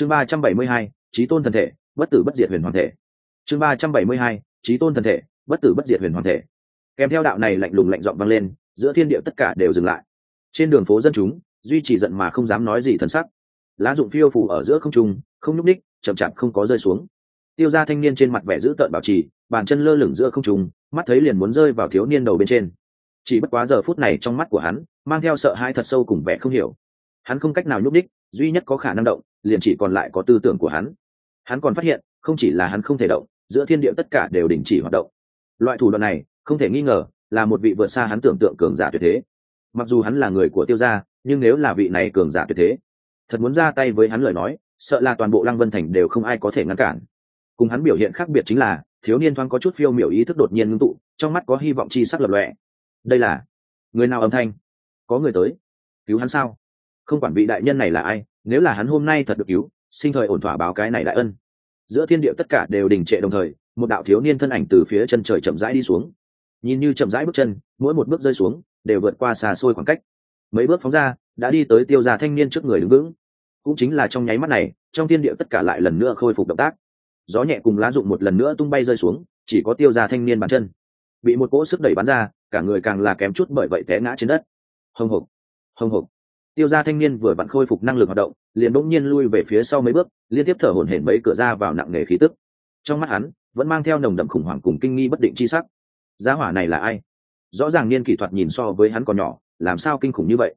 chương ba trăm bảy mươi hai trí tôn thần thể, bất tử bất diệt huyền hoàn thể. Chương ba trăm bảy mươi hai trí tôn thần thể, bất tử bất diệt huyền hoàn thể. Kèm theo đạo này lạnh lùng lạnh giọng vang lên, giữa thiên địa tất cả đều dừng lại. Trên đường phố dân chúng, duy trì giận mà không dám nói gì thần sắc. Lá dụng phiêu phủ ở giữa không trung, không nhúc ních chậm chạp không có rơi xuống. Tiêu ra thanh niên trên mặt vẻ dữ tợn bảo trì, bàn chân lơ lửng giữa không trung, mắt thấy liền muốn rơi vào thiếu niên đầu bên trên. Chỉ bất quá giờ phút này trong mắt của hắn, mang theo sợ hãi thật sâu cùng vẻ không hiểu. Hắn không cách nào nhúc ních duy nhất có khả năng động liền chỉ còn lại có tư tưởng của hắn. Hắn còn phát hiện, không chỉ là hắn không thể động, giữa thiên địa tất cả đều đình chỉ hoạt động. Loại thủ đoạn này, không thể nghi ngờ, là một vị vượt xa hắn tưởng tượng cường giả tuyệt thế. Mặc dù hắn là người của tiêu gia, nhưng nếu là vị này cường giả tuyệt thế, thật muốn ra tay với hắn lời nói, sợ là toàn bộ lăng vân thành đều không ai có thể ngăn cản. Cùng hắn biểu hiện khác biệt chính là, thiếu niên thoáng có chút phiêu miểu ý thức đột nhiên ngưng tụ, trong mắt có hy vọng chi sắc lập lọe đây là, người nào âm thanh? Có người tới. Cứu hắn sao? Không quản vị đại nhân này là ai, nếu là hắn hôm nay thật được cứu sinh thời ổn thỏa báo cái này đại ân. Giữa thiên địa tất cả đều đình trệ đồng thời, một đạo thiếu niên thân ảnh từ phía chân trời chậm rãi đi xuống. Nhìn như chậm rãi bước chân, mỗi một bước rơi xuống, đều vượt qua xa xôi khoảng cách. Mấy bước phóng ra, đã đi tới tiêu gia thanh niên trước người đứng vững. Cũng chính là trong nháy mắt này, trong thiên địa tất cả lại lần nữa khôi phục động tác. Gió nhẹ cùng lá dụng một lần nữa tung bay rơi xuống, chỉ có tiêu gia thanh niên bàn chân. Bị một cỗ sức đẩy bắn ra, cả người càng là kém chút bởi vậy té ngã trên đất. Hồng hộc hồng hộc tiêu gia thanh niên vừa vặn khôi phục năng lực hoạt động, liền bỗng nhiên lui về phía sau mấy bước, liên tiếp thở hổn hển mấy cửa ra vào nặng nề khí tức. Trong mắt hắn, vẫn mang theo nồng đậm khủng hoảng cùng kinh nghi bất định chi sắc. Giá hỏa này là ai? Rõ ràng niên kỹ thuật nhìn so với hắn còn nhỏ, làm sao kinh khủng như vậy?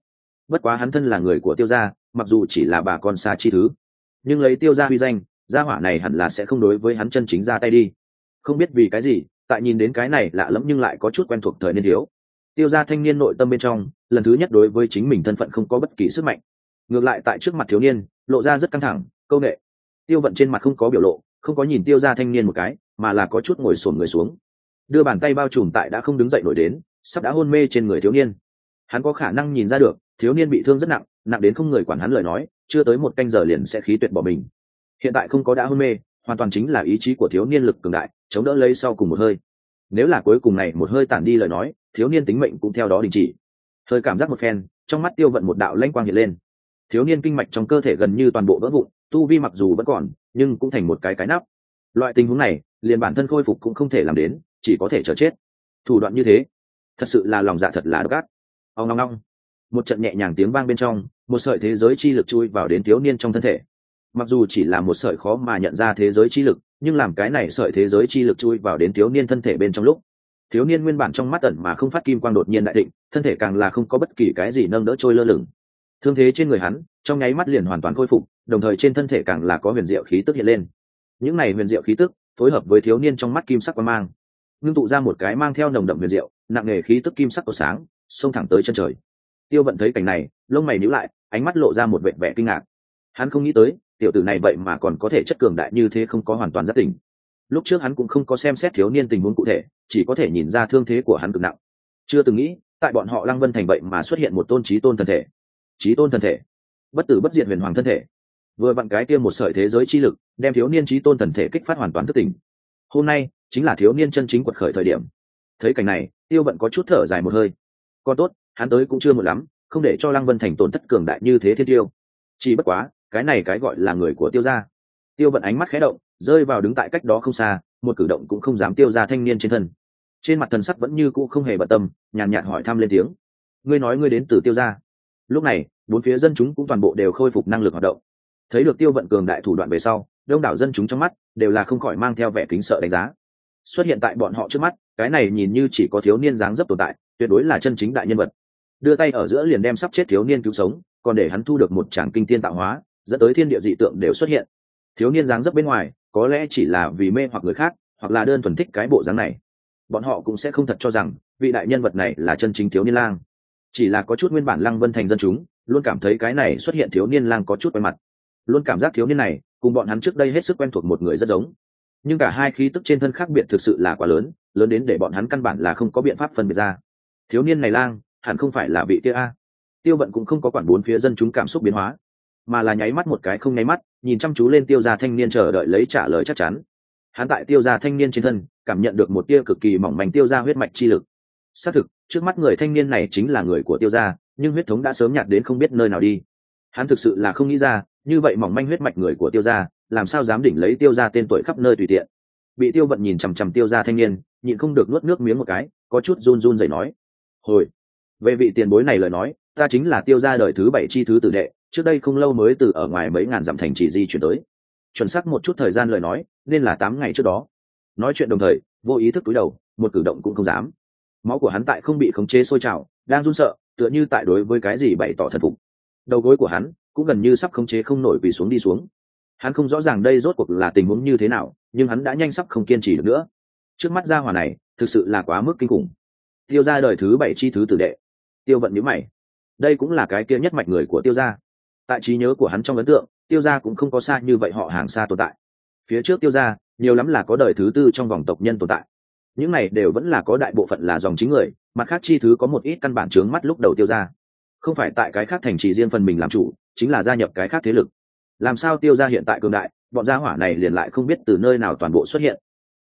Bất quá hắn thân là người của tiêu gia, mặc dù chỉ là bà con xa chi thứ. Nhưng lấy tiêu gia huy danh, gia hỏa này hẳn là sẽ không đối với hắn chân chính ra tay đi. Không biết vì cái gì, tại nhìn đến cái này lạ lẫm nhưng lại có chút quen thuộc thời niên thiếu tiêu gia thanh niên nội tâm bên trong, lần thứ nhất đối với chính mình thân phận không có bất kỳ sức mạnh. Ngược lại tại trước mặt thiếu niên, lộ ra rất căng thẳng, câu nệ. tiêu vận trên mặt không có biểu lộ, không có nhìn tiêu gia thanh niên một cái, mà là có chút ngồi sồn người xuống. Đưa bàn tay bao trùm tại đã không đứng dậy nổi đến, sắp đã hôn mê trên người thiếu niên. Hắn có khả năng nhìn ra được, thiếu niên bị thương rất nặng nặng đến không người quản hắn lời nói, chưa tới một canh giờ liền sẽ khí tuyệt bỏ mình. Hiện tại không có đã hôn mê, hoàn toàn chính là ý chí của thiếu niên lực cường đại, chống đỡ lấy sau cùng một hơi nếu là cuối cùng này một hơi tản đi lời nói, thiếu niên tính mệnh cũng theo đó đình chỉ. Hơi cảm giác một phen, trong mắt tiêu vận một đạo lanh quang hiện lên. Thiếu niên kinh mạch trong cơ thể gần như toàn bộ vỡ vụn, tu vi mặc dù vẫn còn, nhưng cũng thành một cái cái nắp. Loại tình huống này, liền bản thân khôi phục cũng không thể làm đến, chỉ có thể chờ chết. Thủ đoạn như thế, thật sự là lòng dạ thật là độc ác. Ông ngong ngong một trận nhẹ nhàng tiếng vang bên trong, một sợi thế giới chi lực chui vào đến thiếu niên trong thân thể mặc dù chỉ là một sợi khó mà nhận ra thế giới chi lực, nhưng làm cái này sợi thế giới chi lực chui vào đến thiếu niên thân thể bên trong lúc, thiếu niên nguyên bản trong mắt ẩn mà không phát kim quang đột nhiên đại thịnh, thân thể càng là không có bất kỳ cái gì nâng đỡ trôi lơ lửng. Thương thế trên người hắn, trong nháy mắt liền hoàn toàn khôi phục, đồng thời trên thân thể càng là có huyền diệu khí tức hiện lên. Những này huyền diệu khí tức, phối hợp với thiếu niên trong mắt kim sắc quang mang, ngưng tụ ra một cái mang theo nồng đậm huyền diệu, nặng nề khí tức kim sắc của sáng, xông thẳng tới chân trời. Tiêu vận thấy cảnh này, lông mày nhíu lại, ánh mắt lộ ra một vẻ vẻ kinh ngạc. Hắn không nghĩ tới tiểu tử này vậy mà còn có thể chất cường đại như thế không có hoàn toàn giác tỉnh. Lúc trước hắn cũng không có xem xét thiếu niên tình huống cụ thể, chỉ có thể nhìn ra thương thế của hắn cực nặng. Chưa từng nghĩ, tại bọn họ lăng vân thành vậy mà xuất hiện một tôn trí tôn thân thể. Trí tôn thân thể? Bất tử bất diệt huyền hoàng thân thể. Vừa vặn cái kia một sợi thế giới chi lực, đem thiếu niên trí tôn thần thể kích phát hoàn toàn thức tỉnh. Hôm nay, chính là thiếu niên chân chính quật khởi thời điểm. Thấy cảnh này, tiêu vận có chút thở dài một hơi. Còn tốt, hắn tới cũng chưa một lắm, không để cho lăng vân thành tổn thất cường đại như thế thiên tiêu. Chỉ bất quá cái này cái gọi là người của tiêu gia. Tiêu vận ánh mắt khé động, rơi vào đứng tại cách đó không xa, một cử động cũng không dám tiêu ra thanh niên trên thân. Trên mặt thần sắc vẫn như cũ không hề bận tâm, nhàn nhạt hỏi thăm lên tiếng. Ngươi nói ngươi đến từ tiêu gia? Lúc này, bốn phía dân chúng cũng toàn bộ đều khôi phục năng lực hoạt động. Thấy được tiêu vận cường đại thủ đoạn về sau, đông đảo dân chúng trong mắt đều là không khỏi mang theo vẻ kính sợ đánh giá. Xuất hiện tại bọn họ trước mắt, cái này nhìn như chỉ có thiếu niên dáng dấp tồn tại, tuyệt đối là chân chính đại nhân vật. Đưa tay ở giữa liền đem sắp chết thiếu niên cứu sống, còn để hắn thu được một tràng kinh tiên tạo hóa dẫn tới thiên địa dị tượng đều xuất hiện. Thiếu niên dáng dấp bên ngoài, có lẽ chỉ là vì mê hoặc người khác, hoặc là đơn thuần thích cái bộ dáng này. Bọn họ cũng sẽ không thật cho rằng, vị đại nhân vật này là chân chính thiếu niên lang. Chỉ là có chút nguyên bản lăng vân thành dân chúng, luôn cảm thấy cái này xuất hiện thiếu niên lang có chút quen mặt. Luôn cảm giác thiếu niên này, cùng bọn hắn trước đây hết sức quen thuộc một người rất giống. Nhưng cả hai khí tức trên thân khác biệt thực sự là quá lớn lớn đến để bọn hắn căn bản là không có biện pháp phân biệt ra. Thiếu niên này lang, hẳn không phải là vị kia a. Tiêu vận cũng không có quản bốn phía dân chúng cảm xúc biến hóa mà là nháy mắt một cái không nháy mắt, nhìn chăm chú lên tiêu gia thanh niên chờ đợi lấy trả lời chắc chắn. Hắn tại tiêu gia thanh niên trên thân, cảm nhận được một tia cực kỳ mỏng manh tiêu gia huyết mạch chi lực. Xác thực, trước mắt người thanh niên này chính là người của tiêu gia, nhưng huyết thống đã sớm nhạt đến không biết nơi nào đi. Hắn thực sự là không nghĩ ra, như vậy mỏng manh huyết mạch người của tiêu gia, làm sao dám đỉnh lấy tiêu gia tên tuổi khắp nơi tùy tiện. Bị tiêu vận nhìn chằm chằm tiêu gia thanh niên, nhịn không được nuốt nước miếng một cái, có chút run run dậy nói. Hồi, về vị tiền bối này lời nói, ta chính là tiêu gia đời thứ bảy chi thứ tử đệ trước đây không lâu mới từ ở ngoài mấy ngàn dặm thành chỉ di chuyển tới. Chuẩn xác một chút thời gian lời nói, nên là tám ngày trước đó. Nói chuyện đồng thời, vô ý thức túi đầu, một cử động cũng không dám. Máu của hắn tại không bị khống chế sôi trào, đang run sợ, tựa như tại đối với cái gì bày tỏ thần phục. Đầu gối của hắn cũng gần như sắp khống chế không nổi vì xuống đi xuống. Hắn không rõ ràng đây rốt cuộc là tình huống như thế nào, nhưng hắn đã nhanh sắp không kiên trì được nữa. Trước mắt gia hỏa này, thực sự là quá mức kinh khủng. Tiêu ra đời thứ bảy chi thứ tử đệ. Tiêu vận nhữ mày. Đây cũng là cái kia nhất mạch người của tiêu gia tại trí nhớ của hắn trong ấn tượng, tiêu gia cũng không có xa như vậy họ hàng xa tồn tại. Phía trước tiêu gia, nhiều lắm là có đời thứ tư trong vòng tộc nhân tồn tại. Những này đều vẫn là có đại bộ phận là dòng chính người, mặt khác chi thứ có một ít căn bản trướng mắt lúc đầu tiêu gia. Không phải tại cái khác thành trì riêng phần mình làm chủ, chính là gia nhập cái khác thế lực. Làm sao tiêu gia hiện tại cường đại, bọn gia hỏa này liền lại không biết từ nơi nào toàn bộ xuất hiện.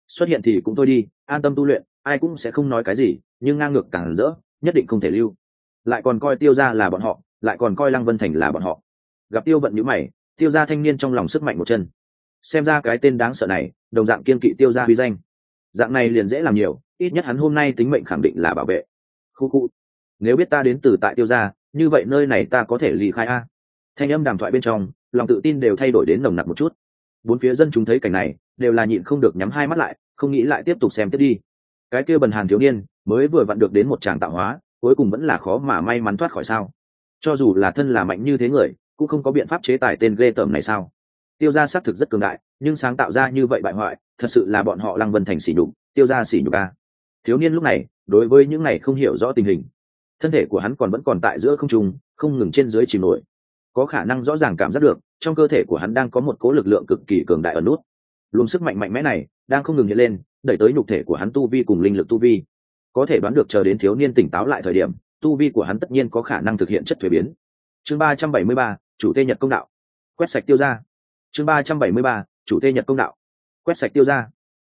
Xuất hiện thì cũng thôi đi, an tâm tu luyện, ai cũng sẽ không nói cái gì, nhưng ngang ngược càng rỡ, nhất định không thể lưu. Lại còn coi tiêu gia là bọn họ, lại còn coi lăng vân thành là bọn họ gặp tiêu vận nhữ mày, tiêu gia thanh niên trong lòng sức mạnh một chân. Xem ra cái tên đáng sợ này, đồng dạng kiên kỵ tiêu gia huy danh. Dạng này liền dễ làm nhiều, ít nhất hắn hôm nay tính mệnh khẳng định là bảo vệ. Khu khu. Nếu biết ta đến từ tại tiêu gia, như vậy nơi này ta có thể ly khai a. Thanh âm đàm thoại bên trong, lòng tự tin đều thay đổi đến nồng nặc một chút. Bốn phía dân chúng thấy cảnh này, đều là nhịn không được nhắm hai mắt lại, không nghĩ lại tiếp tục xem tiếp đi. Cái kia bần hàn thiếu niên, mới vừa vặn được đến một tràng tạo hóa, cuối cùng vẫn là khó mà may mắn thoát khỏi sao. Cho dù là thân là mạnh như thế người cũng không có biện pháp chế tài tên ghê tởm này sao? Tiêu gia xác thực rất cường đại, nhưng sáng tạo ra như vậy bại hoại, thật sự là bọn họ lăng vân thành xỉ nhục, tiêu gia xỉ nhục a. Thiếu niên lúc này, đối với những này không hiểu rõ tình hình, thân thể của hắn còn vẫn còn tại giữa không trung, không ngừng trên dưới chìm nổi. Có khả năng rõ ràng cảm giác được, trong cơ thể của hắn đang có một cố lực lượng cực kỳ cường đại ở nút. Luồng sức mạnh mạnh mẽ này, đang không ngừng hiện lên, đẩy tới nhục thể của hắn tu vi cùng linh lực tu vi. Có thể đoán được chờ đến thiếu niên tỉnh táo lại thời điểm, tu vi của hắn tất nhiên có khả năng thực hiện chất thuế biến. Chương ba trăm bảy mươi ba chủ tê nhật công đạo. Quét sạch tiêu ra chương ba trăm bảy mươi ba, chủ tê nhật công đạo. Quét sạch tiêu ra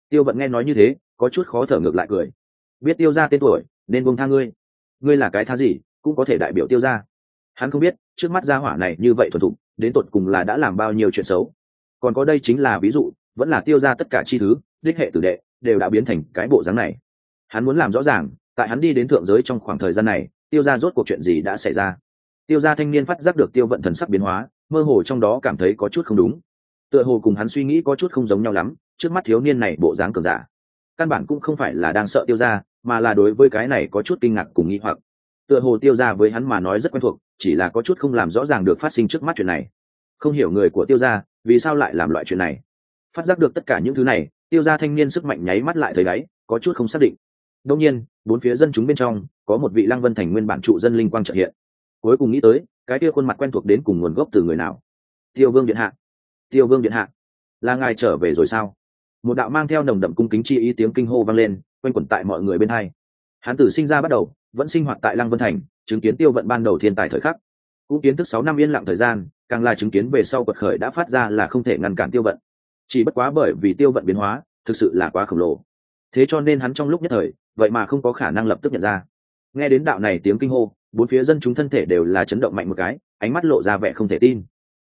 tiêu vận nghe nói như thế, có chút khó thở ngược lại cười. Biết tiêu ra tên tuổi, nên buông tha ngươi. Ngươi là cái tha gì, cũng có thể đại biểu tiêu ra hắn không biết, trước mắt gia hỏa này như vậy thuần thục, đến tột cùng là đã làm bao nhiêu chuyện xấu. Còn có đây chính là ví dụ, vẫn là tiêu ra tất cả chi thứ, đích hệ tử đệ, đều đã biến thành cái bộ dáng này. Hắn muốn làm rõ ràng, tại hắn đi đến thượng giới trong khoảng thời gian này, tiêu ra rốt cuộc chuyện gì đã xảy ra tiêu gia thanh niên phát giác được tiêu vận thần sắc biến hóa mơ hồ trong đó cảm thấy có chút không đúng. Tựa hồ cùng hắn suy nghĩ có chút không giống nhau lắm trước mắt thiếu niên này bộ dáng cường giả. Căn bản cũng không phải là đang sợ tiêu gia, mà là đối với cái này có chút kinh ngạc cùng nghi hoặc. Tựa hồ tiêu gia với hắn mà nói rất quen thuộc chỉ là có chút không làm rõ ràng được phát sinh trước mắt chuyện này. Không hiểu người của tiêu gia, vì sao lại làm loại chuyện này? Phát giác được tất cả những thứ này tiêu gia thanh niên sức mạnh nháy mắt lại thấy đáy có chút không xác định. Đông nhiên bốn phía dân chúng bên trong có một vị lăng vân thành nguyên bản trụ dân linh quang trợ hiện cuối cùng nghĩ tới, cái kia khuôn mặt quen thuộc đến cùng nguồn gốc từ người nào? Tiêu vương điện hạ. Tiêu vương điện hạ, là ngài trở về rồi sao? Một đạo mang theo nồng đậm cung kính chi ý tiếng kinh hô vang lên, quanh quẩn tại mọi người bên hai. Hán tử sinh ra bắt đầu, vẫn sinh hoạt tại lăng vân thành, chứng kiến tiêu vận ban đầu thiên tài thời khắc. Cũng kiến thức sáu năm yên lặng thời gian, càng là chứng kiến về sau quật khởi đã phát ra là không thể ngăn cản tiêu vận. Chỉ bất quá bởi vì tiêu vận biến hóa, thực sự là quá khổng lồ. Thế cho nên hắn trong lúc nhất thời, vậy mà không có khả năng lập tức nhận ra. Nghe đến đạo này tiếng kinh hô bốn phía dân chúng thân thể đều là chấn động mạnh một cái, ánh mắt lộ ra vẻ không thể tin.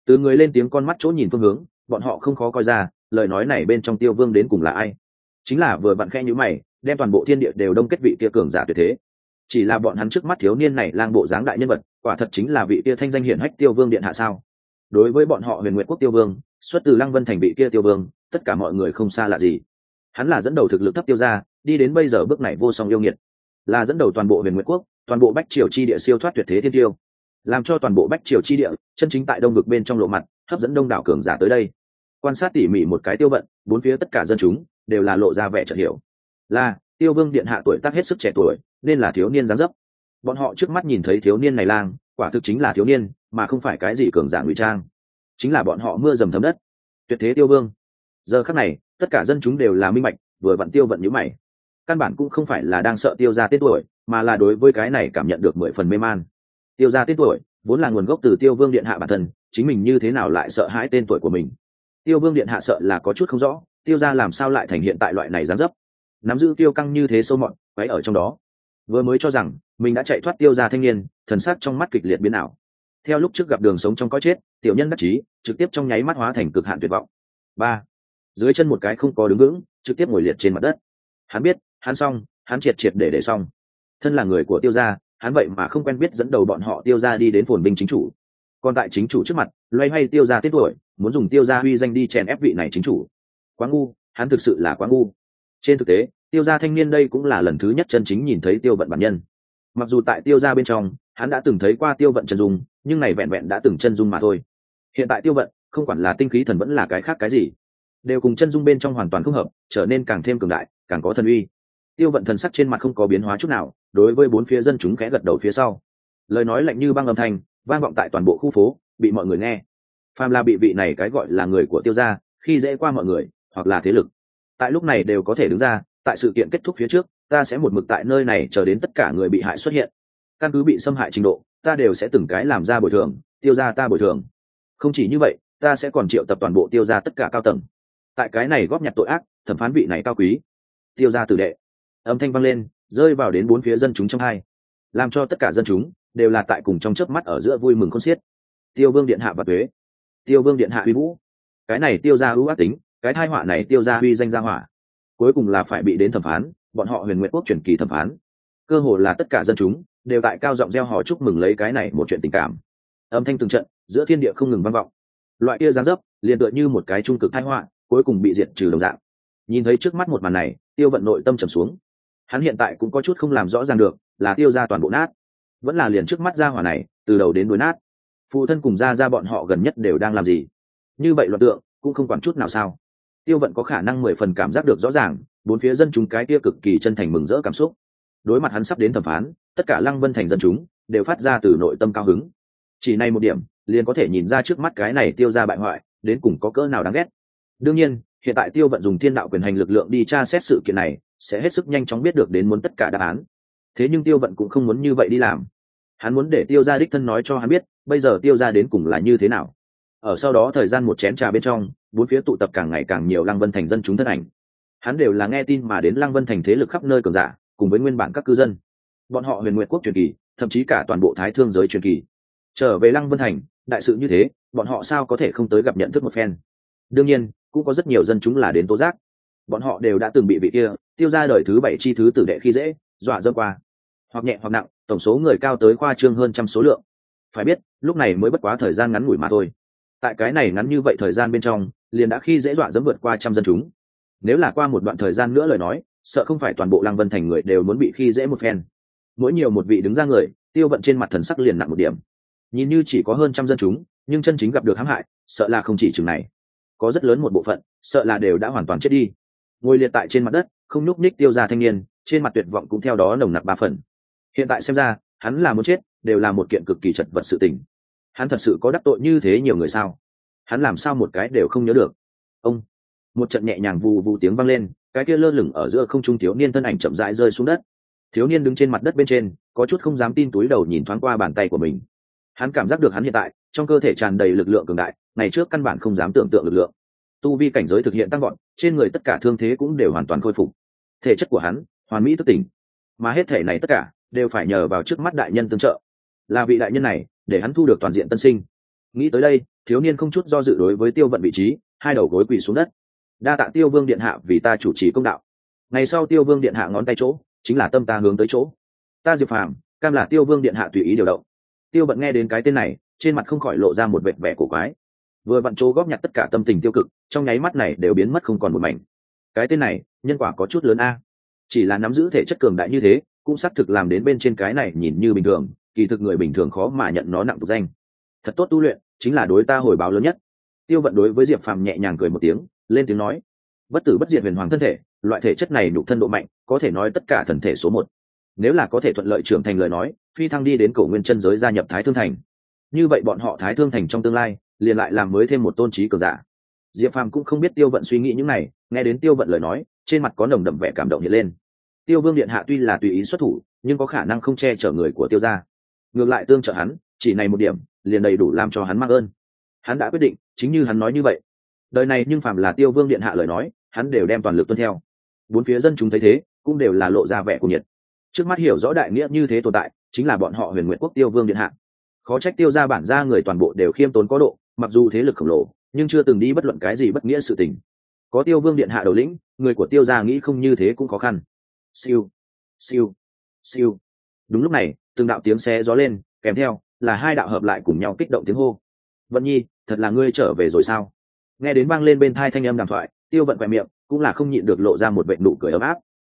Từ người lên tiếng con mắt chỗ nhìn phương hướng, bọn họ không khó coi ra, lời nói này bên trong tiêu vương đến cùng là ai? Chính là vừa vặn khe như mày, đem toàn bộ thiên địa đều đông kết vị kia cường giả tuyệt thế. Chỉ là bọn hắn trước mắt thiếu niên này lang bộ dáng đại nhân vật, quả thật chính là vị kia thanh danh hiển hách tiêu vương điện hạ sao? Đối với bọn họ huyền nguyện quốc tiêu vương, xuất từ lăng vân thành vị kia tiêu vương, tất cả mọi người không xa lạ gì. Hắn là dẫn đầu thực lực thấp tiêu ra đi đến bây giờ bước này vô song yêu nghiệt. Là dẫn đầu toàn bộ huyền nguyện quốc toàn bộ bách triều chi địa siêu thoát tuyệt thế thiên tiêu, làm cho toàn bộ bách triều chi địa chân chính tại đông ngực bên trong lộ mặt, hấp dẫn đông đảo cường giả tới đây. Quan sát tỉ mỉ một cái tiêu vận, bốn phía tất cả dân chúng đều là lộ ra vẻ chợt hiểu. Là, tiêu vương điện hạ tuổi tác hết sức trẻ tuổi, nên là thiếu niên gián dấp. Bọn họ trước mắt nhìn thấy thiếu niên này lang, quả thực chính là thiếu niên, mà không phải cái gì cường giả ngụy trang. Chính là bọn họ mưa dầm thấm đất. Tuyệt thế tiêu vương. Giờ khắc này, tất cả dân chúng đều là minh mạch vừa vặn tiêu vận nhữ mày căn bản cũng không phải là đang sợ tiêu ra tên tuổi, mà là đối với cái này cảm nhận được mười phần mê man. Tiêu ra tên tuổi, vốn là nguồn gốc từ tiêu vương điện hạ bản thân, chính mình như thế nào lại sợ hãi tên tuổi của mình? Tiêu vương điện hạ sợ là có chút không rõ, tiêu ra làm sao lại thành hiện tại loại này gián dấp? Nắm giữ tiêu căng như thế sâu mọn quấy ở trong đó. Vừa mới cho rằng, mình đã chạy thoát tiêu ra thanh niên, thần sắc trong mắt kịch liệt biến ảo. Theo lúc trước gặp đường sống trong có chết, tiểu nhân đắc chí, trực tiếp trong nháy mắt hóa thành cực hạn tuyệt vọng. Ba. Dưới chân một cái không có đứng vững, trực tiếp ngồi liệt trên mặt đất. Hắn biết hắn xong, hắn triệt triệt để để xong. Thân là người của tiêu gia, hắn vậy mà không quen biết dẫn đầu bọn họ tiêu gia đi đến phồn binh chính chủ. Còn tại chính chủ trước mặt, loay hoay tiêu gia tết tuổi, muốn dùng tiêu gia huy danh đi chèn ép vị này chính chủ. Quá ngu, hắn thực sự là quá ngu. Trên thực tế, tiêu gia thanh niên đây cũng là lần thứ nhất chân chính nhìn thấy tiêu vận bản nhân. Mặc dù tại tiêu gia bên trong, hắn đã từng thấy qua tiêu vận chân dung, nhưng này vẹn vẹn đã từng chân dung mà thôi. Hiện tại tiêu vận, không quản là tinh khí thần vẫn là cái khác cái gì, đều cùng chân dung bên trong hoàn toàn không hợp, trở nên càng thêm cường đại, càng có thần uy tiêu vận thần sắc trên mặt không có biến hóa chút nào, đối với bốn phía dân chúng khẽ gật đầu phía sau. Lời nói lạnh như băng âm thanh, vang vọng tại toàn bộ khu phố, bị mọi người nghe. Phàm là bị vị này cái gọi là người của tiêu gia, khi dễ qua mọi người, hoặc là thế lực. Tại lúc này đều có thể đứng ra, tại sự kiện kết thúc phía trước, ta sẽ một mực tại nơi này chờ đến tất cả người bị hại xuất hiện. Căn cứ bị xâm hại trình độ, ta đều sẽ từng cái làm ra bồi thường, tiêu ra ta bồi thường. Không chỉ như vậy, ta sẽ còn triệu tập toàn bộ tiêu ra tất cả cao tầng. Tại cái này góp nhặt tội ác, thẩm phán vị này cao quý. Tiêu ra tử đệ âm thanh vang lên, rơi vào đến bốn phía dân chúng trong hai. Làm cho tất cả dân chúng đều là tại cùng trong chớp mắt ở giữa vui mừng con xiết. Tiêu vương điện hạ và thuế tiêu vương điện hạ uy vũ. Cái này tiêu ra ưu ác tính, cái thai họa này tiêu ra uy danh gia hỏa. Cuối cùng là phải bị đến thẩm phán, bọn họ huyền nguyện quốc chuyển kỳ thẩm phán. Cơ hồ là tất cả dân chúng đều tại cao giọng gieo hò chúc mừng lấy cái này một chuyện tình cảm. Âm thanh từng trận, giữa thiên địa không ngừng vang vọng. Loại kia giáng dấp, liền tựa như một cái trung cực thai họa, cuối cùng bị diệt trừ đồng dạng. Nhìn thấy trước mắt một màn này, tiêu vận nội tâm trầm xuống hắn hiện tại cũng có chút không làm rõ ràng được, là tiêu ra toàn bộ nát. Vẫn là liền trước mắt ra hỏa này, từ đầu đến đuối nát. Phụ thân cùng ra ra bọn họ gần nhất đều đang làm gì? Như vậy luận tượng, cũng không quản chút nào sao. Tiêu vận có khả năng mười phần cảm giác được rõ ràng, bốn phía dân chúng cái kia cực kỳ chân thành mừng rỡ cảm xúc. Đối mặt hắn sắp đến thẩm phán, tất cả lăng vân thành dân chúng đều phát ra từ nội tâm cao hứng. Chỉ này một điểm, liền có thể nhìn ra trước mắt cái này tiêu ra bại hoại, đến cùng có cỡ nào đáng ghét. Đương nhiên hiện tại tiêu vận dùng thiên đạo quyền hành lực lượng đi tra xét sự kiện này, sẽ hết sức nhanh chóng biết được đến muốn tất cả đáp án. Thế nhưng tiêu vận cũng không muốn như vậy đi làm. Hắn muốn để tiêu ra đích thân nói cho hắn biết, bây giờ tiêu ra đến cùng là như thế nào. Ở sau đó thời gian một chén trà bên trong, bốn phía tụ tập càng ngày càng nhiều lăng vân thành dân chúng thân ảnh. Hắn đều là nghe tin mà đến lăng vân thành thế lực khắp nơi cường giả, cùng với nguyên bản các cư dân. Bọn họ huyền nguyện quốc truyền kỳ, thậm chí cả toàn bộ thái thương giới truyền kỳ. Trở về lăng vân thành, đại sự như thế, bọn họ sao có thể không tới gặp nhận thức một phen? Đương nhiên cũng có rất nhiều dân chúng là đến tố giác. Bọn họ đều đã từng bị vị kia, tiêu ra đời thứ bảy chi thứ tử đệ khi dễ, dọa dơ qua. Hoặc nhẹ hoặc nặng, tổng số người cao tới khoa trương hơn trăm số lượng. Phải biết, lúc này mới bất quá thời gian ngắn ngủi mà thôi. Tại cái này ngắn như vậy thời gian bên trong, liền đã khi dễ dọa dẫm vượt qua trăm dân chúng. Nếu là qua một đoạn thời gian nữa lời nói, sợ không phải toàn bộ lăng vân thành người đều muốn bị khi dễ một phen. Mỗi nhiều một vị đứng ra người, tiêu vận trên mặt thần sắc liền nặng một điểm. Nhìn như chỉ có hơn trăm dân chúng, nhưng chân chính gặp được hãm hại, sợ là không chỉ chừng này có rất lớn một bộ phận, sợ là đều đã hoàn toàn chết đi. Ngồi liệt tại trên mặt đất, không nhúc nhích tiêu ra thanh niên, trên mặt tuyệt vọng cũng theo đó nồng nặc ba phần. Hiện tại xem ra, hắn là muốn chết, đều là một kiện cực kỳ chật vật sự tình. Hắn thật sự có đắc tội như thế nhiều người sao? Hắn làm sao một cái đều không nhớ được? Ông, một trận nhẹ nhàng vù vù tiếng vang lên, cái kia lơ lửng ở giữa không trung thiếu niên thân ảnh chậm rãi rơi xuống đất. Thiếu niên đứng trên mặt đất bên trên, có chút không dám tin túi đầu nhìn thoáng qua bàn tay của mình. Hắn cảm giác được hắn hiện tại, trong cơ thể tràn đầy lực lượng cường đại ngày trước căn bản không dám tưởng tượng lực lượng. Tu vi cảnh giới thực hiện tăng gọn trên người tất cả thương thế cũng đều hoàn toàn khôi phục. Thể chất của hắn, hoàn mỹ thức tỉnh. Mà hết thể này tất cả, đều phải nhờ vào trước mắt đại nhân tương trợ. Là vị đại nhân này, để hắn thu được toàn diện tân sinh. Nghĩ tới đây, thiếu niên không chút do dự đối với tiêu vận vị trí, hai đầu gối quỳ xuống đất. Đa tạ tiêu vương điện hạ vì ta chủ trì công đạo. Ngày sau tiêu vương điện hạ ngón tay chỗ, chính là tâm ta hướng tới chỗ. Ta diệp phàm, cam là tiêu vương điện hạ tùy ý điều động. Tiêu bận nghe đến cái tên này, trên mặt không khỏi lộ ra một vệt vẻ cổ quái vừa vặn chỗ góp nhặt tất cả tâm tình tiêu cực, trong nháy mắt này đều biến mất không còn một mảnh. Cái tên này, nhân quả có chút lớn a. Chỉ là nắm giữ thể chất cường đại như thế, cũng xác thực làm đến bên trên cái này nhìn như bình thường, kỳ thực người bình thường khó mà nhận nó nặng tục danh. Thật tốt tu luyện, chính là đối ta hồi báo lớn nhất. Tiêu vận đối với diệp phàm nhẹ nhàng cười một tiếng, lên tiếng nói, bất tử bất diệt huyền hoàng thân thể, loại thể chất này nhục thân độ mạnh, có thể nói tất cả thần thể số một. Nếu là có thể thuận lợi trưởng thành lời nói, phi thăng đi đến cổ nguyên chân giới gia nhập thái thương thành. Như vậy bọn họ thái thương thành trong tương lai liền lại làm mới thêm một tôn trí cường giả. Diệp phàm cũng không biết tiêu vận suy nghĩ những này, nghe đến tiêu vận lời nói, trên mặt có nồng đậm vẻ cảm động hiện lên. Tiêu vương điện hạ tuy là tùy ý xuất thủ, nhưng có khả năng không che chở người của tiêu gia. Ngược lại tương trợ hắn, chỉ này một điểm, liền đầy đủ làm cho hắn mắc ơn. Hắn đã quyết định, chính như hắn nói như vậy. Đời này nhưng phàm là tiêu vương điện hạ lời nói, hắn đều đem toàn lực tuân theo. Bốn phía dân chúng thấy thế, cũng đều là lộ ra vẻ của nhiệt. Trước mắt hiểu rõ đại nghĩa như thế tồn tại, chính là bọn họ huyền nguyện quốc tiêu vương điện hạ. Khó trách tiêu ra bản ra người toàn bộ đều khiêm tốn có độ mặc dù thế lực khổng lồ, nhưng chưa từng đi bất luận cái gì bất nghĩa sự tình. Có tiêu vương điện hạ đầu lĩnh, người của tiêu gia nghĩ không như thế cũng khó khăn. Siêu siêu siêu. Đúng lúc này, từng đạo tiếng xe gió lên, kèm theo là hai đạo hợp lại cùng nhau kích động tiếng hô. Vận nhi, thật là ngươi trở về rồi sao? Nghe đến vang lên bên thai thanh âm đàm thoại, tiêu vận quẹ miệng cũng là không nhịn được lộ ra một vệ nụ cười ấm áp.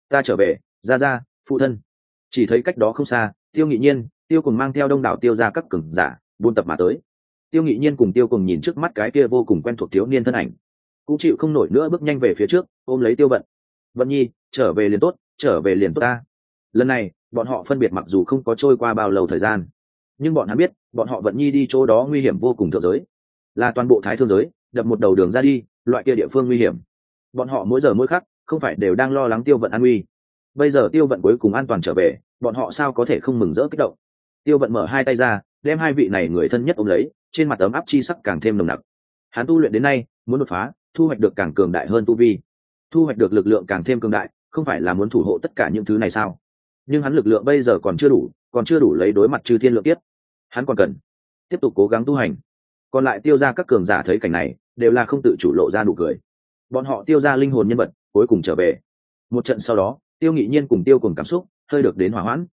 Ta trở về, ra ra, phụ thân. Chỉ thấy cách đó không xa, tiêu nghị nhiên, tiêu cùng mang theo đông đảo tiêu ra các cừng giả, buôn tập mà tới tiêu nghị nhiên cùng tiêu cùng nhìn trước mắt cái kia vô cùng quen thuộc thiếu niên thân ảnh, cũng chịu không nổi nữa bước nhanh về phía trước, ôm lấy tiêu vận. Vận nhi, trở về liền tốt, trở về liền tốt ta. Lần này, bọn họ phân biệt mặc dù không có trôi qua bao lâu thời gian, nhưng bọn hắn biết, bọn họ vận nhi đi chỗ đó nguy hiểm vô cùng thượng giới, là toàn bộ thái thương giới, đập một đầu đường ra đi, loại kia địa phương nguy hiểm. Bọn họ mỗi giờ mỗi khắc, không phải đều đang lo lắng tiêu vận an nguy. Bây giờ tiêu vận cuối cùng an toàn trở về, bọn họ sao có thể không mừng rỡ kích động? Tiêu vận mở hai tay ra, đem hai vị này người thân nhất ôm lấy trên mặt ấm áp chi sắc càng thêm nồng nặc. Hắn tu luyện đến nay, muốn đột phá, thu hoạch được càng cường đại hơn tu vi. Thu hoạch được lực lượng càng thêm cường đại, không phải là muốn thủ hộ tất cả những thứ này sao? Nhưng hắn lực lượng bây giờ còn chưa đủ, còn chưa đủ lấy đối mặt chư thiên lượng tiếp hắn còn cần tiếp tục cố gắng tu hành. Còn lại tiêu ra các cường giả thấy cảnh này, đều là không tự chủ lộ ra nụ cười. Bọn họ tiêu ra linh hồn nhân vật, cuối cùng trở về. Một trận sau đó, tiêu nghị nhiên cùng tiêu cùng cảm xúc hơi được đến hỏa hoãn.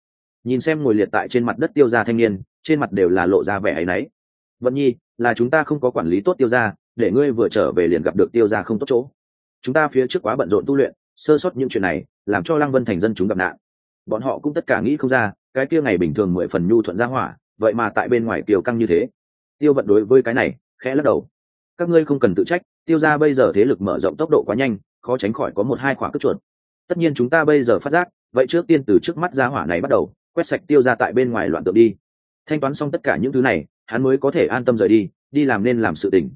Nhìn xem ngồi liệt tại trên mặt đất tiêu ra thanh niên, trên mặt đều là lộ ra vẻ áy náy vận nhi, là chúng ta không có quản lý tốt tiêu ra để ngươi vừa trở về liền gặp được tiêu ra không tốt chỗ. Chúng ta phía trước quá bận rộn tu luyện, sơ sót những chuyện này, làm cho lăng vân thành dân chúng gặp nạn. Bọn họ cũng tất cả nghĩ không ra, cái kia ngày bình thường mười phần nhu thuận ra hỏa, vậy mà tại bên ngoài kiều căng như thế. Tiêu vận đối với cái này, khẽ lắc đầu. Các ngươi không cần tự trách, tiêu ra bây giờ thế lực mở rộng tốc độ quá nhanh, khó tránh khỏi có một hai khoảng cất chuột. Tất nhiên chúng ta bây giờ phát giác, vậy trước tiên từ trước mắt ra hỏa này bắt đầu, quét sạch tiêu ra tại bên ngoài loạn tượng đi. Thanh toán xong tất cả những thứ này hắn mới có thể an tâm rời đi đi làm nên làm sự tỉnh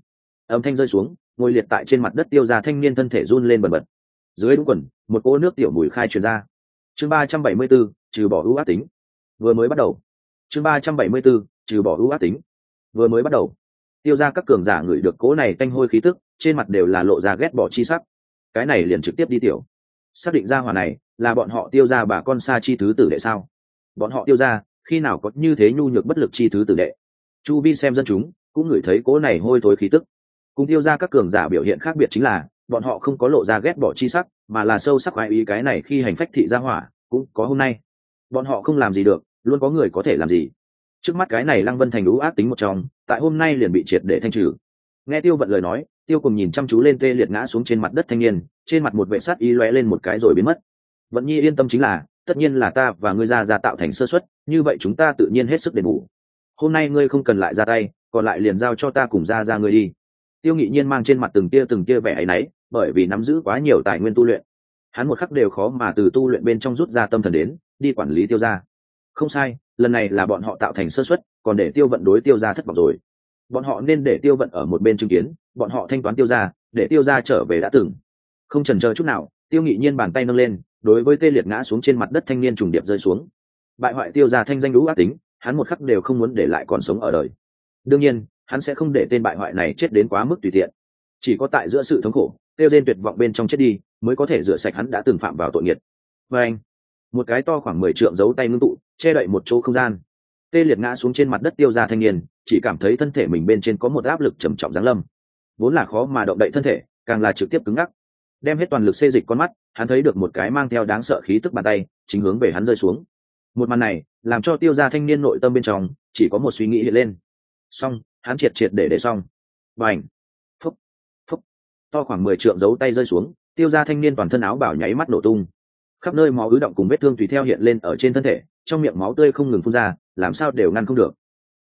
âm thanh rơi xuống, ngồi liệt tại trên mặt đất tiêu ra thanh niên thân thể run lên bần bật. Dưới đúng quần, một cỗ nước tiểu mùi khai truyền ra. Chương ba trăm bảy mươi b ố trừ bỏ ưu ác tính. Vừa mới bắt đầu. Chương ba trăm bảy mươi b ố trừ bỏ ưu ác tính. Vừa mới bắt đầu. Tiêu ra các cường giả ngửi được cỗ này tanh hôi khí tức, trên mặt đều là lộ ra ghét bỏ chi sắc. Cái này liền trực tiếp đi tiểu. Xác định ra hỏa này là bọn họ tiêu ra bà con xa chi thứ tử đệ sao? Bọn họ tiêu ra, khi nào có như thế nhu nhược bất lực chi thứ tử đệ? Chu vi xem dân chúng, cũng ngửi thấy cỗ này hôi thối khí tức. Cùng tiêu ra các cường giả biểu hiện khác biệt chính là, bọn họ không có lộ ra ghét bỏ chi sắc, mà là sâu sắc hoài ý cái này khi hành phách thị ra hỏa, cũng có hôm nay. Bọn họ không làm gì được, luôn có người có thể làm gì. Trước mắt cái này lăng vân thành lũ ác tính một trong, tại hôm nay liền bị triệt để thanh trừ. Nghe tiêu vận lời nói, tiêu cùng nhìn chăm chú lên tê liệt ngã xuống trên mặt đất thanh niên, trên mặt một vệ sát y lóe lên một cái rồi biến mất. Vận nhi yên tâm chính là, tất nhiên là ta và ngươi ra ra tạo thành sơ xuất như vậy chúng ta tự nhiên hết sức đền bù hôm nay ngươi không cần lại ra tay, còn lại liền giao cho ta cùng ra ra ngươi đi. Tiêu nghị nhiên mang trên mặt từng tia từng tia vẻ áy náy, bởi vì nắm giữ quá nhiều tài nguyên tu luyện. Hắn một khắc đều khó mà từ tu luyện bên trong rút ra tâm thần đến, đi quản lý tiêu ra không sai, lần này là bọn họ tạo thành sơ xuất còn để tiêu vận đối tiêu ra thất vọng rồi. Bọn họ nên để tiêu vận ở một bên chứng kiến, bọn họ thanh toán tiêu ra để tiêu ra trở về đã từng. Không trần chờ chút nào, tiêu nghị nhiên bàn tay nâng lên, đối với tê liệt ngã xuống trên mặt đất thanh niên trùng điệp rơi xuống. Bại hoại tiêu ra thanh danh lũ ác tính hắn một khắc đều không muốn để lại còn sống ở đời. Đương nhiên, hắn sẽ không để tên bại hoại này chết đến quá mức tùy tiện. Chỉ có tại giữa sự thống khổ tiêu rên tuyệt vọng bên trong chết đi, mới có thể rửa sạch hắn đã từng phạm vào tội nghiệt. Và anh, một cái to khoảng mười trượng giấu tay ngưng tụ, che đậy một chỗ không gian. Tê liệt ngã xuống trên mặt đất tiêu ra thanh niên, chỉ cảm thấy thân thể mình bên trên có một áp lực trầm trọng giáng lâm. Vốn là khó mà động đậy thân thể, càng là trực tiếp cứng ngắc. Đem hết toàn lực xê dịch con mắt, hắn thấy được một cái mang theo đáng sợ khí tức bàn tay, chính hướng về hắn rơi xuống một màn này làm cho tiêu ra thanh niên nội tâm bên trong chỉ có một suy nghĩ hiện lên. Xong, hắn triệt triệt để để xong. Và ảnh phúc! Phúc! To khoảng mười trượng giấu tay rơi xuống, tiêu ra thanh niên toàn thân áo bảo nháy mắt nổ tung. Khắp nơi máu ứ động cùng vết thương tùy theo hiện lên ở trên thân thể, trong miệng máu tươi không ngừng phun ra, làm sao đều ngăn không được.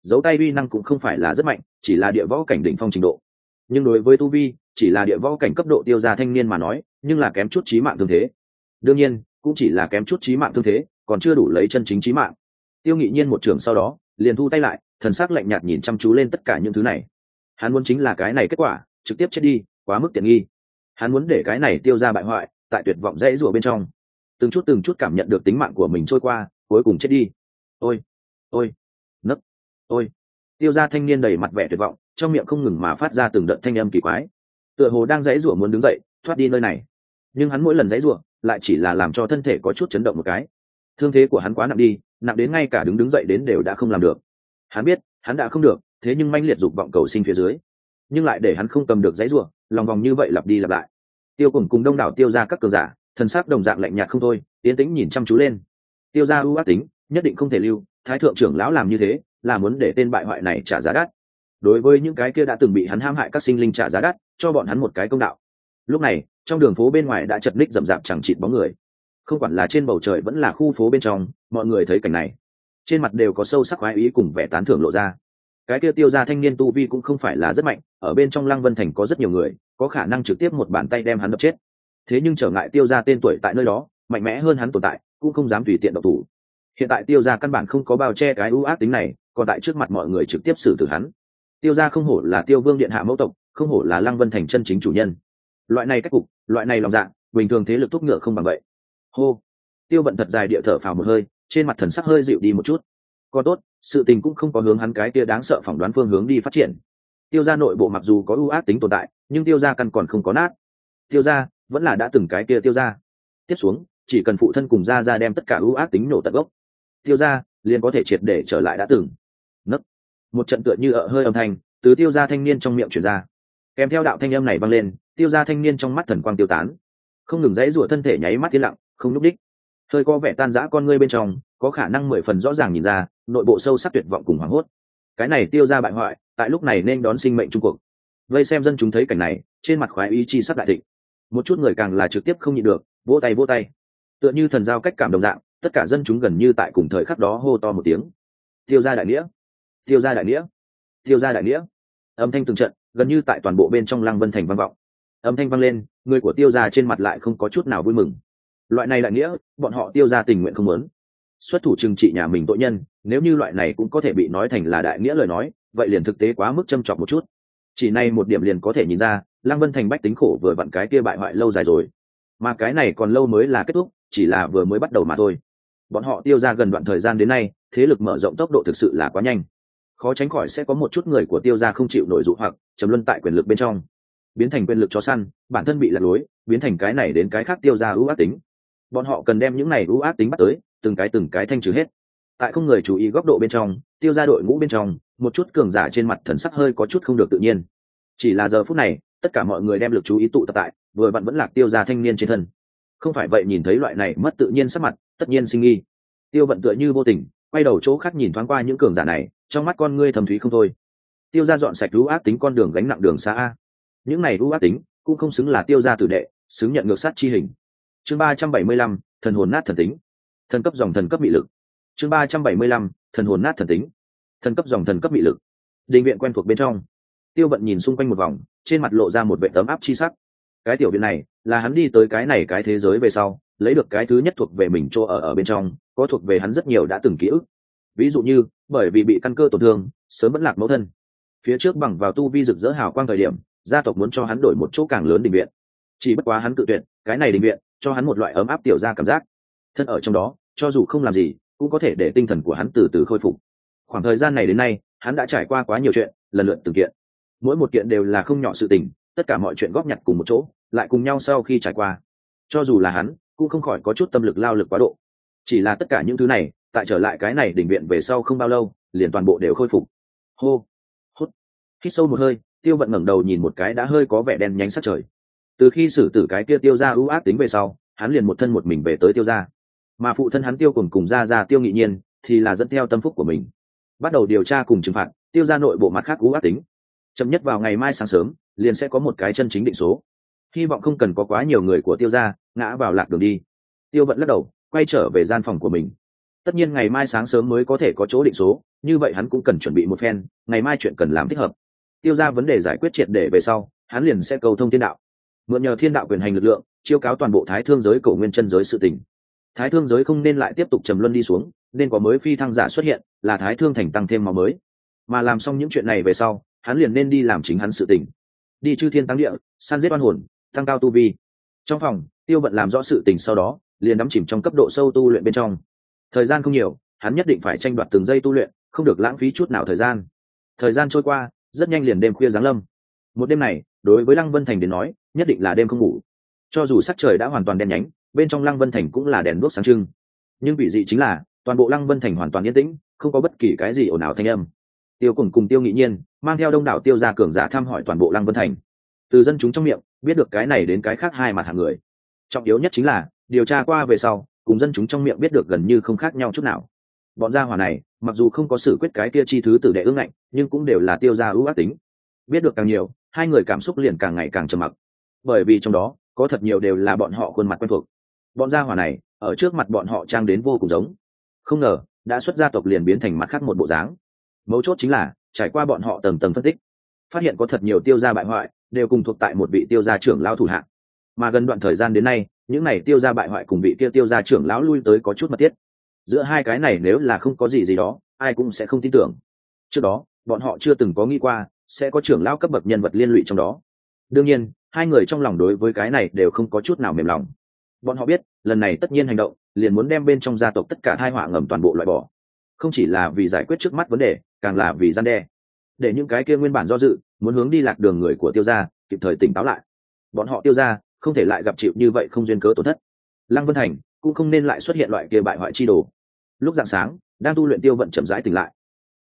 Dấu tay uy năng cũng không phải là rất mạnh, chỉ là địa võ cảnh đỉnh phong trình độ. Nhưng đối với tu vi, chỉ là địa võ cảnh cấp độ tiêu ra thanh niên mà nói, nhưng là kém chút trí mạng thương thế. Đương nhiên cũng chỉ là kém chút trí mạng thương thế, còn chưa đủ lấy chân chính trí mạng. Tiêu nghị nhiên một trường sau đó, liền thu tay lại, thần s ắ c lạnh nhạt nhìn chăm chú lên tất cả những thứ này. Hắn muốn chính là cái này kết quả, trực tiếp chết đi, quá mức tiện nghi. Hắn muốn để cái này tiêu ra bại hoại, tại tuyệt vọng dãy rủa bên trong. Từng chút từng chút cảm nhận được tính mạng của mình trôi qua, cuối cùng chết đi. Ôi ôi, nấc, ôi. Tiêu ra thanh niên đầy mặt vẻ tuyệt vọng, trong miệng không ngừng mà phát ra từng đợt thanh âm kỳ quái. Tựa hồ đang dãy rủa muốn đứng dậy, thoát đi nơi này. Nhưng hắn mỗi lần dãy rủa lại chỉ là làm cho thân thể có chút chấn động một cái. Thương thế của hắn quá nặng đi, nặng đến ngay cả đứng đứng dậy đến đều đã không làm được. Hắn biết, hắn đã không được, thế nhưng manh liệt dục vọng cầu sinh phía dưới. Nhưng lại để hắn không cầm được giấy ruộng lòng vòng như vậy lặp đi lặp lại. Tiêu cùng cùng đông đảo tiêu ra các cường giả, thần sắc đồng dạng lạnh nhạt không thôi tiến tĩnh nhìn chăm chú lên. Tiêu ra ưu ác tính, nhất định không thể lưu, thái thượng trưởng lão làm như thế, là muốn để tên bại hoại này trả giá đắt. Đối với những cái kia đã từng bị hắn ham hại các sinh linh trả giá đắt, cho bọn hắn một cái công đạo lúc này, trong đường phố bên ngoài đã chật ních rậm rạp chẳng chịt bóng người. Không quản là trên bầu trời vẫn là khu phố bên trong, mọi người thấy cảnh này. Trên mặt đều có sâu sắc khoái ý cùng vẻ tán thưởng lộ ra. Cái kia tiêu ra thanh niên tu vi cũng không phải là rất mạnh, ở bên trong lăng vân thành có rất nhiều người, có khả năng trực tiếp một bàn tay đem hắn đập chết. Thế nhưng trở ngại tiêu ra tên tuổi tại nơi đó, mạnh mẽ hơn hắn tồn tại, cũng không dám tùy tiện độc thủ. Hiện tại tiêu ra căn bản không có bao che cái ưu ác tính này, còn tại trước mặt mọi người trực tiếp xử tử hắn. Tiêu ra không hổ là tiêu vương điện hạ mẫu tộc, không hổ là lăng vân thành chân chính chủ nhân loại này cách cục, loại này lòng dạ bình thường thế lực thúc ngựa không bằng vậy. Hô. Tiêu bận thật dài địa thở phào một hơi, trên mặt thần sắc hơi dịu đi một chút. Còn tốt, sự tình cũng không có hướng hắn cái kia đáng sợ phỏng đoán phương hướng đi phát triển. Tiêu ra nội bộ mặc dù có ưu ác tính tồn tại, nhưng tiêu ra căn còn không có nát. Tiêu ra vẫn là đã từng cái kia tiêu ra tiếp xuống, chỉ cần phụ thân cùng ra ra đem tất cả ưu ác tính nổ tận gốc. Tiêu ra liền có thể triệt để trở lại đã từng. Nấc. Một trận tựa như ở hơi âm thanh, từ tiêu ra thanh niên trong miệng chuyển ra. Kèm theo đạo thanh âm này vang lên tiêu ra thanh niên trong mắt thần quang tiêu tán. Không ngừng dãy rủa thân thể nháy mắt tiến lặng, không núp đích hơi có vẻ tan rã con ngươi bên trong, có khả năng mười phần rõ ràng nhìn ra, nội bộ sâu sắc tuyệt vọng cùng hoảng hốt. Cái này tiêu ra bại hoại, tại lúc này nên đón sinh mệnh trung cuộc. Vây xem dân chúng thấy cảnh này, trên mặt khoái ý chi sắc đại thịnh. Một chút người càng là trực tiếp không nhịn được, vỗ tay vỗ tay. Tựa như thần giao cách cảm đồng dạng, tất cả dân chúng gần như tại cùng thời khắc đó hô to một tiếng. Tiêu ra đại nghĩa. Tiêu ra đại nghĩa. Tiêu ra đại nghĩa. Âm thanh từng trận, gần như tại toàn bộ bên trong lăng vân thành vang vọng âm thanh vang lên, người của tiêu gia trên mặt lại không có chút nào vui mừng. Loại này đại nghĩa, bọn họ tiêu gia tình nguyện không muốn. Xuất thủ trừng trị nhà mình tội nhân, nếu như loại này cũng có thể bị nói thành là đại nghĩa lời nói, vậy liền thực tế quá mức châm chọc một chút. Chỉ này một điểm liền có thể nhìn ra, lăng vân thành bách tính khổ vừa vặn cái kia bại hoại lâu dài rồi. Mà cái này còn lâu mới là kết thúc, chỉ là vừa mới bắt đầu mà thôi. Bọn họ tiêu ra gần đoạn thời gian đến nay, thế lực mở rộng tốc độ thực sự là quá nhanh. Khó tránh khỏi sẽ có một chút người của tiêu ra không chịu nổi dụ hoặc chấm luân tại quyền lực bên trong biến thành quyền lực cho săn, bản thân bị lật lối, biến thành cái này đến cái khác tiêu ra ưu ác tính. Bọn họ cần đem những này ưu ác tính bắt tới, từng cái từng cái thanh trừ hết. Tại không người chú ý góc độ bên trong, tiêu ra đội ngũ bên trong, một chút cường giả trên mặt thần sắc hơi có chút không được tự nhiên. Chỉ là giờ phút này, tất cả mọi người đem lực chú ý tụ tập tại, vừa vặn vẫn lạc tiêu ra thanh niên trên thân. Không phải vậy nhìn thấy loại này mất tự nhiên sắc mặt, tất nhiên sinh nghi. Tiêu vận tựa như vô tình, quay đầu chỗ khác nhìn thoáng qua những cường giả này, trong mắt con ngươi thầm thúy không thôi. Tiêu ra dọn sạch lũ ác tính con đường gánh nặng đường xa a những này ưu ác tính, cũng không xứng là tiêu ra tử đệ, xứng nhận ngược sát chi hình. Chương ba trăm bảy mươi lăm, thần hồn nát thần tính. Thần cấp dòng thần cấp bị lực. Chương ba trăm bảy mươi lăm, thần hồn nát thần tính. Thần cấp dòng thần cấp bị lực. Định viện quen thuộc bên trong. Tiêu vận nhìn xung quanh một vòng, trên mặt lộ ra một vệ tấm áp chi sắc. Cái tiểu viện này, là hắn đi tới cái này cái thế giới về sau, lấy được cái thứ nhất thuộc về mình chỗ ở ở bên trong, có thuộc về hắn rất nhiều đã từng ký ức. Ví dụ như, bởi vì bị căn cơ tổn thương, sớm vẫn lạc mẫu thân. Phía trước bằng vào tu vi rực rỡ hào quang thời điểm gia tộc muốn cho hắn đổi một chỗ càng lớn định viện. Chỉ bất quá hắn tự tuyệt, cái này định viện, cho hắn một loại ấm áp tiểu ra cảm giác. Thân ở trong đó, cho dù không làm gì, cũng có thể để tinh thần của hắn từ từ khôi phục. Khoảng thời gian này đến nay, hắn đã trải qua quá nhiều chuyện, lần lượt từng kiện. Mỗi một kiện đều là không nhỏ sự tình, tất cả mọi chuyện góp nhặt cùng một chỗ, lại cùng nhau sau khi trải qua. Cho dù là hắn, cũng không khỏi có chút tâm lực lao lực quá độ. Chỉ là tất cả những thứ này, tại trở lại cái này đỉnh viện về sau không bao lâu, liền toàn bộ đều khôi phục. Hô, hút. Hít sâu một hơi tiêu vận ngẩng đầu nhìn một cái đã hơi có vẻ đen nhánh sát trời. Từ khi xử tử cái kia tiêu ra ưu ác tính về sau, hắn liền một thân một mình về tới tiêu ra mà phụ thân hắn tiêu cùng cùng ra ra tiêu nghị nhiên thì là dẫn theo tâm phúc của mình. Bắt đầu điều tra cùng trừng phạt, tiêu ra nội bộ mặt khác ưu ác tính. Chậm nhất vào ngày mai sáng sớm, liền sẽ có một cái chân chính định số. Hy vọng không cần có quá nhiều người của tiêu ra ngã vào lạc đường đi. Tiêu vận lắc đầu, quay trở về gian phòng của mình. Tất nhiên ngày mai sáng sớm mới có thể có chỗ định số, như vậy hắn cũng cần chuẩn bị một phen, ngày mai chuyện cần làm thích hợp tiêu ra vấn đề giải quyết triệt để về sau, hắn liền sẽ cầu thông thiên đạo. Mượn nhờ thiên đạo quyền hành lực lượng, chiêu cáo toàn bộ thái thương giới cầu nguyên chân giới sự tình. Thái thương giới không nên lại tiếp tục trầm luân đi xuống, nên có mới phi thăng giả xuất hiện, là thái thương thành tăng thêm màu mới. Mà làm xong những chuyện này về sau, hắn liền nên đi làm chính hắn sự tình. Đi chư thiên tăng địa, san giết oan hồn, tăng cao tu vi. Trong phòng, tiêu vận làm rõ sự tình sau đó, liền đắm chìm trong cấp độ sâu tu luyện bên trong. Thời gian không nhiều, hắn nhất định phải tranh đoạt từng giây tu luyện, không được lãng phí chút nào thời gian. Thời gian trôi qua rất nhanh liền đêm khuya giáng lâm. Một đêm này, đối với lăng vân thành đến nói, nhất định là đêm không ngủ. Cho dù sắc trời đã hoàn toàn đen nhánh, bên trong lăng vân thành cũng là đèn đuốc sáng trưng. Nhưng vị dị chính là, toàn bộ lăng vân thành hoàn toàn yên tĩnh, không có bất kỳ cái gì ồn ào thanh âm. Tiêu cùng cùng tiêu nghị nhiên mang theo đông đảo tiêu gia cường giả thăm hỏi toàn bộ lăng vân thành. Từ dân chúng trong miệng, biết được cái này đến cái khác hai mặt hàng người. Trọng yếu nhất chính là, điều tra qua về sau, cùng dân chúng trong miệng biết được gần như không khác nhau chút nào bọn gia hỏa này, mặc dù không có xử quyết cái kia chi thứ tử đệ ương ngạnh, nhưng cũng đều là tiêu gia ưu ác tính. Biết được càng nhiều, hai người cảm xúc liền càng ngày càng trầm mặc. Bởi vì trong đó, có thật nhiều đều là bọn họ khuôn mặt quen thuộc. Bọn gia hỏa này, ở trước mặt bọn họ trang đến vô cùng giống. Không ngờ, đã xuất gia tộc liền biến thành mặt khác một bộ dáng. Mấu chốt chính là, trải qua bọn họ tầng tầng phân tích, phát hiện có thật nhiều tiêu gia bại hoại, đều cùng thuộc tại một vị tiêu gia trưởng lao thủ hạng mà gần đoạn thời gian đến nay, những này tiêu gia bại hoại cùng vị kia tiêu gia trưởng lão lui tới có chút mật thiết giữa hai cái này nếu là không có gì gì đó, ai cũng sẽ không tin tưởng. Trước đó, bọn họ chưa từng có nghĩ qua sẽ có trưởng lão cấp bậc nhân vật liên lụy trong đó. Đương nhiên, hai người trong lòng đối với cái này đều không có chút nào mềm lòng. Bọn họ biết, lần này tất nhiên hành động, liền muốn đem bên trong gia tộc tất cả hai họa ngầm toàn bộ loại bỏ. Không chỉ là vì giải quyết trước mắt vấn đề, càng là vì gian đe. Để những cái kia nguyên bản do dự, muốn hướng đi lạc đường người của tiêu gia, kịp thời tỉnh táo lại. Bọn họ tiêu gia, không thể lại gặp chịu như vậy không duyên cớ tổn thất. Lăng vân thành cũng không nên lại xuất hiện loại kia bại hoại chi đồ lúc dạng sáng, đang tu luyện tiêu vận chậm rãi tỉnh lại.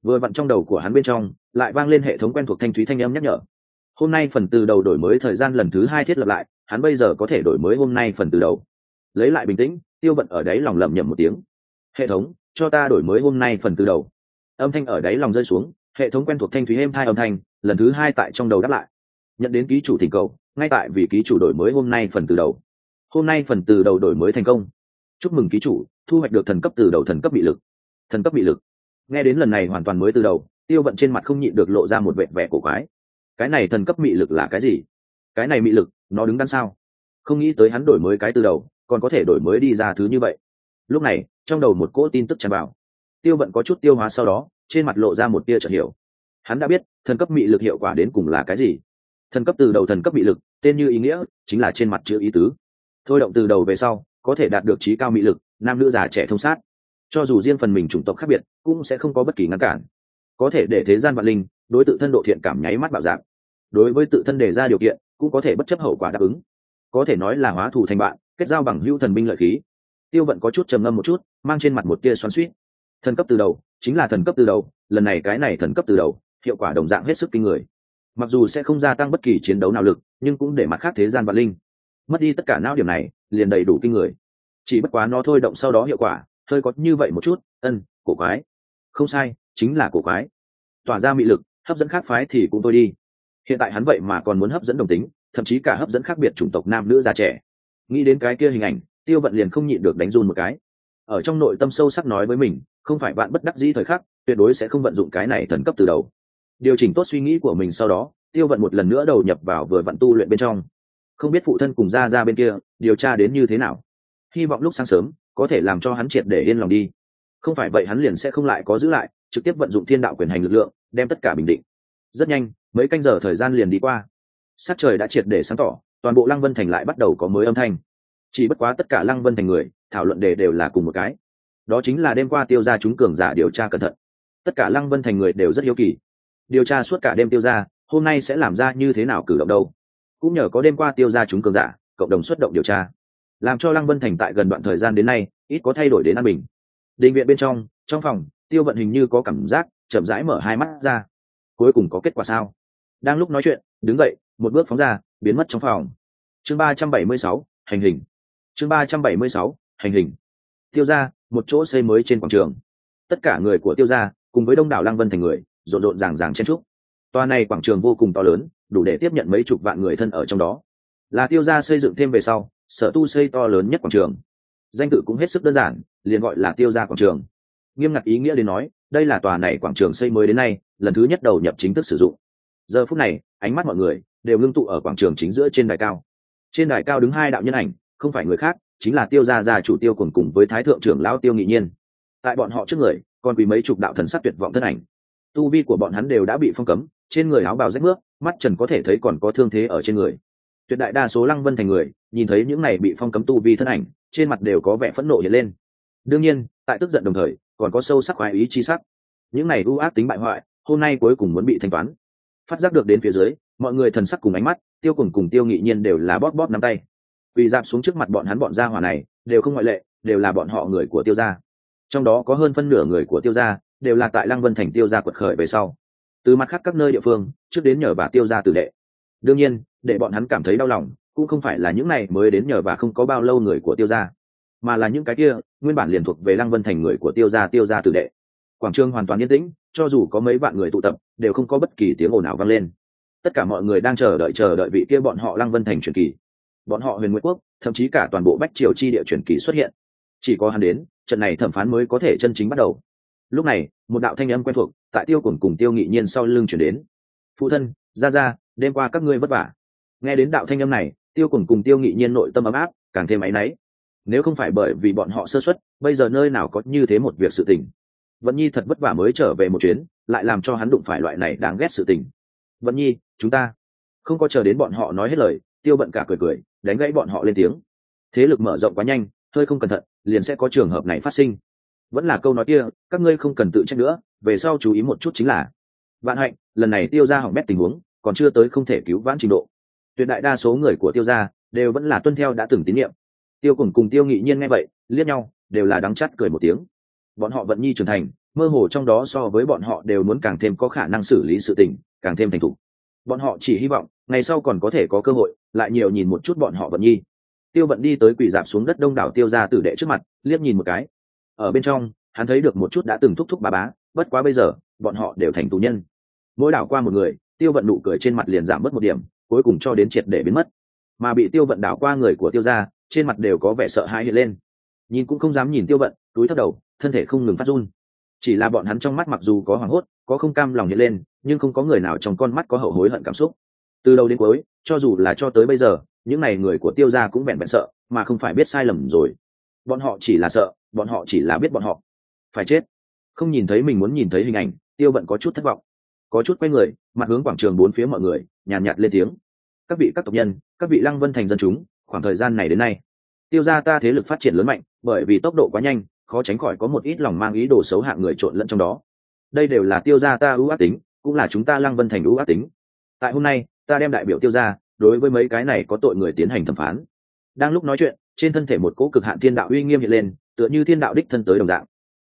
Vừa vặn trong đầu của hắn bên trong, lại vang lên hệ thống quen thuộc thanh thúy thanh âm nhắc nhở. Hôm nay phần từ đầu đổi mới thời gian lần thứ hai thiết lập lại, hắn bây giờ có thể đổi mới hôm nay phần từ đầu. Lấy lại bình tĩnh, tiêu vận ở đấy lòng lẩm nhẩm một tiếng. Hệ thống, cho ta đổi mới hôm nay phần từ đầu. Âm thanh ở đấy lòng rơi xuống, hệ thống quen thuộc thanh thúy êm thai âm thanh, lần thứ hai tại trong đầu đáp lại. Nhận đến ký chủ thỉnh cầu, ngay tại vì ký chủ đổi mới hôm nay phần từ đầu. Hôm nay phần từ đầu đổi mới thành công. Chúc mừng ký chủ thu hoạch được thần cấp từ đầu thần cấp bị lực. Thần cấp bị lực. Nghe đến lần này hoàn toàn mới từ đầu, tiêu vận trên mặt không nhịn được lộ ra một vẻ vẻ cổ quái. Cái này thần cấp mị lực là cái gì? Cái này mị lực, nó đứng đằng sau không nghĩ tới hắn đổi mới cái từ đầu, còn có thể đổi mới đi ra thứ như vậy. Lúc này, trong đầu một cỗ tin tức tràn vào. Tiêu vận có chút tiêu hóa sau đó, trên mặt lộ ra một tia chợt hiểu. Hắn đã biết, thần cấp mị lực hiệu quả đến cùng là cái gì. Thần cấp từ đầu thần cấp mị lực, tên như ý nghĩa, chính là trên mặt chữ ý tứ. Thôi động từ đầu về sau, có thể đạt được trí cao mị lực nam nữ già trẻ thông sát. Cho dù riêng phần mình chủng tộc khác biệt, cũng sẽ không có bất kỳ ngăn cản. Có thể để thế gian vạn linh, đối tự thân độ thiện cảm nháy mắt bạo dạng. Đối với tự thân đề ra điều kiện, cũng có thể bất chấp hậu quả đáp ứng. Có thể nói là hóa thù thành bạn, kết giao bằng hữu thần binh lợi khí. Tiêu vận có chút trầm ngâm một chút, mang trên mặt một tia xoắn suýt thần cấp từ đầu, chính là thần cấp từ đầu, lần này cái này thần cấp từ đầu, hiệu quả đồng dạng hết sức kinh người. Mặc dù sẽ không gia tăng bất kỳ chiến đấu nào lực, nhưng cũng để mặt khác thế gian vạn linh. Mất đi tất cả não điểm này, liền đầy đủ kinh người chỉ bất quá nó thôi động sau đó hiệu quả, hơi có như vậy một chút, ân, cổ quái. Không sai, chính là cổ quái. Tỏa ra mị lực, hấp dẫn khác phái thì cũng thôi đi. Hiện tại hắn vậy mà còn muốn hấp dẫn đồng tính, thậm chí cả hấp dẫn khác biệt chủng tộc nam nữ già trẻ. Nghĩ đến cái kia hình ảnh, tiêu vận liền không nhịn được đánh run một cái. Ở trong nội tâm sâu sắc nói với mình, không phải bạn bất đắc dĩ thời khắc, tuyệt đối sẽ không vận dụng cái này thần cấp từ đầu. Điều chỉnh tốt suy nghĩ của mình sau đó, tiêu vận một lần nữa đầu nhập vào vừa vận tu luyện bên trong. Không biết phụ thân cùng ra ra bên kia, điều tra đến như thế nào? Hy vọng lúc sáng sớm, có thể làm cho hắn triệt để yên lòng đi. Không phải vậy hắn liền sẽ không lại có giữ lại, trực tiếp vận dụng thiên đạo quyền hành lực lượng, đem tất cả bình định. Rất nhanh, mấy canh giờ thời gian liền đi qua. Sát trời đã triệt để sáng tỏ, toàn bộ lăng vân thành lại bắt đầu có mới âm thanh. Chỉ bất quá tất cả lăng vân thành người, thảo luận đề đều là cùng một cái. Đó chính là đêm qua tiêu ra chúng cường giả điều tra cẩn thận. Tất cả lăng vân thành người đều rất hiếu kỳ. Điều tra suốt cả đêm tiêu ra hôm nay sẽ làm ra như thế nào cử động đâu? Cũng nhờ có đêm qua tiêu ra chúng cường giả, cộng đồng xuất động điều tra làm cho lăng vân thành tại gần đoạn thời gian đến nay, ít có thay đổi đến an bình. Định viện bên trong trong phòng, tiêu vận hình như có cảm giác, chậm rãi mở hai mắt ra. Cuối cùng có kết quả sao? Đang lúc nói chuyện, đứng dậy, một bước phóng ra, biến mất trong phòng. Chương ba trăm bảy mươi sáu, hành hình. Chương ba trăm bảy mươi sáu, hành hình. Tiêu ra một chỗ xây mới trên quảng trường. Tất cả người của tiêu ra cùng với đông đảo lăng vân thành người, rộn rộn ràng ràng chen trúc toa này quảng trường vô cùng to lớn, đủ để tiếp nhận mấy chục vạn người thân ở trong đó. Là tiêu ra xây dựng thêm về sau sở tu xây to lớn nhất quảng trường. Danh tự cũng hết sức đơn giản, liền gọi là tiêu ra quảng trường. Nghiêm ngặt ý nghĩa đến nói, đây là tòa này quảng trường xây mới đến nay, lần thứ nhất đầu nhập chính thức sử dụng. Giờ phút này, ánh mắt mọi người đều ngưng tụ ở quảng trường chính giữa trên đài cao. Trên đài cao đứng hai đạo nhân ảnh, không phải người khác, chính là tiêu gia gia chủ tiêu cùng cùng với thái thượng trưởng lão tiêu nghị nhiên. Tại bọn họ trước người, còn vì mấy chục đạo thần sắc tuyệt vọng thân ảnh. Tu vi của bọn hắn đều đã bị phong cấm, trên người áo bào rách nước, mắt trần có thể thấy còn có thương thế ở trên người tuyệt đại đa số lăng vân thành người, nhìn thấy những này bị phong cấm tu vi thân ảnh, trên mặt đều có vẻ phẫn nộ hiện lên. Đương nhiên, tại tức giận đồng thời, còn có sâu sắc hoài ý chi sắc. Những này ưu ác tính bại hoại, hôm nay cuối cùng muốn bị thanh toán. Phát giác được đến phía dưới, mọi người thần sắc cùng ánh mắt, tiêu cùng cùng tiêu nghị nhiên đều là bóp bóp nắm tay. Vì dạp xuống trước mặt bọn hắn bọn gia hỏa này, đều không ngoại lệ, đều là bọn họ người của tiêu gia. Trong đó có hơn phân nửa người của tiêu gia, đều là tại lăng vân thành tiêu gia quật khởi về sau. Từ mặt khác các nơi địa phương, trước đến nhờ bà tiêu gia tử đệ đương nhiên, để bọn hắn cảm thấy đau lòng, cũng không phải là những này mới đến nhờ và không có bao lâu người của tiêu gia, mà là những cái kia, nguyên bản liền thuộc về lăng vân thành người của tiêu gia tiêu gia tử đệ. Quảng trường hoàn toàn yên tĩnh, cho dù có mấy vạn người tụ tập, đều không có bất kỳ tiếng ồn nào vang lên. Tất cả mọi người đang chờ đợi chờ đợi vị kia bọn họ lăng vân thành truyền kỳ. Bọn họ huyền nguyễn quốc, thậm chí cả toàn bộ bách triều chi địa truyền kỳ xuất hiện. Chỉ có hắn đến, trận này thẩm phán mới có thể chân chính bắt đầu. Lúc này, một đạo thanh âm quen thuộc tại tiêu cồn cùng tiêu nghị nhiên sau lưng chuyển đến. Phụ thân ra ra đêm qua các ngươi vất vả. Nghe đến đạo thanh âm này, tiêu cùng cùng tiêu nghị nhiên nội tâm ấm áp, càng thêm áy náy. Nếu không phải bởi vì bọn họ sơ xuất bây giờ nơi nào có như thế một việc sự tình. Vận nhi thật vất vả mới trở về một chuyến, lại làm cho hắn đụng phải loại này đáng ghét sự tình. Vận nhi, chúng ta không có chờ đến bọn họ nói hết lời, tiêu bận cả cười cười, đánh gãy bọn họ lên tiếng. Thế lực mở rộng quá nhanh, hơi không cẩn thận, liền sẽ có trường hợp này phát sinh. Vẫn là câu nói kia, các ngươi không cần tự trách nữa, về sau chú ý một chút chính là. Vạn hạnh, lần này tiêu ra hỏng bét tình huống còn chưa tới không thể cứu vãn trình độ. Tuyệt đại đa số người của tiêu gia đều vẫn là tuân theo đã từng tín nhiệm tiêu cùng cùng tiêu nghị nhiên nghe vậy, liếc nhau, đều là đắng chắt cười một tiếng. Bọn họ vận nhi trưởng thành, mơ hồ trong đó so với bọn họ đều muốn càng thêm có khả năng xử lý sự tình, càng thêm thành thục. Bọn họ chỉ hy vọng, ngày sau còn có thể có cơ hội, lại nhiều nhìn một chút bọn họ vận nhi. Tiêu vận đi tới quỳ dạp xuống đất đông đảo tiêu ra tử đệ trước mặt, liếc nhìn một cái. Ở bên trong, hắn thấy được một chút đã từng thúc thúc bà bá, bất quá bây giờ, bọn họ đều thành tù nhân. Mỗi đảo qua một người tiêu vận nụ cười trên mặt liền giảm mất một điểm, cuối cùng cho đến triệt để biến mất. Mà bị tiêu vận đảo qua người của tiêu ra trên mặt đều có vẻ sợ hãi hiện lên. Nhìn cũng không dám nhìn tiêu vận, túi thấp đầu, thân thể không ngừng phát run. Chỉ là bọn hắn trong mắt mặc dù có hoảng hốt, có không cam lòng hiện lên, nhưng không có người nào trong con mắt có hậu hối hận cảm xúc. Từ đầu đến cuối, cho dù là cho tới bây giờ, những n à y người của tiêu g i a cũng vẹn vẹn sợ, mà không phải biết sai lầm rồi. Bọn họ chỉ là sợ, bọn họ chỉ là biết bọn họ phải chết. Không nhìn thấy mình muốn nhìn thấy hình ảnh, tiêu vận có chút thất vọng có chút quay người mặt hướng quảng trường bốn phía mọi người nhàn nhạt, nhạt lên tiếng. Các vị các tộc nhân các vị lăng vân thành dân chúng khoảng thời gian này đến nay tiêu ra ta thế lực phát triển lớn mạnh bởi vì tốc độ quá nhanh khó tránh khỏi có một ít lòng mang ý đồ xấu hạng người trộn lẫn trong đó. Đây đều là tiêu ra ta ưu ác tính cũng là chúng ta lăng vân thành ưu ác tính. Tại hôm nay ta đem đại biểu tiêu ra đối với mấy cái này có tội người tiến hành thẩm phán. Đang lúc nói chuyện trên thân thể một cỗ cực hạn thiên đạo uy nghiêm hiện lên tựa như thiên đạo đích thân tới đồng dạng.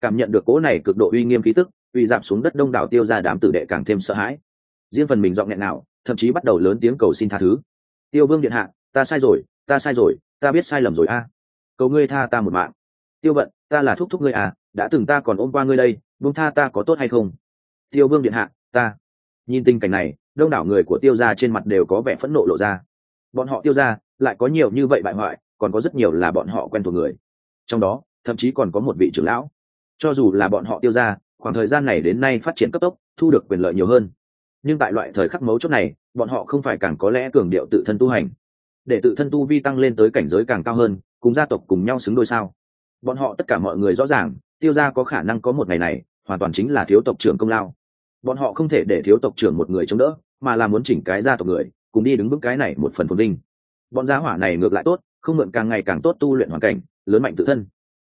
Cảm nhận được cỗ này cực độ uy nghiêm khí tức uy giảm xuống đất đông đảo tiêu ra đám tử đệ càng thêm sợ hãi. Riêng phần mình dọn nghẹn nào, thậm chí bắt đầu lớn tiếng cầu xin tha thứ. Tiêu vương điện hạ, ta sai rồi, ta sai rồi, ta biết sai lầm rồi a. Cầu ngươi tha ta một mạng. Tiêu vận, ta là thúc thúc ngươi à đã từng ta còn ôm qua ngươi đây vương tha ta có tốt hay không? Tiêu vương điện hạ, ta. Nhìn tình cảnh này, đông đảo người của tiêu gia trên mặt đều có vẻ phẫn nộ lộ ra. Bọn họ tiêu gia lại có nhiều như vậy bại hoại, còn có rất nhiều là bọn họ quen thuộc người. Trong đó, thậm chí còn có một vị trưởng lão. Cho dù là bọn họ tiêu gia khoảng thời gian này đến nay phát triển cấp tốc, thu được quyền lợi nhiều hơn. Nhưng tại loại thời khắc mấu chốt này, bọn họ không phải càng có lẽ cường điệu tự thân tu hành. Để tự thân tu vi tăng lên tới cảnh giới càng cao hơn, cùng gia tộc cùng nhau xứng đôi sao. Bọn họ tất cả mọi người rõ ràng, tiêu gia có khả năng có một ngày này, hoàn toàn chính là thiếu tộc trưởng công lao. Bọn họ không thể để thiếu tộc trưởng một người chống đỡ, mà là muốn chỉnh cái gia tộc người, cùng đi đứng bước cái này một phần phồn vinh. Bọn gia hỏa này ngược lại tốt, không mượn càng ngày càng tốt tu luyện hoàn cảnh, lớn mạnh tự thân.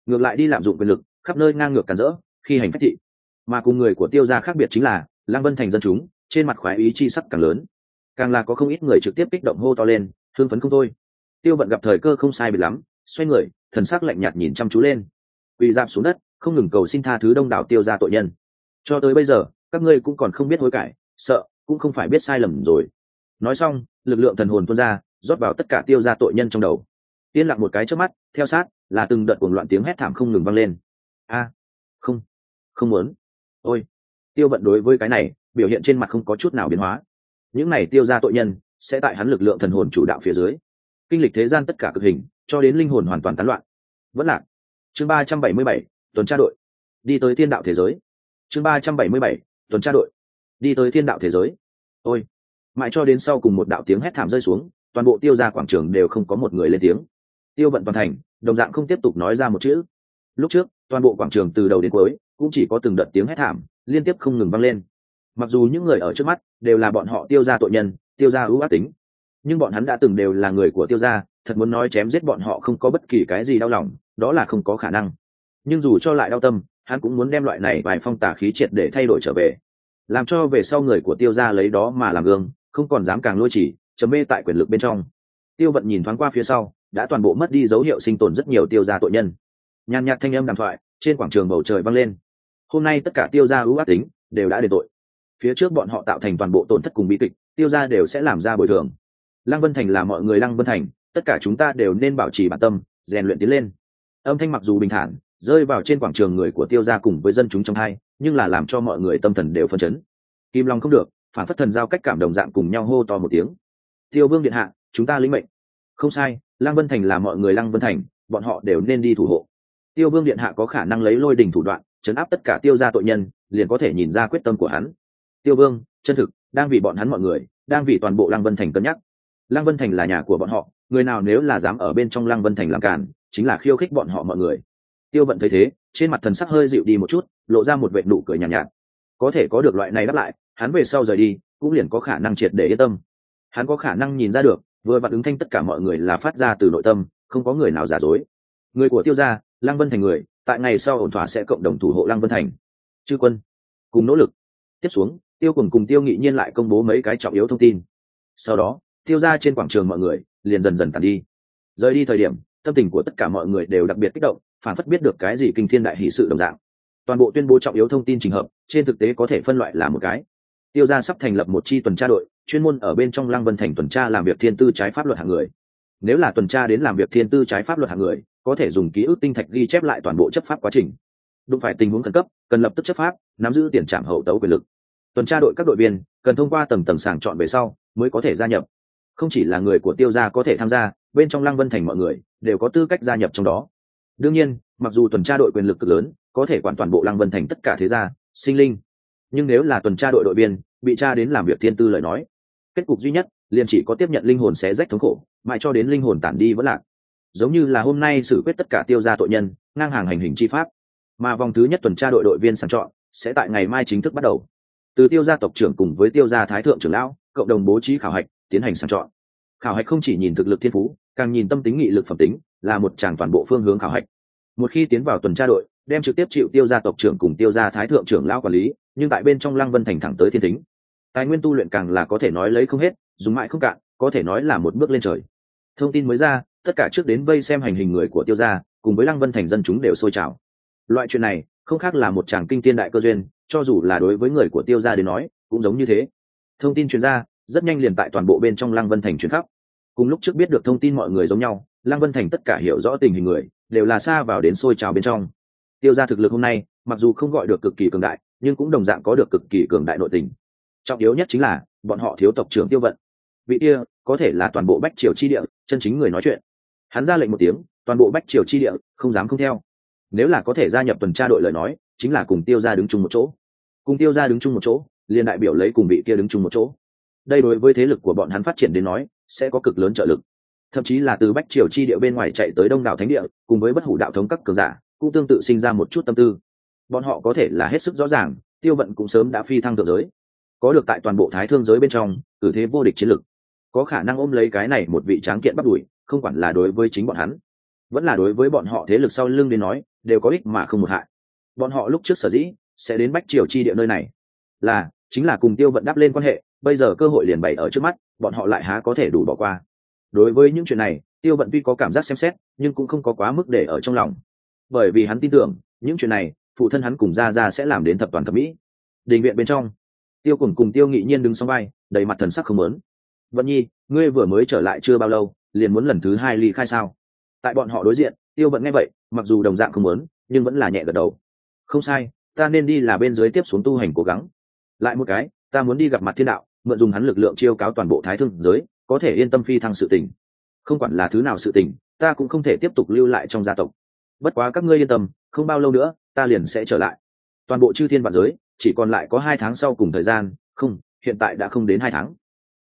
Ngược lại đi lạm dụng quyền lực, khắp nơi ngang ngược cản rỡ, khi hành phách thị mà cùng người của tiêu gia khác biệt chính là lang vân thành dân chúng, trên mặt khoái ý chi sắc càng lớn. Càng là có không ít người trực tiếp kích động hô to lên, thương phấn không thôi. Tiêu vận gặp thời cơ không sai bị lắm, xoay người, thần sắc lạnh nhạt nhìn chăm chú lên. Quỳ dạp xuống đất, không ngừng cầu xin tha thứ đông đảo tiêu gia tội nhân. Cho tới bây giờ, các ngươi cũng còn không biết hối cải, sợ, cũng không phải biết sai lầm rồi. Nói xong, lực lượng thần hồn tuôn ra, rót vào tất cả tiêu gia tội nhân trong đầu. Yên lặng một cái trước mắt, theo sát, là từng đợt cuồng loạn tiếng hét thảm không ngừng vang lên. A, không không muốn ôi, tiêu vận đối với cái này, biểu hiện trên mặt không có chút nào biến hóa. Những này tiêu ra tội nhân, sẽ tại hắn lực lượng thần hồn chủ đạo phía dưới. Kinh lịch thế gian tất cả cực hình, cho đến linh hồn hoàn toàn tán loạn. Vẫn lạc. Chương ba trăm bảy mươi bảy, tuần tra đội. Đi tới thiên đạo thế giới. Chương ba trăm bảy mươi bảy, tuần tra đội. Đi tới thiên đạo thế giới. Ôi, mãi cho đến sau cùng một đạo tiếng hét thảm rơi xuống, toàn bộ tiêu ra quảng trường đều không có một người lên tiếng. Tiêu vận toàn thành, đồng dạng không tiếp tục nói ra một chữ. Lúc trước, toàn bộ quảng trường từ đầu đến cuối cũng chỉ có từng đợt tiếng hét thảm, liên tiếp không ngừng vang lên. Mặc dù những người ở trước mắt đều là bọn họ tiêu ra tội nhân, tiêu ra ưu ác tính, nhưng bọn hắn đã từng đều là người của tiêu gia, thật muốn nói chém giết bọn họ không có bất kỳ cái gì đau lòng, đó là không có khả năng. Nhưng dù cho lại đau tâm, hắn cũng muốn đem loại này vài phong tả khí triệt để thay đổi trở về. Làm cho về sau người của tiêu gia lấy đó mà làm gương, không còn dám càng lôi chỉ chấm mê tại quyền lực bên trong. Tiêu vận nhìn thoáng qua phía sau, đã toàn bộ mất đi dấu hiệu sinh tồn rất nhiều tiêu gia tội nhân. Nhàn nhạt thanh âm đàm thoại, trên quảng trường bầu trời vang lên hôm nay tất cả tiêu gia ưu ác tính đều đã đền tội. Phía trước bọn họ tạo thành toàn bộ tổn thất cùng bi kịch, tiêu gia đều sẽ làm ra bồi thường. Lăng vân thành là mọi người lăng vân thành, tất cả chúng ta đều nên bảo trì bản tâm, rèn luyện tiến lên. Âm thanh mặc dù bình thản, rơi vào trên quảng trường người của tiêu gia cùng với dân chúng trong hai, nhưng là làm cho mọi người tâm thần đều phân chấn. Kim long không được, phản phất thần giao cách cảm đồng dạng cùng nhau hô to một tiếng. Tiêu vương điện hạ, chúng ta lĩnh mệnh. Không sai, lăng vân thành là mọi người lăng vân thành, bọn họ đều nên đi thủ hộ tiêu vương điện hạ có khả năng lấy lôi đình thủ đoạn chấn áp tất cả tiêu gia tội nhân liền có thể nhìn ra quyết tâm của hắn. Tiêu vương chân thực đang vì bọn hắn mọi người đang vì toàn bộ lăng vân thành cân nhắc. Lăng vân thành là nhà của bọn họ người nào nếu là dám ở bên trong lăng vân thành làm cản chính là khiêu khích bọn họ mọi người. Tiêu vận thấy thế trên mặt thần sắc hơi dịu đi một chút lộ ra một vệ nụ cười nhàn nhạt, nhạt. Có thể có được loại này đáp lại hắn về sau rời đi cũng liền có khả năng triệt để yên tâm. Hắn có khả năng nhìn ra được vừa vặn ứng thanh tất cả mọi người là phát ra từ nội tâm không có người nào giả dối. Người của tiêu gia lăng vân thành người, tại ngày sau ổn thỏa sẽ cộng đồng thủ hộ lăng vân thành. Chư quân, cùng nỗ lực. Tiếp xuống, tiêu cùng cùng tiêu nghị nhiên lại công bố mấy cái trọng yếu thông tin. Sau đó, tiêu ra trên quảng trường mọi người, liền dần dần tàn đi. Rời đi thời điểm, tâm tình của tất cả mọi người đều đặc biệt kích động, phản phất biết được cái gì kinh thiên đại hỷ sự đồng dạng. Toàn bộ tuyên bố trọng yếu thông tin trình hợp, trên thực tế có thể phân loại là một cái. Tiêu gia sắp thành lập một chi tuần tra đội, chuyên môn ở bên trong lăng vân thành tuần tra làm việc thiên tư trái pháp luật hạng người. Nếu là tuần tra đến làm việc thiên tư trái pháp luật hạng người có thể dùng ký ức tinh thạch ghi chép lại toàn bộ chấp pháp quá trình. Đụng phải tình huống khẩn cấp, cần lập tức chấp pháp, nắm giữ tiền trạm hậu tấu quyền lực. Tuần tra đội các đội viên, cần thông qua tầng tầng sàng chọn về sau, mới có thể gia nhập. Không chỉ là người của tiêu gia có thể tham gia, bên trong lăng vân thành mọi người đều có tư cách gia nhập trong đó. Đương nhiên, mặc dù tuần tra đội quyền lực cực lớn, có thể quản toàn bộ lăng vân thành tất cả thế gia, sinh linh. Nhưng nếu là tuần tra đội đội viên, bị tra đến làm việc thiên tư lời nói, kết cục duy nhất, liền chỉ có tiếp nhận linh hồn xé rách thống khổ, mãi cho đến linh hồn tản đi vẫn lạc giống như là hôm nay xử quyết tất cả tiêu gia tội nhân, ngang hàng hành hình chi pháp. Mà vòng thứ nhất tuần tra đội đội viên sàng chọn sẽ tại ngày mai chính thức bắt đầu. Từ tiêu gia tộc trưởng cùng với tiêu gia thái thượng trưởng lão, cộng đồng bố trí khảo hạch, tiến hành sàng chọn. Khảo hạch không chỉ nhìn thực lực thiên phú, càng nhìn tâm tính nghị lực phẩm tính, là một tràng toàn bộ phương hướng khảo hạch. Một khi tiến vào tuần tra đội, đem trực tiếp chịu tiêu gia tộc trưởng cùng tiêu gia thái thượng trưởng lão quản lý, nhưng tại bên trong lăng vân thành thẳng tới thiên tính tài nguyên tu luyện càng là có thể nói lấy không hết, dùng mãi không cạn, có thể nói là một bước lên trời. Thông tin mới ra tất cả trước đến vây xem hành hình người của tiêu gia, cùng với lăng vân thành dân chúng đều sôi trào. Loại chuyện này, không khác là một tràng kinh tiên đại cơ duyên, cho dù là đối với người của tiêu gia đến nói, cũng giống như thế. Thông tin chuyên gia rất nhanh liền tại toàn bộ bên trong lăng vân thành chuyến khắp. Cùng lúc trước biết được thông tin mọi người giống nhau, lăng vân thành tất cả hiểu rõ tình hình người, đều là xa vào đến sôi trào bên trong. Tiêu gia thực lực hôm nay, mặc dù không gọi được cực kỳ cường đại, nhưng cũng đồng dạng có được cực kỳ cường đại nội tình. Trọng yếu nhất chính là, bọn họ thiếu tộc trưởng tiêu vận. Vị kia, có thể là toàn bộ bách triều chi địa, chân chính người nói chuyện hắn ra lệnh một tiếng, toàn bộ bách triều chi địa, không dám không theo. Nếu là có thể gia nhập tuần tra đội lời nói, chính là cùng tiêu ra đứng chung một chỗ. Cùng tiêu ra đứng chung một chỗ, liền đại biểu lấy cùng vị kia đứng chung một chỗ. Đây đối với thế lực của bọn hắn phát triển đến nói, sẽ có cực lớn trợ lực. Thậm chí là từ bách triều chi địa bên ngoài chạy tới đông đảo thánh địa, cùng với bất hủ đạo thống các cường giả, cũng tương tự sinh ra một chút tâm tư. Bọn họ có thể là hết sức rõ ràng, tiêu vận cũng sớm đã phi thăng thượng giới. Có được tại toàn bộ thái thương giới bên trong, cử thế vô địch chiến lực. Có khả năng ôm lấy cái này một vị tráng kiện bắt đuổi không quản là đối với chính bọn hắn, vẫn là đối với bọn họ thế lực sau lưng đến nói, đều có ích mà không một hại. Bọn họ lúc trước sở dĩ sẽ đến bách triều chi địa nơi này, là chính là cùng tiêu vận đáp lên quan hệ, bây giờ cơ hội liền bày ở trước mắt, bọn họ lại há có thể đủ bỏ qua. Đối với những chuyện này, tiêu vận tuy có cảm giác xem xét, nhưng cũng không có quá mức để ở trong lòng. Bởi vì hắn tin tưởng, những chuyện này, phụ thân hắn cùng ra ra sẽ làm đến thập toàn thẩm mỹ. Đình viện bên trong, tiêu cùng cùng tiêu nghị nhiên đứng sau vai, đầy mặt thần sắc không lớn vận nhi, ngươi vừa mới trở lại chưa bao lâu? Liền muốn lần thứ hai ly khai sao? Tại bọn họ đối diện tiêu vận nghe vậy mặc dù đồng dạng không muốn, nhưng vẫn là nhẹ gật đầu. Không sai ta nên đi là bên dưới tiếp xuống tu hành cố gắng. Lại một cái ta muốn đi gặp mặt thiên đạo mượn dùng hắn lực lượng chiêu cáo toàn bộ thái thương giới có thể yên tâm phi thăng sự tình. Không quản là thứ nào sự tình ta cũng không thể tiếp tục lưu lại trong gia tộc. Bất quá các ngươi yên tâm không bao lâu nữa ta liền sẽ trở lại. Toàn bộ chư thiên vạn giới chỉ còn lại có hai tháng sau cùng thời gian không hiện tại đã không đến hai tháng.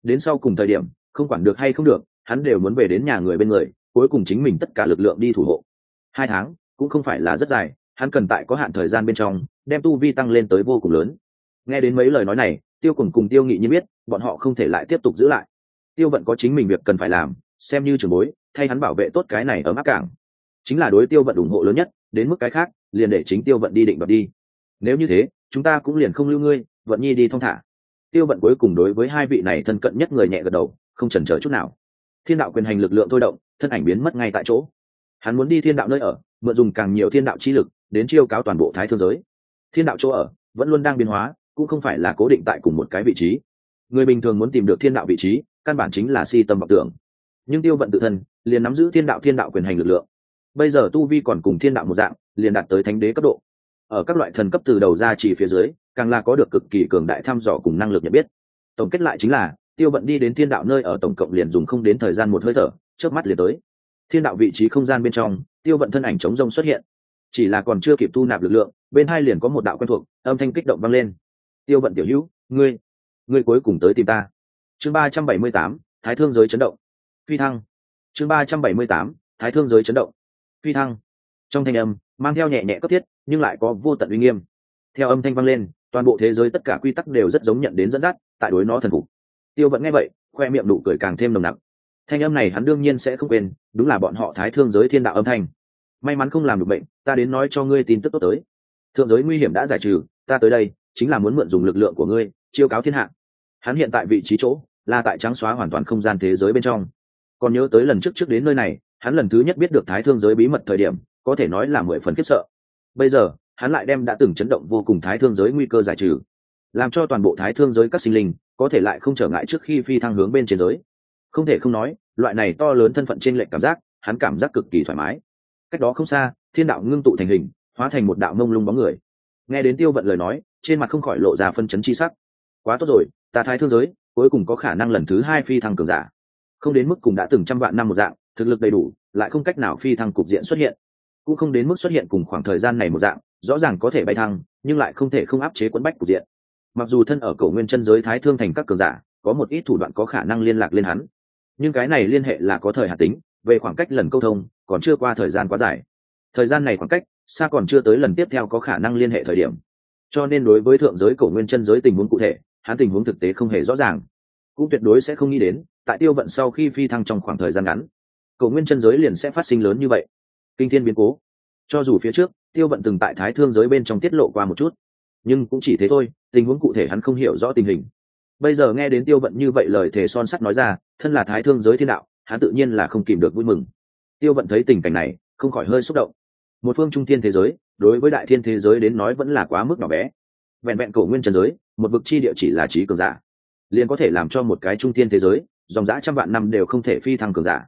Đến sau cùng thời điểm không quản được hay không được hắn đều muốn về đến nhà người bên người, cuối cùng chính mình tất cả lực lượng đi thủ hộ. Hai tháng, cũng không phải là rất dài, hắn cần tại có hạn thời gian bên trong, đem tu vi tăng lên tới vô cùng lớn. Nghe đến mấy lời nói này, tiêu cùng cùng tiêu nghị như biết, bọn họ không thể lại tiếp tục giữ lại. Tiêu vận có chính mình việc cần phải làm, xem như trường bối, thay hắn bảo vệ tốt cái này ở mắc cảng. Chính là đối tiêu vận ủng hộ lớn nhất, đến mức cái khác, liền để chính tiêu vận đi định đoạt đi. Nếu như thế, chúng ta cũng liền không lưu ngươi, vận nhi đi thong thả. Tiêu vận cuối cùng đối với hai vị này thân cận nhất người nhẹ gật đầu, không chần chờ chút nào thiên đạo quyền hành lực lượng thôi động, thân ảnh biến mất ngay tại chỗ. Hắn muốn đi thiên đạo nơi ở, mượn dùng càng nhiều thiên đạo chi lực, đến chiêu cáo toàn bộ thái thương giới. Thiên đạo chỗ ở vẫn luôn đang biến hóa, cũng không phải là cố định tại cùng một cái vị trí. Người bình thường muốn tìm được thiên đạo vị trí, căn bản chính là si tâm vọng tưởng. Nhưng tiêu vận tự thân, liền nắm giữ thiên đạo thiên đạo quyền hành lực lượng. Bây giờ tu vi còn cùng thiên đạo một dạng, liền đạt tới thánh đế cấp độ. Ở các loại thần cấp từ đầu ra chỉ phía dưới, càng là có được cực kỳ cường đại thăm dò cùng năng lực nhận biết. Tổng kết lại chính là tiêu vận đi đến thiên đạo nơi ở tổng cộng liền dùng không đến thời gian một hơi thở trước mắt liền tới. Thiên đạo vị trí không gian bên trong, tiêu vận thân ảnh chống rông xuất hiện. Chỉ là còn chưa kịp thu nạp lực lượng, bên hai liền có một đạo quen thuộc, âm thanh kích động vang lên. Tiêu vận tiểu hữu, ngươi ngươi cuối cùng tới tìm ta. Chương ba trăm bảy mươi tám, thái thương giới chấn động. Phi thăng. Chương ba trăm bảy mươi tám, thái thương giới chấn động. Phi thăng. Trong thanh âm, mang theo nhẹ nhẹ cấp thiết, nhưng lại có vô tận uy nghiêm. Theo âm thanh vang lên, toàn bộ thế giới tất cả quy tắc đều rất giống nhận đến dẫn dắt, tại đối nó thần phục tiêu vẫn nghe vậy, khoe miệng nụ cười càng thêm nồng nặc. Thanh âm này hắn đương nhiên sẽ không quên, đúng là bọn họ thái thương giới thiên đạo âm thanh. May mắn không làm được bệnh, ta đến nói cho ngươi tin tức tốt tới. Thượng giới nguy hiểm đã giải trừ, ta tới đây, chính là muốn mượn dùng lực lượng của ngươi, chiêu cáo thiên hạ. Hắn hiện tại vị trí chỗ, là tại trắng xóa hoàn toàn không gian thế giới bên trong. Còn nhớ tới lần trước trước đến nơi này, hắn lần thứ nhất biết được thái thương giới bí mật thời điểm, có thể nói là mười phần khiếp sợ. Bây giờ, hắn lại đem đã từng chấn động vô cùng thái thương giới nguy cơ giải trừ làm cho toàn bộ thái thương giới các sinh linh có thể lại không trở ngại trước khi phi thăng hướng bên trên giới. Không thể không nói, loại này to lớn thân phận trên lệnh cảm giác, hắn cảm giác cực kỳ thoải mái. Cách đó không xa, thiên đạo ngưng tụ thành hình, hóa thành một đạo mông lung bóng người. Nghe đến tiêu vận lời nói, trên mặt không khỏi lộ ra phân chấn chi sắc. Quá tốt rồi, ta thái thương giới, cuối cùng có khả năng lần thứ hai phi thăng cường giả. Không đến mức cùng đã từng trăm vạn năm một dạng, thực lực đầy đủ, lại không cách nào phi thăng cục diện xuất hiện. Cũng không đến mức xuất hiện cùng khoảng thời gian này một dạng, rõ ràng có thể bay thăng, nhưng lại không thể không áp chế quẫn bách cục diện mặc dù thân ở cổ nguyên chân giới thái thương thành các cường giả, có một ít thủ đoạn có khả năng liên lạc lên hắn. Nhưng cái này liên hệ là có thời hạn tính, về khoảng cách lần câu thông, còn chưa qua thời gian quá dài. Thời gian này khoảng cách, xa còn chưa tới lần tiếp theo có khả năng liên hệ thời điểm. Cho nên đối với thượng giới cổ nguyên chân giới tình huống cụ thể, hắn tình huống thực tế không hề rõ ràng. Cũng tuyệt đối sẽ không nghĩ đến, tại tiêu vận sau khi phi thăng trong khoảng thời gian ngắn, cổ nguyên chân giới liền sẽ phát sinh lớn như vậy. Kinh thiên biến cố. Cho dù phía trước, tiêu vận từng tại thái thương giới bên trong tiết lộ qua một chút, nhưng cũng chỉ thế thôi tình huống cụ thể hắn không hiểu rõ tình hình. Bây giờ nghe đến tiêu vận như vậy lời thề son sắt nói ra, thân là thái thương giới thiên đạo, hắn tự nhiên là không kìm được vui mừng. Tiêu vận thấy tình cảnh này, không khỏi hơi xúc động. Một phương trung thiên thế giới, đối với đại thiên thế giới đến nói vẫn là quá mức nhỏ bé. Vẹn vẹn cổ nguyên trần giới, một vực chi địa chỉ là trí cường giả. Liền có thể làm cho một cái trung thiên thế giới, dòng dã trăm vạn năm đều không thể phi thăng cường giả.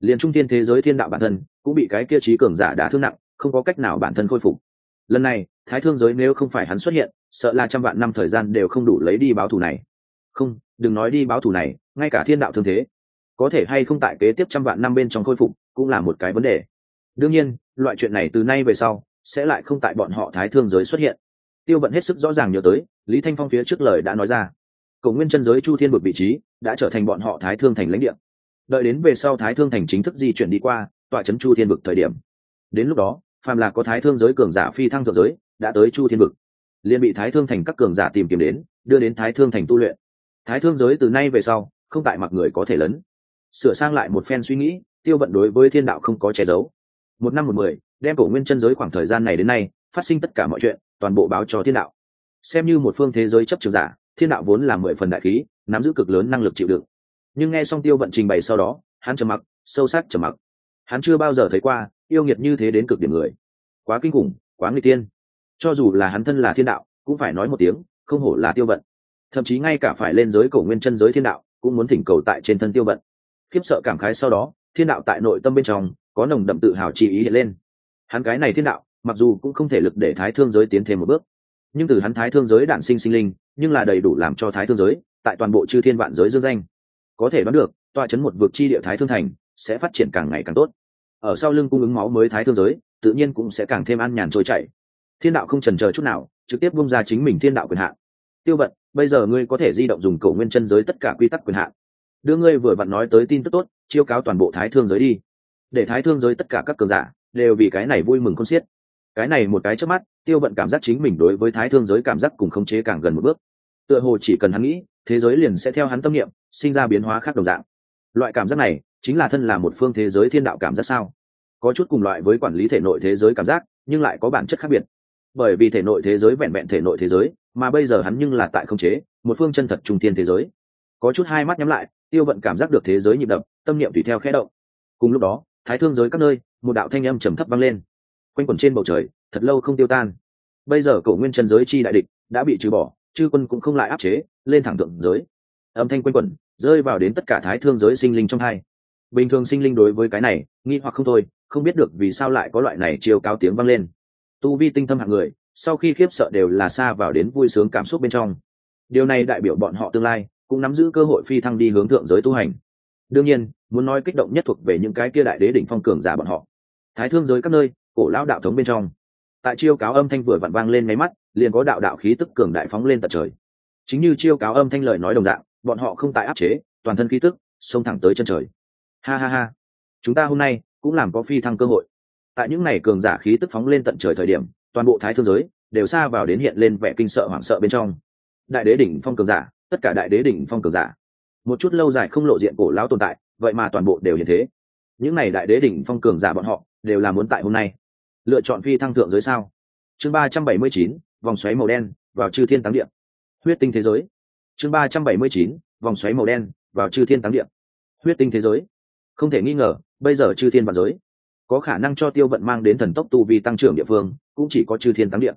Liền trung thiên thế giới thiên đạo bản thân, cũng bị cái kia trí cường giả đã thương nặng, không có cách nào bản thân khôi phục. Lần này, thái thương giới nếu không phải hắn xuất hiện sợ là trăm vạn năm thời gian đều không đủ lấy đi báo thù này. Không, đừng nói đi báo thù này, ngay cả thiên đạo thương thế, có thể hay không tại kế tiếp trăm vạn năm bên trong khôi phục cũng là một cái vấn đề. Đương nhiên, loại chuyện này từ nay về sau sẽ lại không tại bọn họ thái thương giới xuất hiện. Tiêu vận hết sức rõ ràng nhớ tới, lý thanh phong phía trước lời đã nói ra. Cầu nguyên chân giới chu thiên Bực vị trí đã trở thành bọn họ thái thương thành lãnh địa. Đợi đến về sau thái thương thành chính thức di chuyển đi qua, tọa trấn chu thiên Bực thời điểm. Đến lúc đó, phàm là có thái thương giới cường giả phi thăng thượng giới, đã tới chu thiên Bực liền bị thái thương thành các cường giả tìm kiếm đến, đưa đến thái thương thành tu luyện. Thái thương giới từ nay về sau, không tại mặc người có thể lớn sửa sang lại một phen suy nghĩ, tiêu vận đối với thiên đạo không có che giấu. Một năm một mười, đem cổ nguyên chân giới khoảng thời gian này đến nay, phát sinh tất cả mọi chuyện, toàn bộ báo cho thiên đạo. Xem như một phương thế giới chấp trường giả, thiên đạo vốn là mười phần đại khí, nắm giữ cực lớn năng lực chịu đựng. Nhưng nghe xong tiêu vận trình bày sau đó, hắn trầm mặc, sâu sắc trầm mặc. Hắn chưa bao giờ thấy qua, yêu nghiệt như thế đến cực điểm người. Quá kinh khủng, quá người tiên cho dù là hắn thân là thiên đạo, cũng phải nói một tiếng, không hổ là tiêu vận. Thậm chí ngay cả phải lên giới cổ nguyên chân giới thiên đạo, cũng muốn thỉnh cầu tại trên thân tiêu vận. Khiếp sợ cảm khái sau đó, thiên đạo tại nội tâm bên trong, có nồng đậm tự hào chi ý hiện lên. Hắn cái này thiên đạo, mặc dù cũng không thể lực để thái thương giới tiến thêm một bước. Nhưng từ hắn thái thương giới đản sinh sinh linh, nhưng là đầy đủ làm cho thái thương giới, tại toàn bộ chư thiên vạn giới dương danh. Có thể đoán được, tọa chấn một vực chi địa thái thương thành, sẽ phát triển càng ngày càng tốt. Ở sau lưng cung ứng máu mới thái thương giới, tự nhiên cũng sẽ càng thêm an nhàn trôi chảy thiên đạo không trần chờ chút nào, trực tiếp bung ra chính mình thiên đạo quyền hạn. Tiêu vận, bây giờ ngươi có thể di động dùng cổ nguyên chân giới tất cả quy tắc quyền hạn. Đưa ngươi vừa vặn nói tới tin tức tốt, chiêu cáo toàn bộ thái thương giới đi. Để thái thương giới tất cả các cường giả đều vì cái này vui mừng con xiết. Cái này một cái trước mắt, tiêu vận cảm giác chính mình đối với thái thương giới cảm giác cùng khống chế càng gần một bước. Tựa hồ chỉ cần hắn nghĩ, thế giới liền sẽ theo hắn tâm niệm, sinh ra biến hóa khác đồng dạng. Loại cảm giác này, chính là thân là một phương thế giới thiên đạo cảm giác sao? Có chút cùng loại với quản lý thể nội thế giới cảm giác, nhưng lại có bản chất khác biệt bởi vì thể nội thế giới vẹn vẹn thể nội thế giới, mà bây giờ hắn nhưng là tại không chế, một phương chân thật trung tiên thế giới. Có chút hai mắt nhắm lại, tiêu vận cảm giác được thế giới nhịp đập, tâm niệm tùy theo khẽ động. Cùng lúc đó, thái thương giới các nơi, một đạo thanh âm trầm thấp vang lên. Quanh quẩn trên bầu trời, thật lâu không tiêu tan. Bây giờ cổ nguyên chân giới chi đại địch đã bị trừ bỏ, chư quân cũng không lại áp chế, lên thẳng thượng giới. Âm thanh quanh quẩn, rơi vào đến tất cả thái thương giới sinh linh trong hai. Bình thường sinh linh đối với cái này, nghi hoặc không thôi, không biết được vì sao lại có loại này chiều cao tiếng vang lên tu vi tinh thâm hạng người, sau khi khiếp sợ đều là xa vào đến vui sướng cảm xúc bên trong. Điều này đại biểu bọn họ tương lai cũng nắm giữ cơ hội phi thăng đi hướng thượng giới tu hành. Đương nhiên, muốn nói kích động nhất thuộc về những cái kia đại đế đỉnh phong cường giả bọn họ. Thái thương giới các nơi, cổ lão đạo thống bên trong. Tại chiêu cáo âm thanh vừa vặn vang lên máy mắt, liền có đạo đạo khí tức cường đại phóng lên tận trời. Chính như chiêu cáo âm thanh lời nói đồng dạng, bọn họ không tại áp chế, toàn thân khí tức xông thẳng tới chân trời. Ha ha ha. Chúng ta hôm nay cũng làm có phi thăng cơ hội tại những ngày cường giả khí tức phóng lên tận trời thời điểm, toàn bộ thái thương giới đều xa vào đến hiện lên vẻ kinh sợ hoảng sợ bên trong. Đại đế đỉnh phong cường giả, tất cả đại đế đỉnh phong cường giả. Một chút lâu dài không lộ diện cổ lão tồn tại, vậy mà toàn bộ đều như thế. Những này đại đế đỉnh phong cường giả bọn họ, đều là muốn tại hôm nay lựa chọn phi thăng thượng giới sao? Chương ba trăm bảy mươi chín, vòng xoáy màu đen, vào chư thiên táng điệp huyết tinh thế giới. Chương ba trăm bảy mươi chín, vòng xoáy màu đen, vào chư thiên táng điệp huyết tinh thế giới. Không thể nghi ngờ, bây giờ chư thiên và giới có khả năng cho tiêu vận mang đến thần tốc tu vi tăng trưởng địa phương, cũng chỉ có chư thiên tăng điện.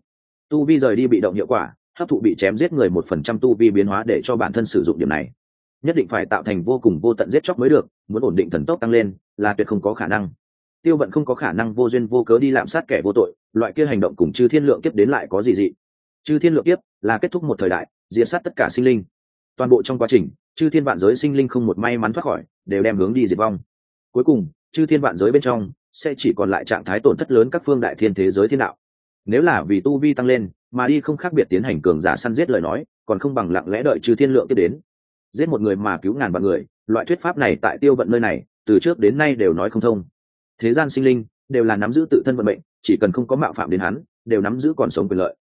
Tu vi rời đi bị động hiệu quả, hấp thụ bị chém giết người một phần trăm tu vi biến hóa để cho bản thân sử dụng điểm này. Nhất định phải tạo thành vô cùng vô tận giết chóc mới được, muốn ổn định thần tốc tăng lên, là tuyệt không có khả năng. Tiêu vận không có khả năng vô duyên vô cớ đi lạm sát kẻ vô tội, loại kia hành động cùng chư thiên lượng kiếp đến lại có gì dị. Chư thiên lượng kiếp là kết thúc một thời đại, diệt sát tất cả sinh linh. Toàn bộ trong quá trình, chư thiên vạn giới sinh linh không một may mắn thoát khỏi, đều đem hướng đi diệt vong. Cuối cùng, chư thiên vạn giới bên trong sẽ chỉ còn lại trạng thái tổn thất lớn các phương đại thiên thế giới thiên đạo. Nếu là vì tu vi tăng lên, mà đi không khác biệt tiến hành cường giả săn giết lời nói, còn không bằng lặng lẽ đợi trừ thiên lượng tiếp đến. Giết một người mà cứu ngàn vạn người, loại thuyết pháp này tại tiêu vận nơi này, từ trước đến nay đều nói không thông. Thế gian sinh linh, đều là nắm giữ tự thân vận mệnh, chỉ cần không có mạo phạm đến hắn, đều nắm giữ còn sống quyền lợi.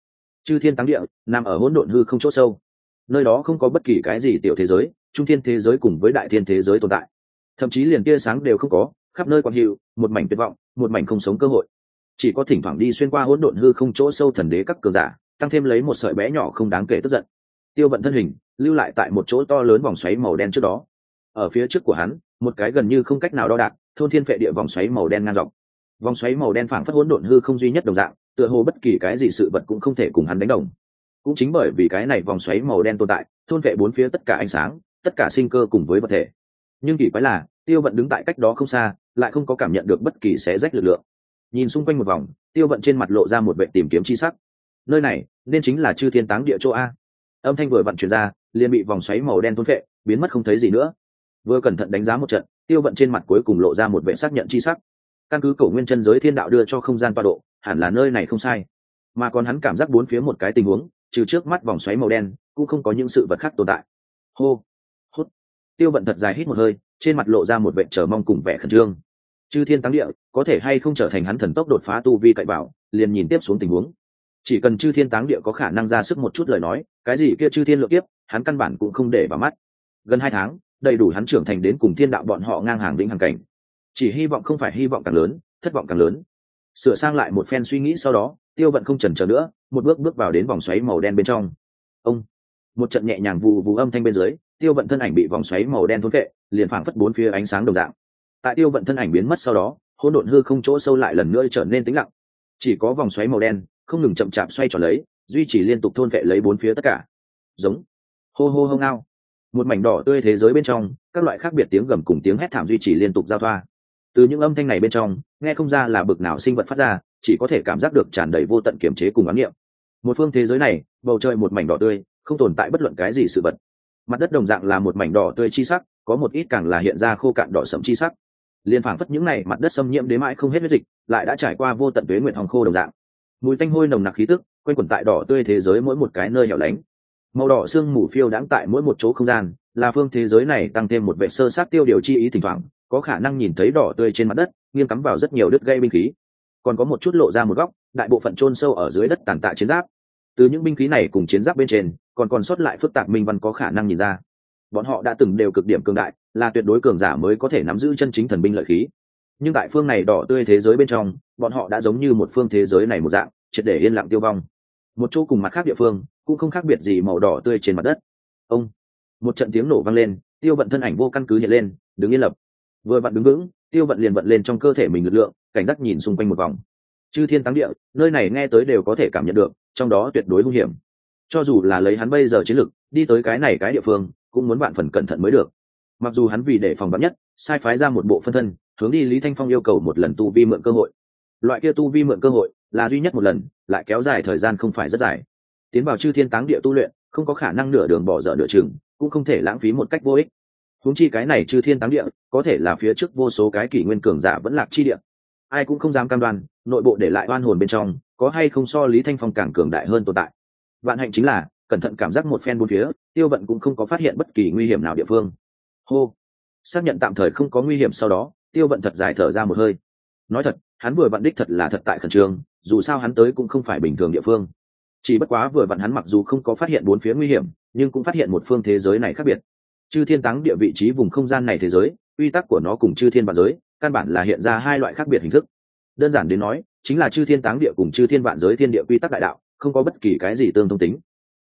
Chư thiên táng địa, nằm ở hỗn độn hư không chỗ sâu. Nơi đó không có bất kỳ cái gì tiểu thế giới, trung thiên thế giới cùng với đại thiên thế giới tồn tại. Thậm chí liền tia sáng đều không có khắp nơi quan hiệu một mảnh tuyệt vọng, một mảnh không sống cơ hội. Chỉ có thỉnh thoảng đi xuyên qua hỗn độn hư không chỗ sâu thần đế các cờ giả, tăng thêm lấy một sợi bé nhỏ không đáng kể tức giận. Tiêu vận thân hình, lưu lại tại một chỗ to lớn vòng xoáy màu đen trước đó. Ở phía trước của hắn, một cái gần như không cách nào đo đạc, thôn thiên phệ địa vòng xoáy màu đen ngang dọc. Vòng xoáy màu đen phảng phất hỗn độn hư không duy nhất đồng dạng, tựa hồ bất kỳ cái gì sự vật cũng không thể cùng hắn đánh đồng. Cũng chính bởi vì cái này vòng xoáy màu đen tồn tại, thôn vệ bốn phía tất cả ánh sáng, tất cả sinh cơ cùng với vật thể. Nhưng kỳ quái là tiêu vận đứng tại cách đó không xa, lại không có cảm nhận được bất kỳ xé rách lực lượng. Nhìn xung quanh một vòng, tiêu vận trên mặt lộ ra một vệ tìm kiếm chi sắc. Nơi này, nên chính là chư thiên táng địa chỗ a. Âm thanh vừa vận chuyển ra, liền bị vòng xoáy màu đen thôn vệ biến mất không thấy gì nữa. Vừa cẩn thận đánh giá một trận, tiêu vận trên mặt cuối cùng lộ ra một vệ xác nhận chi sắc. Căn cứ cổ nguyên chân giới thiên đạo đưa cho không gian toa độ, hẳn là nơi này không sai. Mà còn hắn cảm giác bốn phía một cái tình huống, trừ trước mắt vòng xoáy màu đen, cũng không có những sự vật khác tồn tại. Hô! Tiêu vận thật dài hít một hơi, trên mặt lộ ra một vệ chờ mong cùng vẻ khẩn trương. Chư thiên Táng địa, có thể hay không trở thành hắn thần tốc đột phá tu vi cậy bảo, liền nhìn tiếp xuống tình huống. Chỉ cần chư thiên táng địa có khả năng ra sức một chút lời nói, cái gì kia chư thiên lượng tiếp hắn căn bản cũng không để vào mắt. Gần hai tháng, đầy đủ hắn trưởng thành đến cùng thiên đạo bọn họ ngang hàng đỉnh hàng cảnh. Chỉ hy vọng không phải hy vọng càng lớn, thất vọng càng lớn. Sửa sang lại một phen suy nghĩ sau đó, tiêu vận không chần chờ nữa, một bước bước vào đến vòng xoáy màu đen bên trong. Ông, một trận nhẹ nhàng vù vù âm thanh bên dưới tiêu vận thân ảnh bị vòng xoáy màu đen thốn vệ liền phảng phất bốn phía ánh sáng đồng dạng. Tại tiêu vận thân ảnh biến mất sau đó, hỗn độn hư không chỗ sâu lại lần nữa trở nên tĩnh lặng. Chỉ có vòng xoáy màu đen, không ngừng chậm chạp xoay tròn lấy, duy trì liên tục thôn vệ lấy bốn phía tất cả. Giống. Hô hô hô ngao. Một mảnh đỏ tươi thế giới bên trong, các loại khác biệt tiếng gầm cùng tiếng hét thảm duy trì liên tục giao thoa. Từ những âm thanh này bên trong, nghe không ra là bực nào sinh vật phát ra, chỉ có thể cảm giác được tràn đầy vô tận kiềm chế cùng ám nghiệm một phương thế giới này, bầu trời một mảnh đỏ tươi, không tồn tại bất luận cái gì sự vật mặt đất đồng dạng là một mảnh đỏ tươi chi sắc, có một ít càng là hiện ra khô cạn đỏ sẫm chi sắc. Liên phảng phất những này mặt đất xâm nhiễm đến mãi không hết huyết dịch, lại đã trải qua vô tận tuế nguyện hồng khô đồng dạng. Mùi tanh hôi nồng nặc khí tức, quanh quẩn tại đỏ tươi thế giới mỗi một cái nơi hẻo lánh. Màu đỏ sương mù phiêu đãng tại mỗi một chỗ không gian, là phương thế giới này tăng thêm một vệ sơ sát tiêu điều chi ý thỉnh thoảng, có khả năng nhìn thấy đỏ tươi trên mặt đất nghiêng cắm vào rất nhiều đứt gây binh khí. Còn có một chút lộ ra một góc, đại bộ phận chôn sâu ở dưới đất tàn tạ chiến giáp. Từ những binh khí này cùng chiến giáp bên trên còn còn sót lại phức tạp minh văn có khả năng nhìn ra. Bọn họ đã từng đều cực điểm cường đại, là tuyệt đối cường giả mới có thể nắm giữ chân chính thần binh lợi khí. Nhưng tại phương này đỏ tươi thế giới bên trong, bọn họ đã giống như một phương thế giới này một dạng, triệt để yên lặng tiêu vong. Một chỗ cùng mặt khác địa phương, cũng không khác biệt gì màu đỏ tươi trên mặt đất. Ông! Một trận tiếng nổ vang lên, tiêu vận thân ảnh vô căn cứ hiện lên, đứng yên lập. Vừa vặn đứng vững, tiêu vận liền vận lên trong cơ thể mình lực lượng, cảnh giác nhìn xung quanh một vòng. Chư thiên thắng địa, nơi này nghe tới đều có thể cảm nhận được, trong đó tuyệt đối hung hiểm cho dù là lấy hắn bây giờ chiến lực, đi tới cái này cái địa phương, cũng muốn bạn phần cẩn thận mới được. Mặc dù hắn vì để phòng vắn nhất, sai phái ra một bộ phân thân, hướng đi lý thanh phong yêu cầu một lần tu vi mượn cơ hội. Loại kia tu vi mượn cơ hội, là duy nhất một lần, lại kéo dài thời gian không phải rất dài. Tiến vào chư thiên táng địa tu luyện, không có khả năng nửa đường bỏ dở nửa chừng, cũng không thể lãng phí một cách vô ích. Huống chi cái này chư thiên táng địa, có thể là phía trước vô số cái kỷ nguyên cường giả vẫn lạc chi địa. Ai cũng không dám cam đoan, nội bộ để lại oan hồn bên trong, có hay không so lý thanh phong càng cường đại hơn tồn tại vạn hạnh chính là, cẩn thận cảm giác một phen bốn phía, tiêu vận cũng không có phát hiện bất kỳ nguy hiểm nào địa phương. Hô. Xác nhận tạm thời không có nguy hiểm sau đó, tiêu vận thật dài thở ra một hơi. Nói thật, hắn vừa vặn đích thật là thật tại khẩn trương, dù sao hắn tới cũng không phải bình thường địa phương. Chỉ bất quá vừa vặn hắn mặc dù không có phát hiện bốn phía nguy hiểm, nhưng cũng phát hiện một phương thế giới này khác biệt. Chư thiên táng địa vị trí vùng không gian này thế giới, quy tắc của nó cùng chư thiên vạn giới, căn bản là hiện ra hai loại khác biệt hình thức. Đơn giản đến nói, chính là chư thiên táng địa cùng chư thiên vạn giới thiên địa quy tắc đại đạo không có bất kỳ cái gì tương thông tính.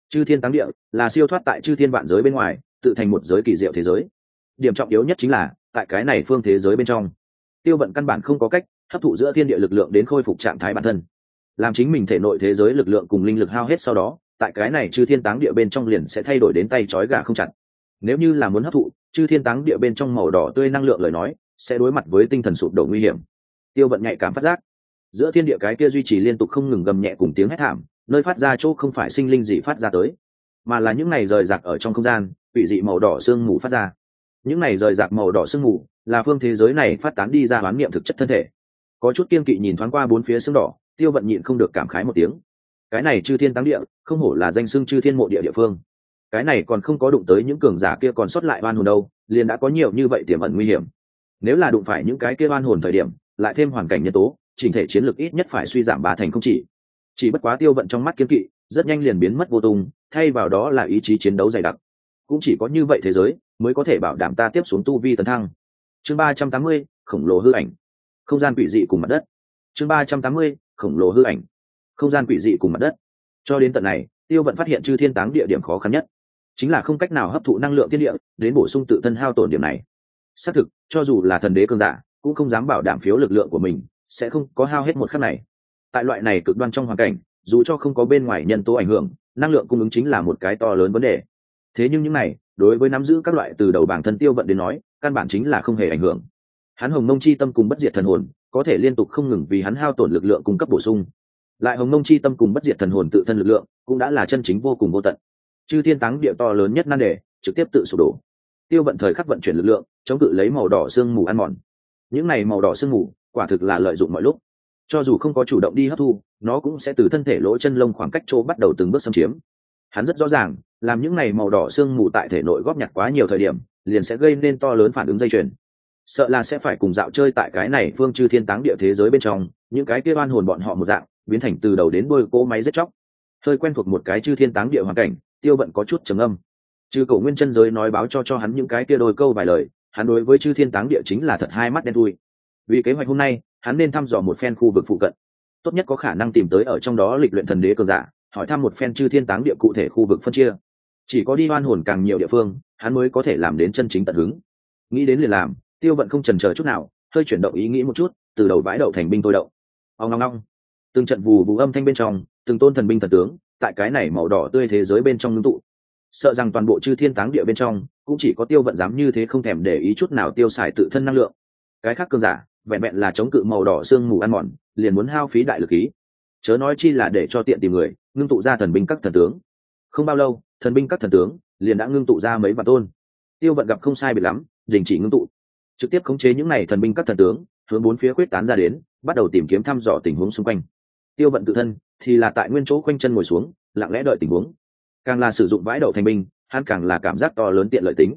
Chư thiên táng địa là siêu thoát tại chư thiên vạn giới bên ngoài, tự thành một giới kỳ diệu thế giới. Điểm trọng yếu nhất chính là, tại cái này phương thế giới bên trong, tiêu vận căn bản không có cách hấp thụ giữa thiên địa lực lượng đến khôi phục trạng thái bản thân. Làm chính mình thể nội thế giới lực lượng cùng linh lực hao hết sau đó, tại cái này chư thiên táng địa bên trong liền sẽ thay đổi đến tay trói gà không chặt. Nếu như là muốn hấp thụ chư thiên táng địa bên trong màu đỏ tươi năng lượng lời nói, sẽ đối mặt với tinh thần sụp đổ nguy hiểm. Tiêu vận nhạy cảm phát giác, giữa thiên địa cái kia duy trì liên tục không ngừng gầm nhẹ cùng tiếng hét thảm nơi phát ra chỗ không phải sinh linh gì phát ra tới, mà là những này rời rạc ở trong không gian, quỷ dị màu đỏ sương mù phát ra. Những này rời rạc màu đỏ sương mù là phương thế giới này phát tán đi ra bán niệm thực chất thân thể. Có chút kiên kỵ nhìn thoáng qua bốn phía sương đỏ, tiêu vận nhịn không được cảm khái một tiếng. Cái này chư thiên táng địa, không hổ là danh xưng chư thiên mộ địa địa phương. Cái này còn không có đụng tới những cường giả kia còn sót lại oan hồn đâu, liền đã có nhiều như vậy tiềm ẩn nguy hiểm. Nếu là đụng phải những cái kia oan hồn thời điểm, lại thêm hoàn cảnh nhân tố, chỉnh thể chiến lược ít nhất phải suy giảm ba thành không chỉ chỉ bất quá tiêu vận trong mắt kiếm kỵ, rất nhanh liền biến mất vô tung, thay vào đó là ý chí chiến đấu dày đặc. Cũng chỉ có như vậy thế giới, mới có thể bảo đảm ta tiếp xuống tu vi tấn thăng. Chương ba trăm tám mươi, khổng lồ hư ảnh. Không gian quỷ dị cùng mặt đất. Chương ba trăm tám mươi, khổng lồ hư ảnh. Không gian quỷ dị cùng mặt đất. Cho đến tận này, tiêu vận phát hiện chư thiên táng địa điểm khó khăn nhất. Chính là không cách nào hấp thụ năng lượng thiên địa, đến bổ sung tự thân hao tổn điểm này. Xác thực, cho dù là thần đế cơn giả, cũng không dám bảo đảm phiếu lực lượng của mình, sẽ không có hao hết một khắc này tại loại này cực đoan trong hoàn cảnh, dù cho không có bên ngoài nhân tố ảnh hưởng, năng lượng cung ứng chính là một cái to lớn vấn đề. Thế nhưng những này, đối với nắm giữ các loại từ đầu bảng thân tiêu vận đến nói, căn bản chính là không hề ảnh hưởng. Hắn hồng mông chi tâm cùng bất diệt thần hồn, có thể liên tục không ngừng vì hắn hao tổn lực lượng cung cấp bổ sung. Lại hồng mông chi tâm cùng bất diệt thần hồn tự thân lực lượng, cũng đã là chân chính vô cùng vô tận. Chư thiên táng địa to lớn nhất nan đề, trực tiếp tự sụp đổ. Tiêu vận thời khắc vận chuyển lực lượng, chống cự lấy màu đỏ sương mù ăn mòn. Những này màu đỏ sương mù, quả thực là lợi dụng mọi lúc cho dù không có chủ động đi hấp thu, nó cũng sẽ từ thân thể lỗ chân lông khoảng cách chỗ bắt đầu từng bước xâm chiếm. Hắn rất rõ ràng, làm những này màu đỏ sương mù tại thể nội góp nhặt quá nhiều thời điểm, liền sẽ gây nên to lớn phản ứng dây chuyền. Sợ là sẽ phải cùng dạo chơi tại cái này phương chư thiên táng địa thế giới bên trong, những cái kia oan hồn bọn họ một dạng, biến thành từ đầu đến đôi cỗ máy giết chóc. Hơi quen thuộc một cái chư thiên táng địa hoàn cảnh, tiêu bận có chút trầm âm chư cầu nguyên chân giới nói báo cho cho hắn những cái kia đôi câu vài lời, hắn đối với chư thiên táng địa chính là thật hai mắt đen thui. Vì kế hoạch hôm nay hắn nên thăm dò một phen khu vực phụ cận. Tốt nhất có khả năng tìm tới ở trong đó lịch luyện thần đế cường giả, hỏi thăm một phen chư thiên táng địa cụ thể khu vực phân chia. Chỉ có đi oan hồn càng nhiều địa phương, hắn mới có thể làm đến chân chính tận hứng. Nghĩ đến liền làm, tiêu vận không trần chờ chút nào, hơi chuyển động ý nghĩ một chút, từ đầu vãi đậu thành binh tôi đậu ông ngong ngong từng trận vù vù âm thanh bên trong, từng tôn thần binh thần tướng, tại cái này màu đỏ tươi thế giới bên trong ngưng tụ. Sợ rằng toàn bộ chư thiên táng địa bên trong, cũng chỉ có tiêu vận dám như thế không thèm để ý chút nào tiêu xài tự thân năng lượng. Cái khác cơn giả vẹn vẹn là chống cự màu đỏ sương mù ăn mòn, liền muốn hao phí đại lực khí. Chớ nói chi là để cho tiện tìm người, ngưng tụ ra thần binh các thần tướng. Không bao lâu, thần binh các thần tướng liền đã ngưng tụ ra mấy vạn tôn. Tiêu vận gặp không sai biệt lắm, đình chỉ ngưng tụ. Trực tiếp khống chế những n à y thần binh các thần tướng, hướng bốn phía quyết tán ra đến, bắt đầu tìm kiếm thăm dò tình huống xung quanh. Tiêu vận tự thân thì là tại nguyên chỗ khoanh chân ngồi xuống, lặng lẽ đợi tình huống. Càng là sử dụng vãi đậu thành binh, hắn càng là cảm giác to lớn tiện lợi tính.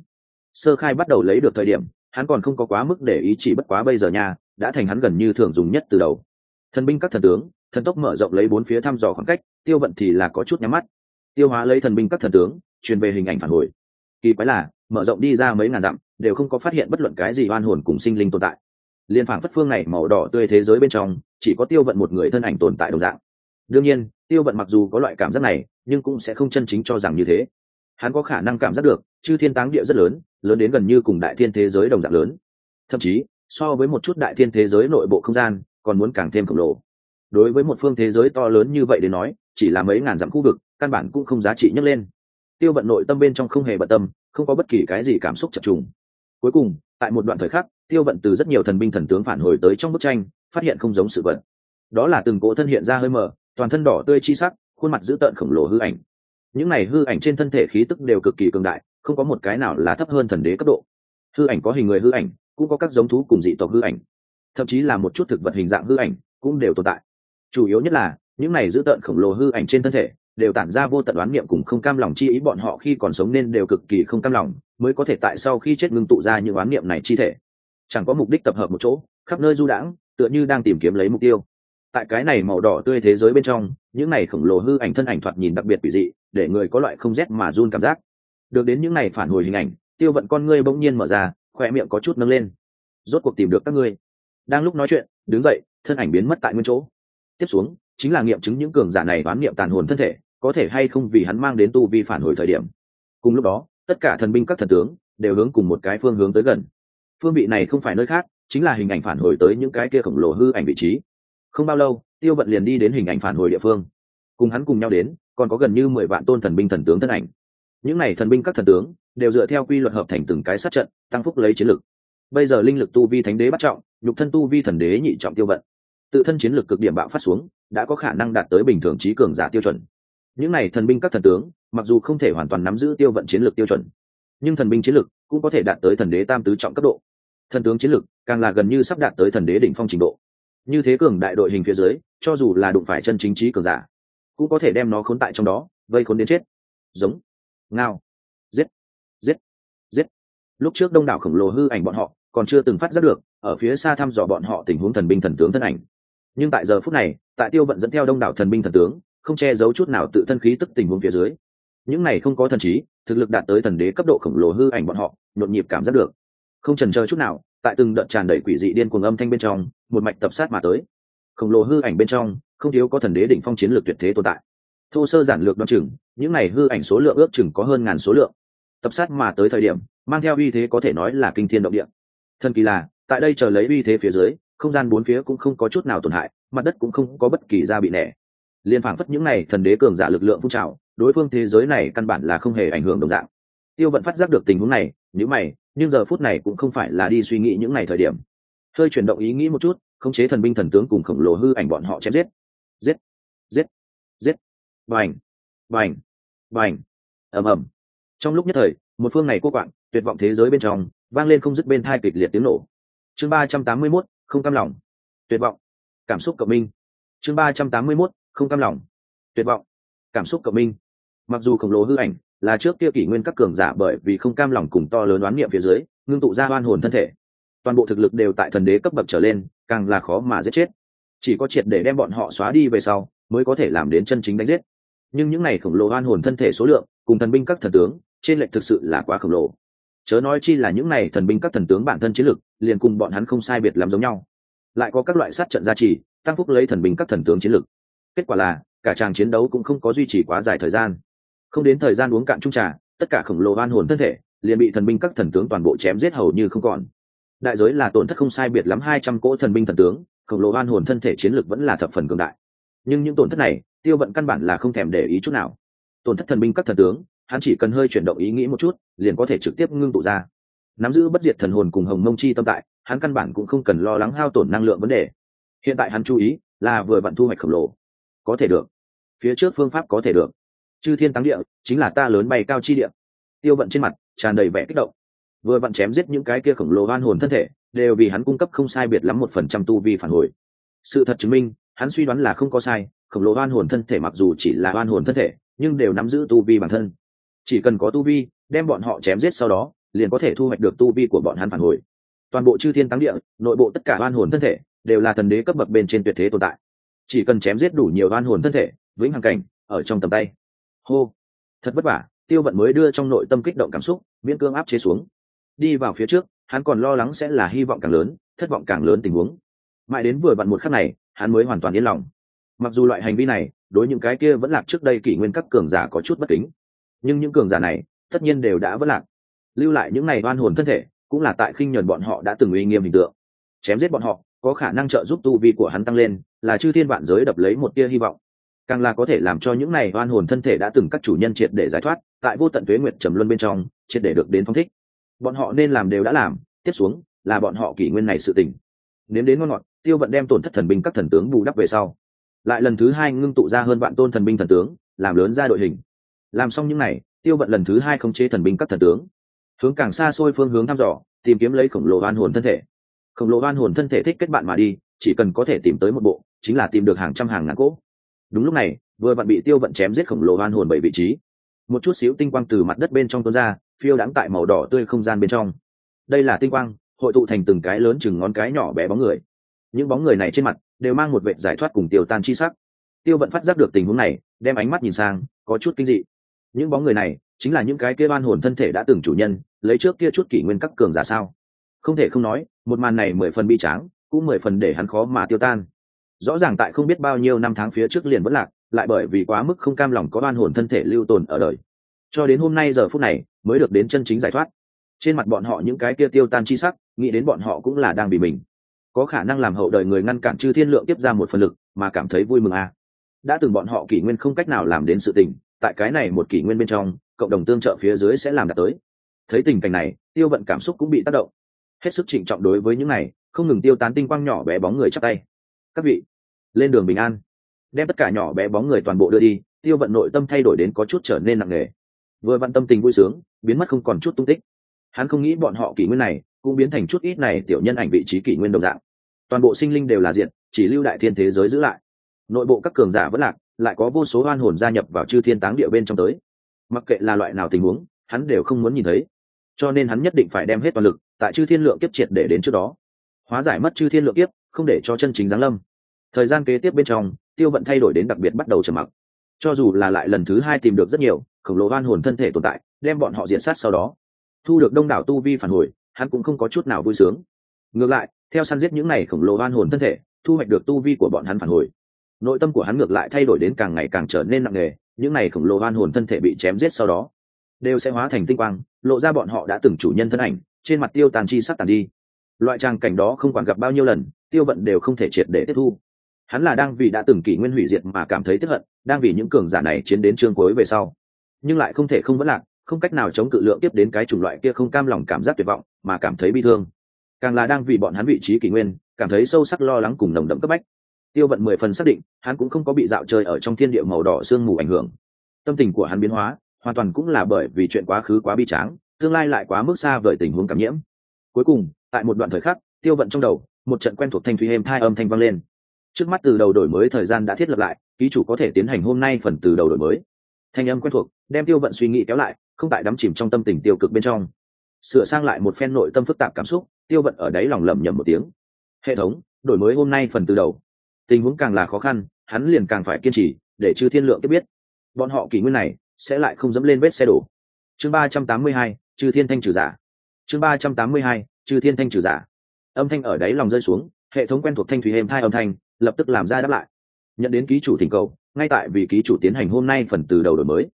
Sơ khai bắt đầu lấy được thời điểm hắn còn không có quá mức để ý chỉ bất quá bây giờ nha, đã thành hắn gần như thường dùng nhất từ đầu. Thần binh các thần tướng, thần tốc mở rộng lấy bốn phía thăm dò khoảng cách, tiêu vận thì là có chút nhắm mắt. Tiêu hóa lấy thần binh các thần tướng, truyền về hình ảnh phản hồi. Kỳ quái là, mở rộng đi ra mấy ngàn dặm, đều không có phát hiện bất luận cái gì oan hồn cùng sinh linh tồn tại. Liên phản phất phương này màu đỏ tươi thế giới bên trong, chỉ có tiêu vận một người thân ảnh tồn tại đồng dạng. Đương nhiên, tiêu vận mặc dù có loại cảm giác này, nhưng cũng sẽ không chân chính cho rằng như thế hắn có khả năng cảm giác được, chư thiên táng địa rất lớn lớn đến gần như cùng đại thiên thế giới đồng dạng lớn. Thậm chí, so với một chút đại thiên thế giới nội bộ không gian, còn muốn càng thêm khổng lồ. Đối với một phương thế giới to lớn như vậy đến nói, chỉ là mấy ngàn dặm khu vực, căn bản cũng không giá trị nhấc lên. Tiêu vận nội tâm bên trong không hề bận tâm, không có bất kỳ cái gì cảm xúc chập trùng. Cuối cùng, tại một đoạn thời khắc, tiêu vận từ rất nhiều thần binh thần tướng phản hồi tới trong bức tranh, phát hiện không giống sự vật. Đó là từng cỗ thân hiện ra hơi mờ, toàn thân đỏ tươi chi sắc, khuôn mặt dữ tợn khổng lồ hư ảnh những này hư ảnh trên thân thể khí tức đều cực kỳ cường đại, không có một cái nào là thấp hơn thần đế cấp độ. Hư ảnh có hình người hư ảnh, cũng có các giống thú cùng dị tộc hư ảnh. Thậm chí là một chút thực vật hình dạng hư ảnh cũng đều tồn tại. Chủ yếu nhất là, những này giữ tợn khổng lồ hư ảnh trên thân thể đều tản ra vô tận đoán niệm cùng không cam lòng chi ý, bọn họ khi còn sống nên đều cực kỳ không cam lòng, mới có thể tại sau khi chết ngưng tụ ra những oán niệm này chi thể. Chẳng có mục đích tập hợp một chỗ, khắp nơi du đãng, tựa như đang tìm kiếm lấy mục tiêu. Tại cái này màu đỏ tươi thế giới bên trong, những này khổng lồ hư ảnh thân ảnh thoạt nhìn đặc biệt quỷ dị để người có loại không rét mà run cảm giác. Được đến những này phản hồi hình ảnh, tiêu vận con ngươi bỗng nhiên mở ra khoe miệng có chút nâng lên. Rốt cuộc tìm được các ngươi. Đang lúc nói chuyện, đứng dậy, thân ảnh biến mất tại nguyên chỗ. Tiếp xuống, chính là nghiệm chứng những cường giả này đoán niệm tàn hồn thân thể, có thể hay không vì hắn mang đến tu vi phản hồi thời điểm. Cùng lúc đó, tất cả thần binh các thần tướng đều hướng cùng một cái phương hướng tới gần. Phương vị này không phải nơi khác, chính là hình ảnh phản hồi tới những cái kia khổng lồ hư ảnh vị trí. Không bao lâu, tiêu vận liền đi đến hình ảnh phản hồi địa phương. Cùng hắn cùng nhau đến còn có gần như mười vạn tôn thần binh thần tướng thân ảnh. Những n à y thần binh các thần tướng đều dựa theo quy luật hợp thành từng cái sát trận, tăng phúc lấy chiến lực. Bây giờ linh lực tu vi thánh đế bắt trọng, nhục thân tu vi thần đế nhị trọng tiêu vận. Tự thân chiến lực cực điểm bạo phát xuống, đã có khả năng đạt tới bình thường trí cường giả tiêu chuẩn. Những n à y thần binh các thần tướng, mặc dù không thể hoàn toàn nắm giữ tiêu vận chiến lược tiêu chuẩn, nhưng thần binh chiến lược cũng có thể đạt tới thần đế tam tứ trọng cấp độ. Thần tướng chiến lược càng là gần như sắp đạt tới thần đế đỉnh phong trình độ. Như thế cường đại đội hình phía dưới, cho dù là đụng phải chân chính trí cường giả cũng có thể đem nó khốn tại trong đó, vây khốn đến chết. Giống. Ngao. Giết. Giết. Giết. Lúc trước đông đảo khổng lồ hư ảnh bọn họ còn chưa từng phát giác được, ở phía xa thăm dò bọn họ tình huống thần binh thần tướng thân ảnh. Nhưng tại giờ phút này, tại tiêu vận dẫn theo đông đảo thần binh thần tướng, không che giấu chút nào tự thân khí tức tình huống phía dưới. Những này không có thần trí, thực lực đạt tới thần đế cấp độ khổng lồ hư ảnh bọn họ, nhộn nhịp cảm giác được. Không trần chờ chút nào, tại từng đợt tràn đầy quỷ dị điên cuồng âm thanh bên trong, một mạch tập sát mà tới. Khổng lồ hư ảnh bên trong không thiếu có thần đế đỉnh phong chiến lược tuyệt thế tồn tại. Thô sơ giản lược đoan chừng, những này hư ảnh số lượng ước chừng có hơn ngàn số lượng. Tập sát mà tới thời điểm, mang theo uy thế có thể nói là kinh thiên động địa. Thần kỳ là, tại đây chờ lấy uy thế phía dưới, không gian bốn phía cũng không có chút nào tổn hại, mặt đất cũng không có bất kỳ da bị nẻ. Liên phảng phất những này thần đế cường giả lực lượng phun trào, đối phương thế giới này căn bản là không hề ảnh hưởng đồng dạng. Tiêu vận phát giác được tình huống này nếu mày, nhưng giờ phút này cũng không phải là đi suy nghĩ những ngày thời điểm. Hơi chuyển động ý nghĩ một chút, khống chế thần binh thần tướng cùng khổng lồ hư ảnh bọn họ chém giết giết. Giết. Giết. Vành vành vành ầm ầm. Trong lúc nhất thời, một phương này cô quạng, tuyệt vọng thế giới bên trong, vang lên không dứt bên thai kịch liệt tiếng nổ. Chương ba trăm tám mươi mốt, không cam lòng. Tuyệt vọng. Cảm xúc cộng minh. Chương ba trăm tám mươi mốt, không cam lòng. Tuyệt vọng. Cảm xúc cộng minh. Mặc dù khổng lồ hư ảnh là trước kia kỷ nguyên các cường giả bởi vì không cam lòng cùng to lớn oán niệm phía dưới, ngưng tụ ra oan hồn thân thể. Toàn bộ thực lực đều tại thần đế cấp bậc trở lên, càng là khó mà giết chết chỉ có triệt để đem bọn họ xóa đi về sau, mới có thể làm đến chân chính đánh giết. Nhưng những này khổng lồ oan hồn thân thể số lượng, cùng thần binh các thần tướng, trên lệnh thực sự là quá khổng lồ. Chớ nói chi là những này thần binh các thần tướng bản thân chiến lực, liền cùng bọn hắn không sai biệt làm giống nhau. Lại có các loại sát trận gia trì, tăng phúc lấy thần binh các thần tướng chiến lực. Kết quả là, cả tràng chiến đấu cũng không có duy trì quá dài thời gian. Không đến thời gian uống cạn trung trà, tất cả khổng lồ oan hồn thân thể, liền bị thần binh các thần tướng toàn bộ chém giết hầu như không còn. Đại giới là tổn thất không sai biệt lắm hai trăm cỗ thần binh thần tướng khổng lồ oan hồn thân thể chiến lược vẫn là thập phần cường đại. Nhưng những tổn thất này, tiêu vận căn bản là không thèm để ý chút nào. Tổn thất thần binh các thần tướng, hắn chỉ cần hơi chuyển động ý nghĩ một chút, liền có thể trực tiếp ngưng tụ ra. Nắm giữ bất diệt thần hồn cùng hồng mông chi tâm tại, hắn căn bản cũng không cần lo lắng hao tổn năng lượng vấn đề. Hiện tại hắn chú ý là vừa vặn thu hoạch khổng lồ. Có thể được. Phía trước phương pháp có thể được. Chư thiên táng địa chính là ta lớn bay cao chi địa. Tiêu vận trên mặt tràn đầy vẻ kích động vừa vặn chém giết những cái kia khổng lồ oan hồn thân thể, đều vì hắn cung cấp không sai biệt lắm một phần trăm tu vi phản hồi. Sự thật chứng minh, hắn suy đoán là không có sai, khổng lồ oan hồn thân thể mặc dù chỉ là oan hồn thân thể, nhưng đều nắm giữ tu vi bản thân. Chỉ cần có tu vi, đem bọn họ chém giết sau đó, liền có thể thu hoạch được tu vi của bọn hắn phản hồi. Toàn bộ chư thiên táng địa, nội bộ tất cả oan hồn thân thể, đều là thần đế cấp bậc bên trên tuyệt thế tồn tại. Chỉ cần chém giết đủ nhiều oan hồn thân thể, vĩnh hằng cảnh, ở trong tầm tay. Hô. Thật vất vả, tiêu vận mới đưa trong nội tâm kích động cảm xúc, miễn cương áp chế xuống đi vào phía trước, hắn còn lo lắng sẽ là hy vọng càng lớn, thất vọng càng lớn tình huống. Mãi đến vừa vặn một khắc này, hắn mới hoàn toàn yên lòng. Mặc dù loại hành vi này, đối những cái kia vẫn lạc trước đây kỷ nguyên các cường giả có chút bất kính. Nhưng những cường giả này, tất nhiên đều đã vẫn lạc. Lưu lại những này oan hồn thân thể, cũng là tại khinh nhờn bọn họ đã từng uy nghiêm hình tượng. Chém giết bọn họ, có khả năng trợ giúp tu vi của hắn tăng lên, là chư thiên vạn giới đập lấy một tia hy vọng. Càng là có thể làm cho những này oan hồn thân thể đã từng các chủ nhân triệt để giải thoát, tại vô tận tuế nguyệt trầm luân bên trong, triệt để được đến phong thích bọn họ nên làm đều đã làm, tiếp xuống là bọn họ kỷ nguyên này sự tình. Nếm đến ngon ngọt, tiêu vận đem tổn thất thần binh các thần tướng bù đắp về sau. Lại lần thứ hai ngưng tụ ra hơn vạn tôn thần binh thần tướng, làm lớn ra đội hình. Làm xong những n à y tiêu vận lần thứ hai không chế thần binh các thần tướng. Hướng càng xa xôi phương hướng thăm dò, tìm kiếm lấy khổng lồ oan hồn thân thể. Khổng lồ oan hồn thân thể thích kết bạn mà đi, chỉ cần có thể tìm tới một bộ, chính là tìm được hàng trăm hàng ngàn cỗ. Đúng lúc này, vừa vặn bị tiêu vận chém giết khổng lồ oan hồn bảy vị trí. Một chút xíu tinh quang từ mặt đất bên trong tuôn ra phiêu đãng tại màu đỏ tươi không gian bên trong. Đây là tinh quang, hội tụ thành từng cái lớn chừng ngón cái nhỏ bé bóng người. Những bóng người này trên mặt đều mang một vệ giải thoát cùng tiêu tan chi sắc. Tiêu vận phát giác được tình huống này, đem ánh mắt nhìn sang, có chút kinh dị. Những bóng người này chính là những cái kia ban hồn thân thể đã từng chủ nhân, lấy trước kia chút kỷ nguyên các cường giả sao? Không thể không nói, một màn này mười phần bi tráng, cũng mười phần để hắn khó mà tiêu tan. Rõ ràng tại không biết bao nhiêu năm tháng phía trước liền vẫn lạc, lại bởi vì quá mức không cam lòng có ban hồn thân thể lưu tồn ở đời cho đến hôm nay giờ phút này mới được đến chân chính giải thoát. Trên mặt bọn họ những cái kia tiêu tan chi sắc, nghĩ đến bọn họ cũng là đang bị mình. Có khả năng làm hậu đời người ngăn cản chư thiên lượng tiếp ra một phần lực, mà cảm thấy vui mừng à. đã từng bọn họ kỷ nguyên không cách nào làm đến sự tình, tại cái này một kỷ nguyên bên trong, cộng đồng tương trợ phía dưới sẽ làm đạt tới. Thấy tình cảnh này, tiêu vận cảm xúc cũng bị tác động. Hết sức trịnh trọng đối với những này, không ngừng tiêu tán tinh quang nhỏ bé bóng người chắc tay. Các vị, lên đường bình an. Đem tất cả nhỏ bé bóng người toàn bộ đưa đi, tiêu vận nội tâm thay đổi đến có chút trở nên nặng nề vừa vặn tâm tình vui sướng, biến mất không còn chút tung tích. Hắn không nghĩ bọn họ kỷ nguyên này cũng biến thành chút ít này tiểu nhân ảnh vị trí kỷ nguyên đồng dạng. Toàn bộ sinh linh đều là diện, chỉ lưu đại thiên thế giới giữ lại. Nội bộ các cường giả vẫn lạc, lại có vô số oan hồn gia nhập vào chư thiên táng địa bên trong tới. Mặc kệ là loại nào tình huống, hắn đều không muốn nhìn thấy. Cho nên hắn nhất định phải đem hết toàn lực tại chư thiên lượng kiếp triệt để đến trước đó. Hóa giải mất chư thiên lượng kiếp, không để cho chân chính giáng lâm. Thời gian kế tiếp bên trong, tiêu vận thay đổi đến đặc biệt bắt đầu trầm mặc. Cho dù là lại lần thứ hai tìm được rất nhiều khổng lồ oan hồn thân thể tồn tại, đem bọn họ diện sát sau đó. Thu được đông đảo tu vi phản hồi, hắn cũng không có chút nào vui sướng. Ngược lại, theo săn giết những này khổng lồ oan hồn thân thể, thu hoạch được tu vi của bọn hắn phản hồi. Nội tâm của hắn ngược lại thay đổi đến càng ngày càng trở nên nặng nề, những này khổng lồ oan hồn thân thể bị chém giết sau đó, đều sẽ hóa thành tinh quang, lộ ra bọn họ đã từng chủ nhân thân ảnh, trên mặt tiêu tàn chi sắp tàn đi. Loại trang cảnh đó không quản gặp bao nhiêu lần, tiêu vận đều không thể triệt để tiếp thu. Hắn là đang vì đã từng kỷ nguyên hủy diệt mà cảm thấy tức hận, đang vì những cường giả này chiến đến chương cuối về sau nhưng lại không thể không vẫn lạc, không cách nào chống cự lượng tiếp đến cái chủng loại kia không cam lòng cảm giác tuyệt vọng, mà cảm thấy bi thương. Càng là đang vì bọn hắn vị trí kỷ nguyên, cảm thấy sâu sắc lo lắng cùng nồng đậm cấp bách. Tiêu vận mười phần xác định, hắn cũng không có bị dạo chơi ở trong thiên địa màu đỏ sương mù ảnh hưởng. Tâm tình của hắn biến hóa, hoàn toàn cũng là bởi vì chuyện quá khứ quá bi tráng, tương lai lại quá mức xa vời tình huống cảm nhiễm. Cuối cùng, tại một đoạn thời khắc, tiêu vận trong đầu, một trận quen thuộc thanh thủy êm thai âm thanh vang lên. Trước mắt từ đầu đổi mới thời gian đã thiết lập lại, ký chủ có thể tiến hành hôm nay phần từ đầu đổi mới thanh âm quen thuộc, đem tiêu vận suy nghĩ kéo lại, không tại đắm chìm trong tâm tình tiêu cực bên trong. Sửa sang lại một phen nội tâm phức tạp cảm xúc, tiêu vận ở đấy lòng lẩm nhẩm một tiếng. Hệ thống, đổi mới hôm nay phần từ đầu. Tình huống càng là khó khăn, hắn liền càng phải kiên trì, để chư thiên lượng tiếp biết. Bọn họ kỷ nguyên này, sẽ lại không dẫm lên vết xe đổ. Chương ba trăm tám mươi hai, chư thiên thanh trừ giả. Chương ba trăm tám mươi hai, chư thiên thanh trừ giả. Âm thanh ở đáy lòng rơi xuống, hệ thống quen thuộc thanh thủy êm thai âm thanh, lập tức làm ra đáp lại. Nhận đến ký chủ thỉnh cầu ngay tại vì ký chủ tiến hành hôm nay phần từ đầu đổi mới.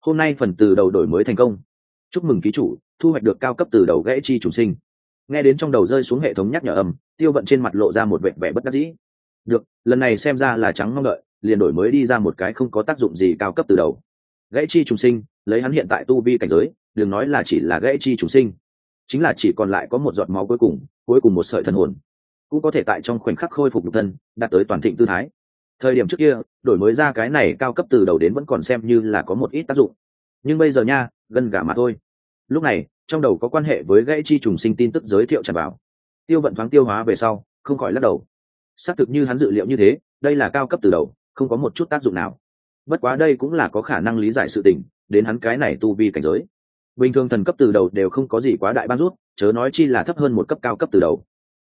Hôm nay phần từ đầu đổi mới thành công. Chúc mừng ký chủ, thu hoạch được cao cấp từ đầu gãy chi chủ sinh. Nghe đến trong đầu rơi xuống hệ thống nhắc nhở âm, tiêu vận trên mặt lộ ra một vẻ vẻ bất đắc dĩ. Được, lần này xem ra là trắng mong đợi, liền đổi mới đi ra một cái không có tác dụng gì cao cấp từ đầu. Gãy chi trùng sinh, lấy hắn hiện tại tu vi cảnh giới, đừng nói là chỉ là gãy chi trùng sinh. Chính là chỉ còn lại có một giọt máu cuối cùng cuối cùng một sợi thần hồn. Cũng có thể tại trong khoảnh khắc khôi phục nhục thân, đạt tới toàn thịnh tư thái thời điểm trước kia, đổi mới ra cái này cao cấp từ đầu đến vẫn còn xem như là có một ít tác dụng. Nhưng bây giờ nha, gần gà mà thôi. Lúc này, trong đầu có quan hệ với gãy chi trùng sinh tin tức giới thiệu tràn vào. Tiêu vận thoáng tiêu hóa về sau, không khỏi lắc đầu. Xác thực như hắn dự liệu như thế, đây là cao cấp từ đầu, không có một chút tác dụng nào. Bất quá đây cũng là có khả năng lý giải sự tình, đến hắn cái này tu vi cảnh giới. Bình thường thần cấp từ đầu đều không có gì quá đại ban rút, chớ nói chi là thấp hơn một cấp cao cấp từ đầu.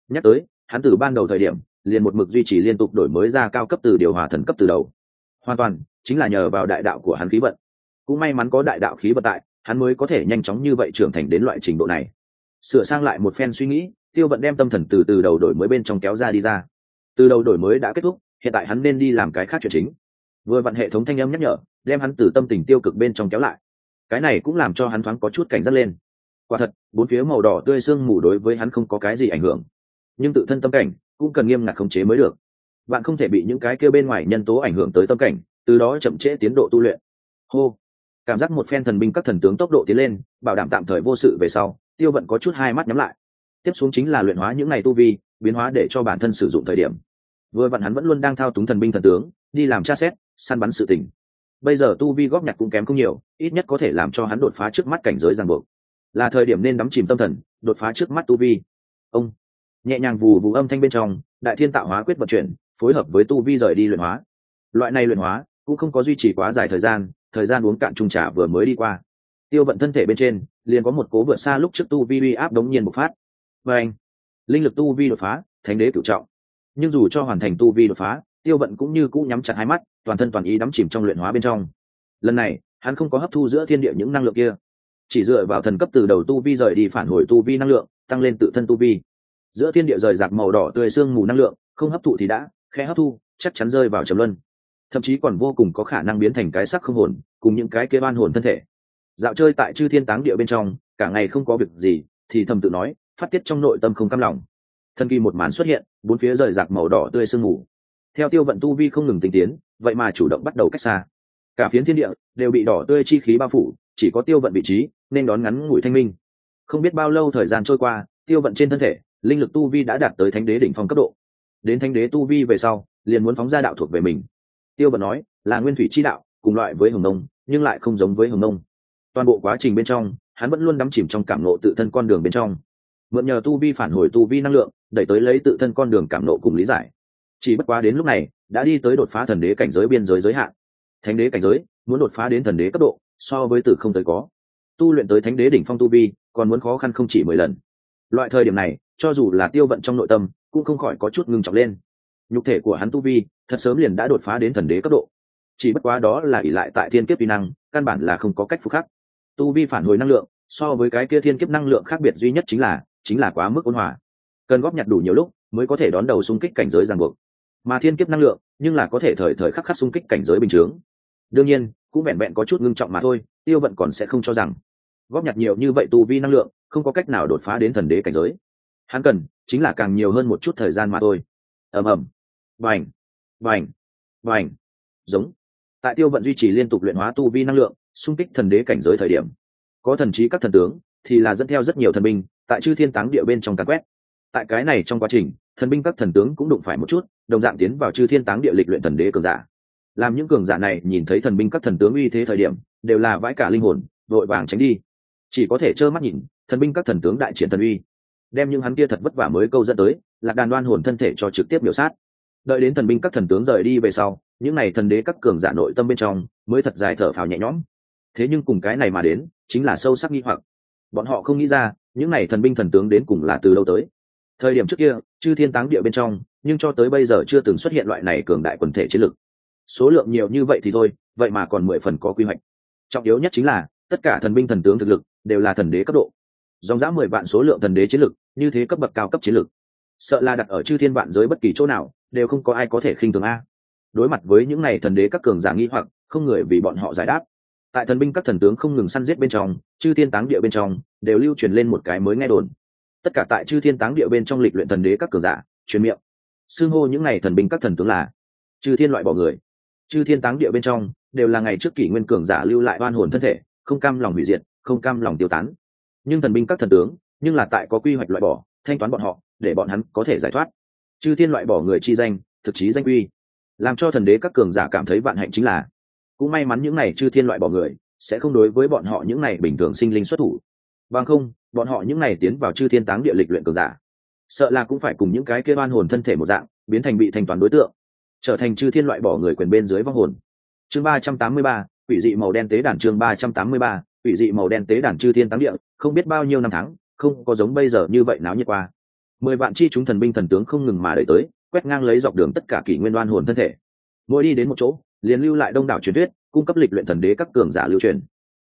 Nhắc tới, hắn từ ban đầu thời điểm liền một mực duy trì liên tục đổi mới ra cao cấp từ điều hòa thần cấp từ đầu. Hoàn toàn, chính là nhờ vào đại đạo của hắn khí vận. Cũng may mắn có đại đạo khí vận tại, hắn mới có thể nhanh chóng như vậy trưởng thành đến loại trình độ này. Sửa sang lại một phen suy nghĩ, tiêu vận đem tâm thần từ từ đầu đổi mới bên trong kéo ra đi ra. Từ đầu đổi mới đã kết thúc, hiện tại hắn nên đi làm cái khác chuyện chính. Vừa vặn hệ thống thanh âm nhắc nhở, đem hắn từ tâm tình tiêu cực bên trong kéo lại. Cái này cũng làm cho hắn thoáng có chút cảnh giác lên. Quả thật, bốn phía màu đỏ tươi sương mù đối với hắn không có cái gì ảnh hưởng. Nhưng tự thân tâm cảnh cũng cần nghiêm ngặt khống chế mới được. Bạn không thể bị những cái kêu bên ngoài nhân tố ảnh hưởng tới tâm cảnh, từ đó chậm trễ tiến độ tu luyện. Hô. Cảm giác một phen thần binh các thần tướng tốc độ tiến lên, bảo đảm tạm thời vô sự về sau, tiêu vận có chút hai mắt nhắm lại. Tiếp xuống chính là luyện hóa những ngày tu vi, biến hóa để cho bản thân sử dụng thời điểm. Vừa vặn hắn vẫn luôn đang thao túng thần binh thần tướng, đi làm tra xét, săn bắn sự tình. Bây giờ tu vi góp nhặt cũng kém không nhiều, ít nhất có thể làm cho hắn đột phá trước mắt cảnh giới ràng buộc. Là thời điểm nên đắm chìm tâm thần, đột phá trước mắt tu vi. Ông nhẹ nhàng vù vù âm thanh bên trong, đại thiên tạo hóa quyết vận chuyển, phối hợp với tu vi rời đi luyện hóa. Loại này luyện hóa cũng không có duy trì quá dài thời gian thời gian uống cạn trung trà vừa mới đi qua. Tiêu vận thân thể bên trên, liền có một cố vượt xa lúc trước tu vi uy áp đống nhiên bộc phát. Và anh, linh lực tu vi đột phá, thánh đế cửu trọng. Nhưng dù cho hoàn thành tu vi đột phá, tiêu vận cũng như cũ nhắm chặt hai mắt, toàn thân toàn ý đắm chìm trong luyện hóa bên trong. Lần này, hắn không có hấp thu giữa thiên địa những năng lượng kia. Chỉ dựa vào thần cấp từ đầu tu vi rời đi phản hồi tu vi năng lượng, tăng lên tự thân tu vi giữa thiên địa rời rạc màu đỏ tươi sương mù năng lượng, không hấp thụ thì đã khe hấp thu, chắc chắn rơi vào trầm luân. Thậm chí còn vô cùng có khả năng biến thành cái sắc không hồn, cùng những cái kế ban hồn thân thể. Dạo chơi tại chư thiên táng địa bên trong, cả ngày không có việc gì, thì thầm tự nói, phát tiết trong nội tâm không cam lòng. Thân kỳ một màn xuất hiện, bốn phía rời rạc màu đỏ tươi sương mù. Theo tiêu vận tu vi không ngừng tinh tiến, vậy mà chủ động bắt đầu cách xa. Cả phiến thiên địa đều bị đỏ tươi chi khí bao phủ, chỉ có tiêu vận vị trí, nên đón ngắn ngủi thanh minh. Không biết bao lâu thời gian trôi qua, tiêu vận trên thân thể linh lực tu vi đã đạt tới thánh đế đỉnh phong cấp độ. Đến thánh đế tu vi về sau, liền muốn phóng ra đạo thuộc về mình. Tiêu bật nói, là nguyên thủy chi đạo, cùng loại với hồng nông nhưng lại không giống với hồng nông toàn bộ quá trình bên trong, hắn vẫn luôn đắm chìm trong cảm nộ tự thân con đường bên trong. Mượn nhờ tu vi phản hồi tu vi năng lượng, đẩy tới lấy tự thân con đường cảm nộ cùng lý giải. Chỉ bất quá đến lúc này, đã đi tới đột phá thần đế cảnh giới biên giới giới hạn. Thánh đế cảnh giới, muốn đột phá đến thần đế cấp độ, so với từ không tới có. Tu luyện tới thánh đế đỉnh phong tu vi, còn muốn khó khăn không chỉ mười lần. Loại thời điểm này cho dù là tiêu vận trong nội tâm, cũng không khỏi có chút ngưng trọng lên. Nhục thể của hắn tu vi, thật sớm liền đã đột phá đến thần đế cấp độ. Chỉ bất quá đó là ỷ lại tại thiên kiếp vi năng, căn bản là không có cách phục khắc. Tu vi phản hồi năng lượng, so với cái kia thiên kiếp năng lượng khác biệt duy nhất chính là chính là quá mức ôn hòa. Cần góp nhặt đủ nhiều lúc, mới có thể đón đầu xung kích cảnh giới ràng buộc. Mà thiên kiếp năng lượng, nhưng là có thể thời thời khắc khắc xung kích cảnh giới bình chướng. Đương nhiên, cũng vẹn vẹn có chút ngưng trọng mà thôi, tiêu vận còn sẽ không cho rằng. Góp nhặt nhiều như vậy tu vi năng lượng, không có cách nào đột phá đến thần đế cảnh giới hắn cần chính là càng nhiều hơn một chút thời gian mà thôi. Ầm ầm. Vành vành vành giống. Tại tiêu vận duy trì liên tục luyện hóa tu vi năng lượng, xung kích thần đế cảnh giới thời điểm, có thần trí các thần tướng thì là dẫn theo rất nhiều thần binh tại chư thiên táng địa bên trong càn quét. Tại cái này trong quá trình, thần binh các thần tướng cũng đụng phải một chút, đồng dạng tiến vào chư thiên táng địa lịch luyện thần đế cường giả. Làm những cường giả này nhìn thấy thần binh các thần tướng uy thế thời điểm, đều là vãi cả linh hồn, vội vàng tránh đi. Chỉ có thể trơ mắt nhìn, thần binh các thần tướng đại triển thần uy đem những hắn kia thật vất vả mới câu dẫn tới, lạc đàn đoan hồn thân thể cho trực tiếp biểu sát. Đợi đến thần binh các thần tướng rời đi về sau, những n à y thần đế các cường giả nội tâm bên trong mới thật dài thở phào nhẹ nhõm. Thế nhưng cùng cái này mà đến, chính là sâu sắc nghi hoặc. Bọn họ không nghĩ ra, những n à y thần binh thần tướng đến cùng là từ đâu tới. Thời điểm trước kia, chư thiên táng địa bên trong, nhưng cho tới bây giờ chưa từng xuất hiện loại này cường đại quần thể chiến lược số lượng nhiều như vậy thì thôi, vậy mà còn mười phần có quy hoạch. Trọng yếu nhất chính là, tất cả thần binh thần tướng thực lực đều là thần đế cấp độ dòng dã mười vạn số lượng thần đế chiến lực, như thế cấp bậc cao cấp chiến lực. Sợ là đặt ở chư thiên vạn giới bất kỳ chỗ nào, đều không có ai có thể khinh thường a. Đối mặt với những này thần đế các cường giả nghi hoặc, không người vì bọn họ giải đáp. Tại thần binh các thần tướng không ngừng săn giết bên trong, chư thiên táng địa bên trong, đều lưu truyền lên một cái mới nghe đồn. Tất cả tại chư thiên táng địa bên trong lịch luyện thần đế các cường giả, truyền miệng. Xưng hô những này thần binh các thần tướng là chư thiên loại bỏ người. Chư thiên táng địa bên trong, đều là ngày trước kỷ nguyên cường giả lưu lại oan hồn thân thể, không cam lòng hủy diệt, không cam lòng tiêu tán nhưng thần binh các thần tướng, nhưng là tại có quy hoạch loại bỏ, thanh toán bọn họ, để bọn hắn có thể giải thoát. Chư thiên loại bỏ người chi danh, thực chí danh quy. Làm cho thần đế các cường giả cảm thấy vạn hạnh chính là, cũng may mắn những này chư thiên loại bỏ người, sẽ không đối với bọn họ những này bình thường sinh linh xuất thủ. Bằng không, bọn họ những này tiến vào chư thiên táng địa lịch luyện cường giả, sợ là cũng phải cùng những cái kia oan hồn thân thể một dạng, biến thành bị thanh toán đối tượng, trở thành chư thiên loại bỏ người quyền bên dưới vong hồn. Chương ba trăm tám mươi ba, quỷ dị màu đen tế đàn chương ba trăm tám mươi ba quỷ dị màu đen tế đàn chư thiên táng địa, không biết bao nhiêu năm tháng, không có giống bây giờ như vậy náo nhiệt qua. Mười vạn chi chúng thần binh thần tướng không ngừng mà đợi tới, quét ngang lấy dọc đường tất cả kỷ nguyên đoan hồn thân thể. Mỗi đi đến một chỗ, liền lưu lại đông đảo truyền thuyết, cung cấp lịch luyện thần đế các cường giả lưu truyền.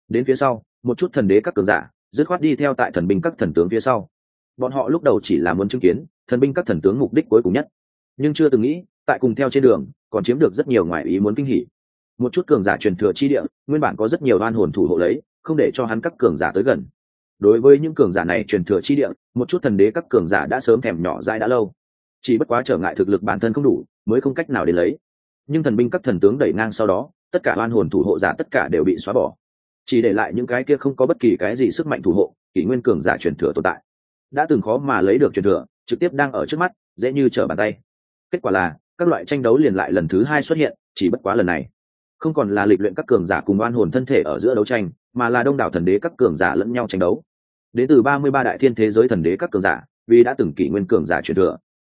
Đến phía sau, một chút thần đế các cường giả, dứt khoát đi theo tại thần binh các thần tướng phía sau. Bọn họ lúc đầu chỉ là muốn chứng kiến, thần binh các thần tướng mục đích cuối cùng nhất. Nhưng chưa từng nghĩ, tại cùng theo trên đường, còn chiếm được rất nhiều ngoại ý muốn kinh hỉ một chút cường giả truyền thừa chi địa, nguyên bản có rất nhiều oan hồn thủ hộ lấy, không để cho hắn các cường giả tới gần. Đối với những cường giả này truyền thừa chi địa, một chút thần đế các cường giả đã sớm thèm nhỏ dai đã lâu. Chỉ bất quá trở ngại thực lực bản thân không đủ, mới không cách nào đến lấy. Nhưng thần binh các thần tướng đẩy ngang sau đó, tất cả oan hồn thủ hộ giả tất cả đều bị xóa bỏ. Chỉ để lại những cái kia không có bất kỳ cái gì sức mạnh thủ hộ, kỷ nguyên cường giả truyền thừa tồn tại. Đã từng khó mà lấy được truyền thừa, trực tiếp đang ở trước mắt, dễ như trở bàn tay. Kết quả là, các loại tranh đấu liền lại lần thứ hai xuất hiện, chỉ bất quá lần này không còn là lịch luyện các cường giả cùng oan hồn thân thể ở giữa đấu tranh, mà là đông đảo thần đế các cường giả lẫn nhau tranh đấu. Đến từ ba mươi ba đại thiên thế giới thần đế các cường giả, vì đã từng kỷ nguyên cường giả truyền thừa,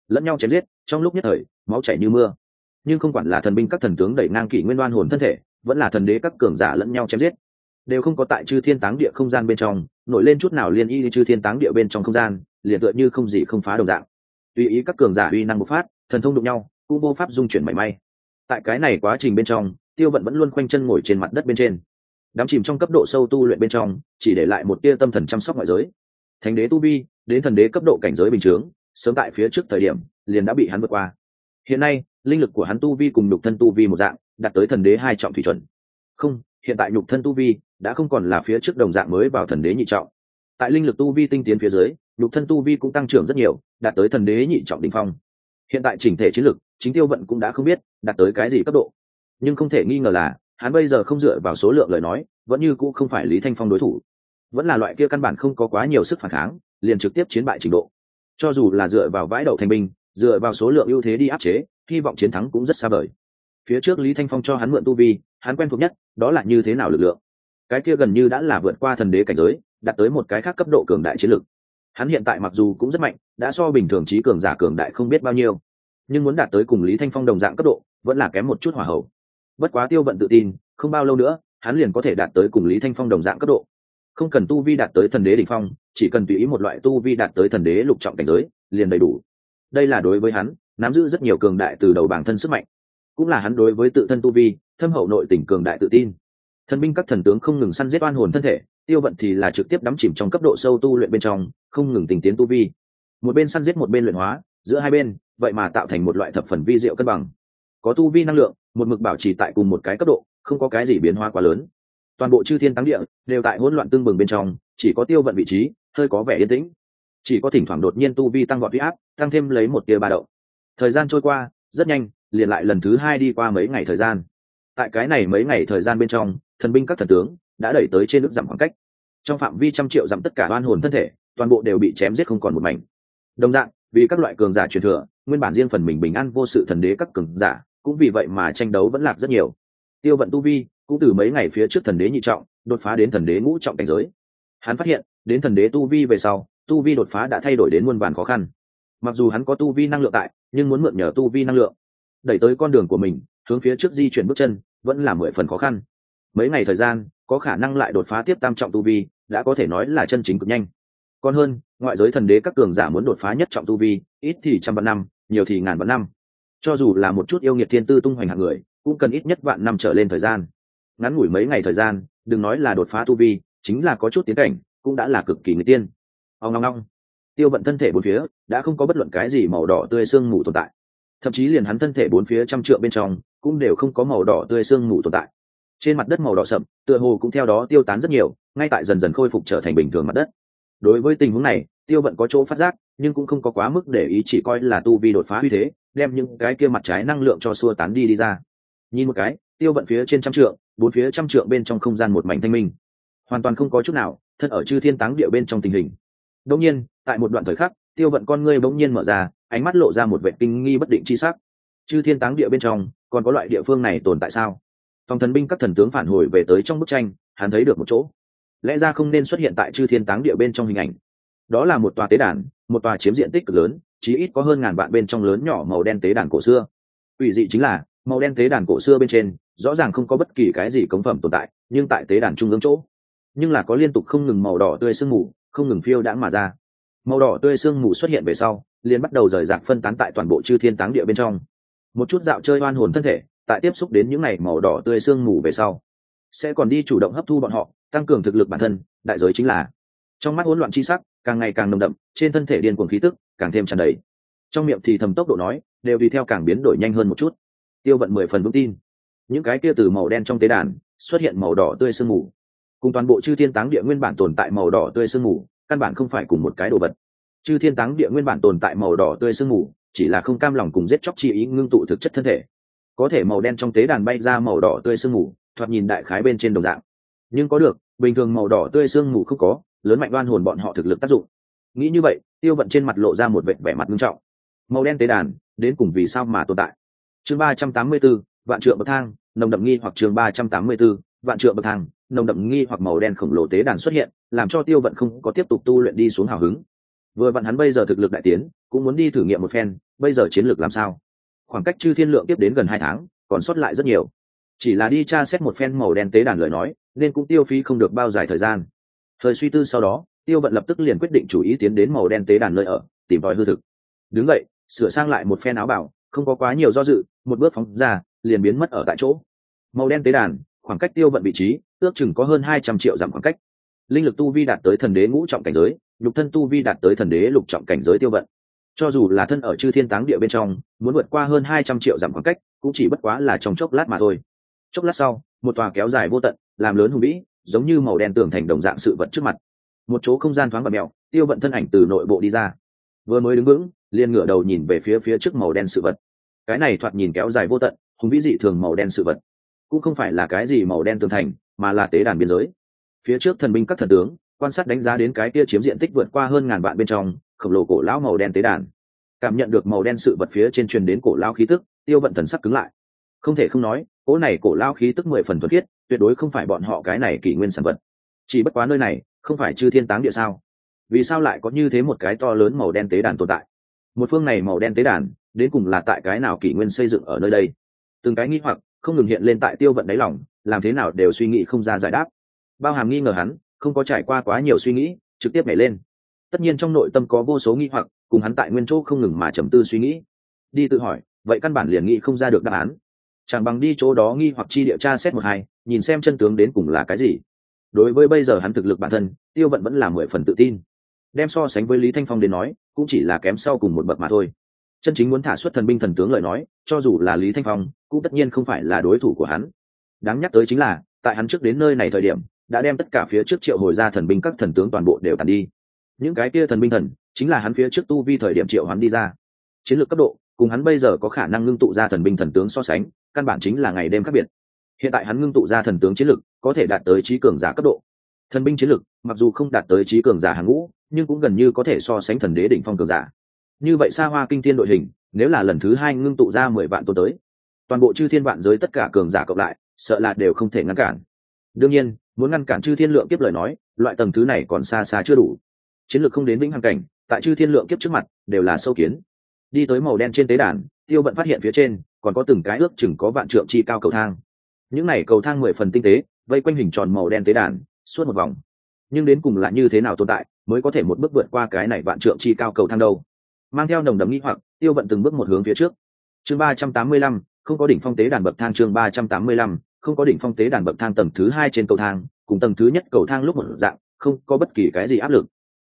lẫn nhau chém giết, trong lúc nhất thời, máu chảy như mưa. Nhưng không quản là thần binh các thần tướng đẩy ngang kỷ nguyên đoan hồn thân thể, vẫn là thần đế các cường giả lẫn nhau chém giết. Đều không có tại chư thiên táng địa không gian bên trong, nổi lên chút nào liên y chư thiên táng địa bên trong không gian, liền tựa như không gì không phá đồng dạng. Tùy ý các cường giả uy năng bộc phát, thần thông đụng nhau, cũng vô pháp dung chuyển mảy may. Tại cái này quá trình bên trong tiêu vận vẫn luôn khoanh chân ngồi trên mặt đất bên trên. Đám chìm trong cấp độ sâu tu luyện bên trong, chỉ để lại một tia tâm thần chăm sóc ngoại giới. Thánh đế tu vi, đến thần đế cấp độ cảnh giới bình chướng sớm tại phía trước thời điểm, liền đã bị hắn vượt qua. Hiện nay, linh lực của hắn tu vi cùng nhục thân tu vi một dạng, đạt tới thần đế hai trọng thủy chuẩn. Không, hiện tại nhục thân tu vi đã không còn là phía trước đồng dạng mới vào thần đế nhị trọng. Tại linh lực tu vi tinh tiến phía dưới, nhục thân tu vi cũng tăng trưởng rất nhiều, đạt tới thần đế nhị trọng đ ỉ n h phong. Hiện tại chỉnh thể chiến lực, chính tiêu vận cũng đã không biết đạt tới cái gì cấp độ nhưng không thể nghi ngờ là, hắn bây giờ không dựa vào số lượng lời nói, vẫn như cũ không phải lý thanh phong đối thủ. Vẫn là loại kia căn bản không có quá nhiều sức phản kháng, liền trực tiếp chiến bại trình độ. Cho dù là dựa vào vãi đậu thành binh, dựa vào số lượng ưu thế đi áp chế, hy vọng chiến thắng cũng rất xa vời. Phía trước lý thanh phong cho hắn mượn tu vi, hắn quen thuộc nhất, đó là như thế nào lực lượng. Cái kia gần như đã là vượt qua thần đế cảnh giới, đạt tới một cái khác cấp độ cường đại chiến lực. Hắn hiện tại mặc dù cũng rất mạnh, đã so bình thường trí cường giả cường đại không biết bao nhiêu, nhưng muốn đạt tới cùng lý thanh phong đồng dạng cấp độ, vẫn là kém một chút hỏa hậu bất quá tiêu vận tự tin, không bao lâu nữa, hắn liền có thể đạt tới cùng lý thanh phong đồng dạng cấp độ. Không cần tu vi đạt tới thần đế đ ỉ n h phong, chỉ cần tùy ý một loại tu vi đạt tới thần đế lục trọng cảnh giới, liền đầy đủ. Đây là đối với hắn, nắm giữ rất nhiều cường đại từ đầu bản thân sức mạnh. Cũng là hắn đối với tự thân tu vi, thâm hậu nội tỉnh cường đại tự tin. Thần binh các thần tướng không ngừng săn giết oan hồn thân thể, tiêu vận thì là trực tiếp đắm chìm trong cấp độ sâu tu luyện bên trong, không ngừng tình tiến tu vi. Một bên săn giết một bên luyện hóa, giữa hai bên, vậy mà tạo thành một loại thập phần vi diệu cân bằng có tu vi năng lượng, một mực bảo trì tại cùng một cái cấp độ, không có cái gì biến hóa quá lớn. Toàn bộ chư thiên táng địa đều tại hỗn loạn tương bừng bên trong, chỉ có tiêu vận vị trí hơi có vẻ yên tĩnh. Chỉ có thỉnh thoảng đột nhiên tu vi tăng vọt huy áp, tăng thêm lấy một tia ba đậu thời gian trôi qua, rất nhanh, liền lại lần thứ hai đi qua mấy ngày thời gian. Tại cái này mấy ngày thời gian bên trong, thần binh các thần tướng đã đẩy tới trên nước giảm khoảng cách. Trong phạm vi trăm triệu giảm tất cả oan hồn thân thể, toàn bộ đều bị chém giết không còn một mảnh. Đồng dạng, vì các loại cường giả truyền thừa, nguyên bản riêng phần mình bình an vô sự thần đế các cường giả cũng vì vậy mà tranh đấu vẫn lạc rất nhiều. Tiêu vận tu vi cũng từ mấy ngày phía trước thần đế nhị trọng, đột phá đến thần đế ngũ trọng cảnh giới. Hắn phát hiện, đến thần đế tu vi về sau, tu vi đột phá đã thay đổi đến muôn vàn khó khăn. Mặc dù hắn có tu vi năng lượng tại, nhưng muốn mượn nhờ tu vi năng lượng, đẩy tới con đường của mình, hướng phía trước di chuyển bước chân, vẫn là mười phần khó khăn. Mấy ngày thời gian, có khả năng lại đột phá tiếp tam trọng tu vi, đã có thể nói là chân chính cực nhanh. Còn hơn, ngoại giới thần đế các cường giả muốn đột phá nhất trọng tu vi, ít thì trăm vạn năm, nhiều thì ngàn vạn năm cho dù là một chút yêu nghiệt thiên tư tung hoành hạng người, cũng cần ít nhất vạn năm trở lên thời gian. Ngắn ngủi mấy ngày thời gian, đừng nói là đột phá tu vi, chính là có chút tiến cảnh, cũng đã là cực kỳ người tiên. Ông ngong ngong tiêu vận thân thể bốn phía, đã không có bất luận cái gì màu đỏ tươi sương mù tồn tại. Thậm chí liền hắn thân thể bốn phía trăm trượng bên trong, cũng đều không có màu đỏ tươi sương mù tồn tại. Trên mặt đất màu đỏ sậm, tựa hồ cũng theo đó tiêu tán rất nhiều, ngay tại dần dần khôi phục trở thành bình thường mặt đất. Đối với tình huống này, tiêu vận có chỗ phát giác, nhưng cũng không có quá mức để ý chỉ coi là tu vi đột phá uy thế đem những cái kia mặt trái năng lượng cho xua tán đi đi ra. Nhìn một cái, tiêu vận phía trên trăm trượng, bốn phía trăm trượng bên trong không gian một mảnh thanh minh. Hoàn toàn không có chút nào thân ở chư thiên táng địa bên trong tình hình. Đông nhiên, tại một đoạn thời khắc, tiêu vận con ngươi bỗng nhiên mở ra, ánh mắt lộ ra một vệ kinh nghi bất định chi sắc. Chư thiên táng địa bên trong, còn có loại địa phương này tồn tại sao? Phòng thần binh các thần tướng phản hồi về tới trong bức tranh, hắn thấy được một chỗ. Lẽ ra không nên xuất hiện tại chư thiên táng địa bên trong hình ảnh. Đó là một tòa tế đàn, một tòa chiếm diện tích cực lớn chí ít có hơn ngàn vạn bên trong lớn nhỏ màu đen tế đàn cổ xưa. Ủy dị chính là, màu đen tế đàn cổ xưa bên trên, rõ ràng không có bất kỳ cái gì cống phẩm tồn tại, nhưng tại tế đàn trung ương chỗ. Nhưng là có liên tục không ngừng màu đỏ tươi sương mù, không ngừng phiêu đãng mà ra. Màu đỏ tươi sương mù xuất hiện về sau, liền bắt đầu rời rạc phân tán tại toàn bộ chư thiên táng địa bên trong. Một chút dạo chơi oan hồn thân thể, tại tiếp xúc đến những ngày màu đỏ tươi sương mù về sau, sẽ còn đi chủ động hấp thu bọn họ, tăng cường thực lực bản thân, đại giới chính là. Trong mắt hỗn loạn chi sắc càng ngày càng nồng đậm, trên thân thể điên cuồng khí tức càng thêm tràn đầy. Trong miệng thì thầm tốc độ nói, đều tùy theo càng biến đổi nhanh hơn một chút. Tiêu vận mười phần vững tin. Những cái kia từ màu đen trong tế đàn, xuất hiện màu đỏ tươi sương mù. Cùng toàn bộ chư thiên táng địa nguyên bản tồn tại màu đỏ tươi sương mù, căn bản không phải cùng một cái đồ vật. Chư thiên táng địa nguyên bản tồn tại màu đỏ tươi sương mù, chỉ là không cam lòng cùng giết chóc chi ý ngưng tụ thực chất thân thể. Có thể màu đen trong tế đàn bay ra màu đỏ tươi sương mù, thoạt nhìn đại khái bên trên đồng dạng. Nhưng có được, bình thường màu đỏ tươi sương mù không có lớn mạnh đoan hồn bọn họ thực lực tác dụng. Nghĩ như vậy tiêu vận trên mặt lộ ra một vẻ vẻ mặt nghiêm trọng. Màu đen tế đàn đến cùng vì sao mà tồn tại? Chương ba trăm tám mươi 384, vạn trượng bậc thang nồng đậm nghi hoặc chương ba trăm tám mươi 384, vạn trượng bậc thang nồng đậm nghi hoặc màu đen khổng lồ tế đàn xuất hiện làm cho tiêu vận không có tiếp tục tu luyện đi xuống hào hứng. Vừa vặn hắn bây giờ thực lực đại tiến cũng muốn đi thử nghiệm một phen bây giờ chiến lược làm sao? Khoảng cách chư thiên lượng tiếp đến gần hai tháng còn sót lại rất nhiều. Chỉ là đi tra xét một phen màu đen tế đàn lời nói nên cũng tiêu phí không được bao dài thời gian thời suy tư sau đó, tiêu vận lập tức liền quyết định chủ ý tiến đến màu đen tế đàn nơi ở, tìm tòi hư thực. Đứng vậy sửa sang lại một phen áo bảo, không có quá nhiều do dự, một bước phóng ra, liền biến mất ở tại chỗ. Màu đen tế đàn, khoảng cách tiêu vận vị trí, ước chừng có hơn hai trăm triệu dặm khoảng cách. Linh lực tu vi đạt tới thần đế ngũ trọng cảnh giới lục thân tu vi đạt tới thần đế lục trọng cảnh giới tiêu vận. Cho dù là thân ở chư thiên táng địa bên trong, muốn vượt qua hơn hai trăm triệu dặm khoảng cách, cũng chỉ bất quá là trong chốc lát mà thôi. Chốc lát sau, một tòa kéo dài vô tận, làm lớn hùng vĩ giống như màu đen tường thành đồng dạng sự vật trước mặt. Một chỗ không gian thoáng và mẹo tiêu vận thân ảnh từ nội bộ đi ra. Vừa mới đứng vững, liền ngửa đầu nhìn về phía phía trước màu đen sự vật. Cái này thoạt nhìn kéo dài vô tận, hùng vĩ dị thường màu đen sự vật. Cũng không phải là cái gì màu đen tường thành, mà là tế đàn biên giới. Phía trước thần binh các thần tướng, quan sát đánh giá đến cái kia chiếm diện tích vượt qua hơn ngàn vạn bên trong, khổng lồ cổ lão màu đen tế đàn. Cảm nhận được màu đen sự vật phía trên truyền đến cổ lão khí tức, tiêu vận thần sắc cứng lại. Không thể không nói cỗ này cổ lao khí tức mười phần thuật thiết tuyệt đối không phải bọn họ cái này kỷ nguyên sản vật. Chỉ bất quá nơi này, không phải chư thiên táng địa sao? Vì sao lại có như thế một cái to lớn màu đen tế đàn tồn tại? Một phương này màu đen tế đàn, đến cùng là tại cái nào kỷ nguyên xây dựng ở nơi đây? Từng cái nghi hoặc, không ngừng hiện lên tại tiêu vận đáy lòng, làm thế nào đều suy nghĩ không ra giải đáp. Bao hàm nghi ngờ hắn, không có trải qua quá nhiều suy nghĩ, trực tiếp nhảy lên. Tất nhiên trong nội tâm có vô số nghi hoặc, cùng hắn tại nguyên chỗ không ngừng mà trầm tư suy nghĩ. Đi tự hỏi, vậy căn bản liền nghĩ không ra được đáp án chẳng bằng đi chỗ đó nghi hoặc chi địa tra xét một hai, nhìn xem chân tướng đến cùng là cái gì. Đối với bây giờ hắn thực lực bản thân, tiêu vận vẫn là mười phần tự tin. Đem so sánh với lý thanh phong đến nói, cũng chỉ là kém sau cùng một bậc mà thôi. Chân chính muốn thả xuất thần binh thần tướng lời nói, cho dù là lý thanh phong, cũng tất nhiên không phải là đối thủ của hắn. Đáng nhắc tới chính là, tại hắn trước đến nơi này thời điểm, đã đem tất cả phía trước triệu hồi ra thần binh các thần tướng toàn bộ đều tàn đi. Những cái kia thần binh thần, chính là hắn phía trước tu vi thời điểm triệu hắn đi ra. Chiến lược cấp độ, cùng hắn bây giờ có khả năng ngưng tụ ra thần binh thần tướng so sánh căn bản chính là ngày đêm khác biệt. Hiện tại hắn ngưng tụ ra thần tướng chiến lược có thể đạt tới trí cường giả cấp độ. Thần binh chiến lược mặc dù không đạt tới trí cường giả hàng ngũ, nhưng cũng gần như có thể so sánh thần đế đỉnh phong cường giả. Như vậy xa hoa kinh thiên đội hình, nếu là lần thứ hai ngưng tụ ra mười vạn tôn tới, toàn bộ chư thiên vạn giới tất cả cường giả cộng lại, sợ là đều không thể ngăn cản. Đương nhiên, muốn ngăn cản chư thiên lượng kiếp lời nói, loại tầng thứ này còn xa xa chưa đủ. Chiến lược không đến vĩnh hằng cảnh, tại chư thiên lượng kiếp trước mặt, đều là sâu kiến. Đi tới màu đen trên tế đàn, tiêu Bận phát hiện phía trên còn có từng cái ước chừng có vạn trượng chi cao cầu thang. Những này cầu thang mười phần tinh tế, vây quanh hình tròn màu đen tế đàn, suốt một vòng. Nhưng đến cùng là như thế nào tồn tại, mới có thể một bước vượt qua cái này vạn trượng chi cao cầu thang đâu? Mang theo nồng đấm nghĩ hoặc, tiêu vận từng bước một hướng phía trước. Chương ba trăm tám mươi lăm, không có đỉnh phong tế đàn bậc thang chương ba trăm tám mươi lăm, không có đỉnh phong tế đàn bậc thang tầng thứ hai trên cầu thang, cùng tầng thứ nhất cầu thang lúc một dạng, không có bất kỳ cái gì áp lực.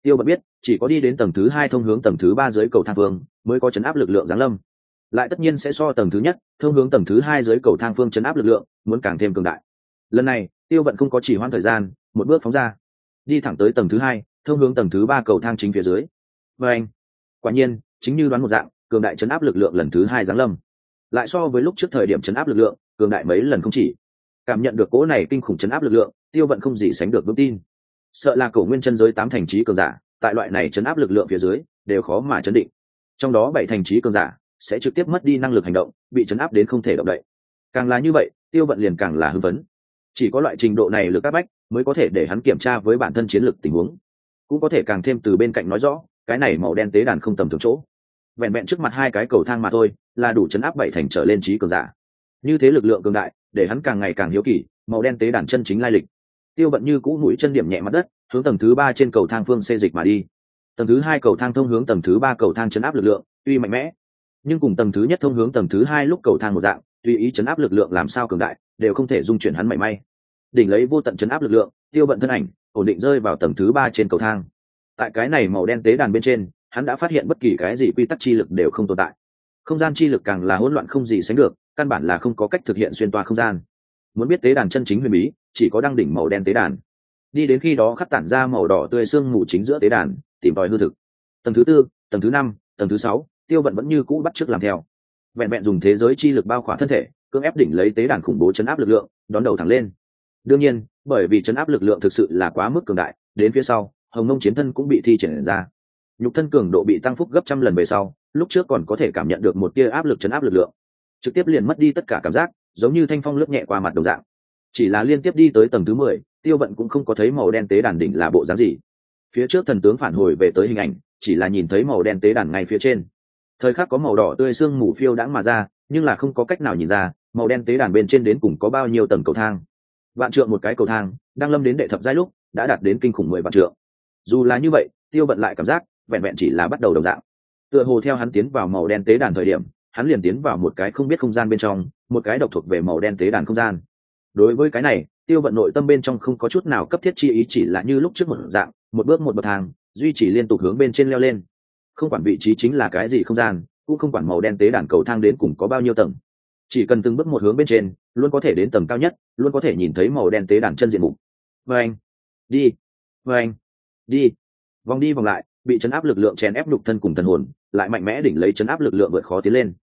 Tiêu bận biết, chỉ có đi đến tầng thứ hai thông hướng tầng thứ ba dưới cầu thang phương, mới có chấn áp lực lượng giáng lâm lại tất nhiên sẽ so tầng thứ nhất, thông hướng tầng thứ hai dưới cầu thang phương chấn áp lực lượng, muốn càng thêm cường đại. Lần này, tiêu vận không có chỉ hoãn thời gian, một bước phóng ra. Đi thẳng tới tầng thứ hai, thông hướng tầng thứ ba cầu thang chính phía dưới. Và anh, quả nhiên, chính như đoán một dạng, cường đại chấn áp lực lượng lần thứ hai giáng lâm. Lại so với lúc trước thời điểm chấn áp lực lượng, cường đại mấy lần không chỉ. Cảm nhận được cỗ này kinh khủng chấn áp lực lượng, tiêu vận không gì sánh được vững tin. Sợ là cổ nguyên chân giới tám thành trí cường giả, tại loại này chấn áp lực lượng phía dưới, đều khó mà chấn định. Trong đó bảy thành trí cường giả sẽ trực tiếp mất đi năng lực hành động, bị chấn áp đến không thể động đậy. Càng là như vậy, tiêu vận liền càng là hưng phấn. chỉ có loại trình độ này lực áp bách mới có thể để hắn kiểm tra với bản thân chiến lược tình huống. Cũng có thể càng thêm từ bên cạnh nói rõ, cái này màu đen tế đàn không tầm thường chỗ. Vẹn vẹn trước mặt hai cái cầu thang mà thôi, là đủ chấn áp bảy thành trở lên trí cường giả. Như thế lực lượng cường đại, để hắn càng ngày càng hiếu kỳ, màu đen tế đàn chân chính lai lịch. Tiêu bận như cũ mũi chân điểm nhẹ mặt đất, hướng tầng thứ ba trên cầu thang phương xê dịch mà đi. Tầng thứ hai cầu thang thông hướng tầng thứ ba cầu thang chấn áp lực lượng tuy mạnh mẽ nhưng cùng tầng thứ nhất thông hướng tầng thứ hai lúc cầu thang một dạng, tùy ý chấn áp lực lượng làm sao cường đại, đều không thể dung chuyển hắn mảy may. Đỉnh lấy vô tận chấn áp lực lượng, tiêu bận thân ảnh, ổn định rơi vào tầng thứ ba trên cầu thang. Tại cái này màu đen tế đàn bên trên, hắn đã phát hiện bất kỳ cái gì quy tắc chi lực đều không tồn tại. Không gian chi lực càng là hỗn loạn không gì sánh được, căn bản là không có cách thực hiện xuyên toa không gian. Muốn biết tế đàn chân chính huyền bí, chỉ có đăng đỉnh màu đen tế đàn. Đi đến khi đó khắc tản ra màu đỏ tươi sương mù chính giữa tế đàn, tìm tòi hư thực. Tầng thứ tư, tầng thứ năm, tầng thứ sáu tiêu vận vẫn như cũ bắt trước làm theo. Vẹn vẹn dùng thế giới chi lực bao khỏa thân thể, cưỡng ép đỉnh lấy tế đàn khủng bố chấn áp lực lượng, đón đầu thẳng lên. Đương nhiên, bởi vì chấn áp lực lượng thực sự là quá mức cường đại, đến phía sau, hồng nông chiến thân cũng bị thi triển ra. Nhục thân cường độ bị tăng phúc gấp trăm lần về sau, lúc trước còn có thể cảm nhận được một tia áp lực chấn áp lực lượng. Trực tiếp liền mất đi tất cả cảm giác, giống như thanh phong lướt nhẹ qua mặt đồng dạng. Chỉ là liên tiếp đi tới tầng thứ mười, tiêu vận cũng không có thấy màu đen tế đàn đỉnh là bộ dáng gì. Phía trước thần tướng phản hồi về tới hình ảnh, chỉ là nhìn thấy màu đen tế đàn ngay phía trên thời khắc có màu đỏ tươi sương mù phiêu đãng mà ra, nhưng là không có cách nào nhìn ra, màu đen tế đàn bên trên đến cùng có bao nhiêu tầng cầu thang. Vạn trượng một cái cầu thang, đang lâm đến đệ thập giai lúc, đã đạt đến kinh khủng mười vạn trượng. Dù là như vậy, tiêu bận lại cảm giác, vẹn vẹn chỉ là bắt đầu đồng dạng. Tựa hồ theo hắn tiến vào màu đen tế đàn thời điểm, hắn liền tiến vào một cái không biết không gian bên trong, một cái độc thuộc về màu đen tế đàn không gian. Đối với cái này, tiêu vận nội tâm bên trong không có chút nào cấp thiết chi ý chỉ là như lúc trước một dạng, một bước một bậc thang, duy trì liên tục hướng bên trên leo lên không quản vị trí chính là cái gì không gian, cũng không quản màu đen tế đàn cầu thang đến cùng có bao nhiêu tầng. Chỉ cần từng bước một hướng bên trên, luôn có thể đến tầng cao nhất, luôn có thể nhìn thấy màu đen tế đàn chân diện mục. Vê anh, đi vê anh, đi. Vòng đi vòng lại, bị chấn áp lực lượng chèn ép đục thân cùng thần hồn, lại mạnh mẽ đỉnh lấy chấn áp lực lượng vượt khó tiến lên.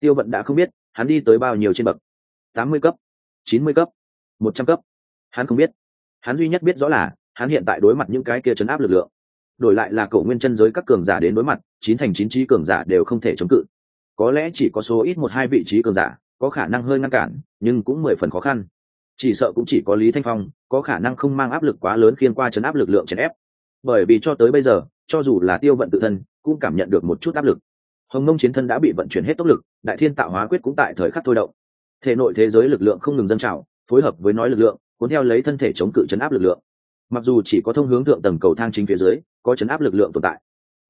Tiêu vận đã không biết, hắn đi tới bao nhiêu trên bậc. Tám mươi cấp, chín mươi cấp, một trăm cấp. Hắn không biết. Hắn duy nhất biết rõ là, hắn hiện tại đối mặt những cái kia chấn áp lực lượng đổi lại là cậu nguyên chân giới các cường giả đến đối mặt, chín thành chín trí cường giả đều không thể chống cự. Có lẽ chỉ có số ít một hai vị trí cường giả có khả năng hơi ngăn cản, nhưng cũng mười phần khó khăn. Chỉ sợ cũng chỉ có lý thanh phong có khả năng không mang áp lực quá lớn khiên qua chấn áp lực lượng chèn ép. Bởi vì cho tới bây giờ, cho dù là tiêu vận tự thân, cũng cảm nhận được một chút áp lực. Hồng Mông chiến thân đã bị vận chuyển hết tốc lực, đại thiên tạo hóa quyết cũng tại thời khắc thôi động. Thể nội thế giới lực lượng không ngừng dâng trào, phối hợp với nói lực lượng, cuốn theo lấy thân thể chống cự chấn áp lực lượng mặc dù chỉ có thông hướng thượng tầng cầu thang chính phía dưới, có chấn áp lực lượng tồn tại,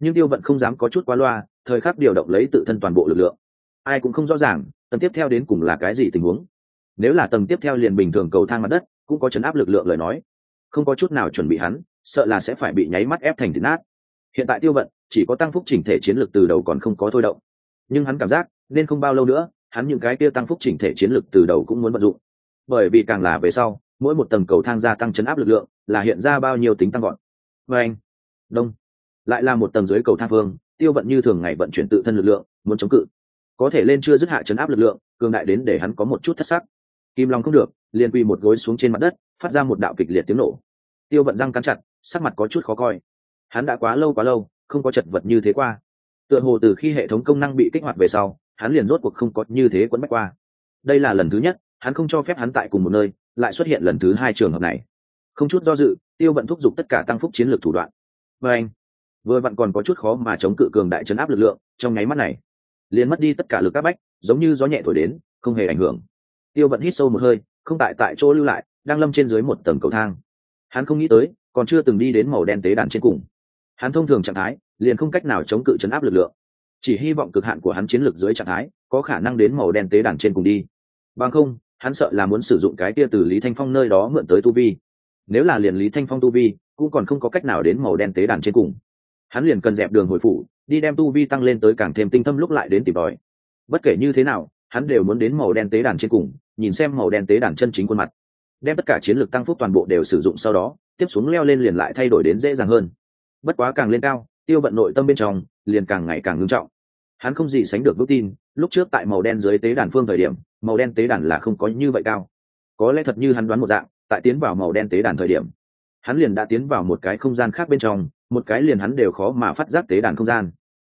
nhưng tiêu vận không dám có chút quá loa, thời khắc điều động lấy tự thân toàn bộ lực lượng. Ai cũng không rõ ràng, tầng tiếp theo đến cùng là cái gì tình huống. Nếu là tầng tiếp theo liền bình thường cầu thang mặt đất, cũng có chấn áp lực lượng lời nói. Không có chút nào chuẩn bị hắn, sợ là sẽ phải bị nháy mắt ép thành thịt nát. Hiện tại tiêu vận chỉ có tăng phúc chỉnh thể chiến lược từ đầu còn không có thôi động. Nhưng hắn cảm giác, nên không bao lâu nữa, hắn những cái kia tăng phúc chỉnh thể chiến lược từ đầu cũng muốn vận dụng. Bởi vì càng là về sau, mỗi một tầng cầu thang gia tăng chấn áp lực lượng là hiện ra bao nhiêu tính tăng gọn và anh, đông, lại là một tầng dưới cầu thang phương tiêu vận như thường ngày vận chuyển tự thân lực lượng, muốn chống cự. Có thể lên chưa dứt hạ chấn áp lực lượng, cường đại đến để hắn có một chút thất sắc. Kim long không được, liền quy một gối xuống trên mặt đất, phát ra một đạo kịch liệt tiếng nổ. Tiêu vận răng cắn chặt, sắc mặt có chút khó coi. Hắn đã quá lâu quá lâu, không có chật vật như thế qua. Tựa hồ từ khi hệ thống công năng bị kích hoạt về sau, hắn liền rốt cuộc không có như thế quấn bách qua. Đây là lần thứ nhất, hắn không cho phép hắn tại cùng một nơi, lại xuất hiện lần thứ hai trường hợp này không chút do dự, tiêu vận thúc giục tất cả tăng phúc chiến lược thủ đoạn. Và anh, vừa vặn còn có chút khó mà chống cự cường đại chấn áp lực lượng, trong nháy mắt này, liền mất đi tất cả lực áp bách, giống như gió nhẹ thổi đến, không hề ảnh hưởng. Tiêu vận hít sâu một hơi, không tại tại chỗ lưu lại, đang lâm trên dưới một tầng cầu thang. Hắn không nghĩ tới, còn chưa từng đi đến màu đen tế đàn trên cùng. Hắn thông thường trạng thái, liền không cách nào chống cự chấn áp lực lượng. Chỉ hy vọng cực hạn của hắn chiến lược dưới trạng thái, có khả năng đến màu đen tế đàn trên cùng đi. Bằng không, hắn sợ là muốn sử dụng cái kia từ lý thanh phong nơi đó mượn tới tu vi nếu là liền lý thanh phong tu vi, cũng còn không có cách nào đến màu đen tế đàn trên cùng. Hắn liền cần dẹp đường hồi phủ, đi đem tu vi tăng lên tới càng thêm tinh thâm lúc lại đến tìm đòi bất kể như thế nào, hắn đều muốn đến màu đen tế đàn trên cùng, nhìn xem màu đen tế đàn chân chính khuôn mặt. Đem tất cả chiến lược tăng phúc toàn bộ đều sử dụng sau đó, tiếp xuống leo lên liền lại thay đổi đến dễ dàng hơn. Bất quá càng lên cao, tiêu vận nội tâm bên trong liền càng ngày càng ngưng trọng. Hắn không gì sánh được vững tin, lúc trước tại màu đen dưới tế đàn phương thời điểm, màu đen tế đàn là không có như vậy cao. Có lẽ thật như hắn đoán một dạng tại tiến vào màu đen tế đàn thời điểm. Hắn liền đã tiến vào một cái không gian khác bên trong, một cái liền hắn đều khó mà phát giác tế đàn không gian.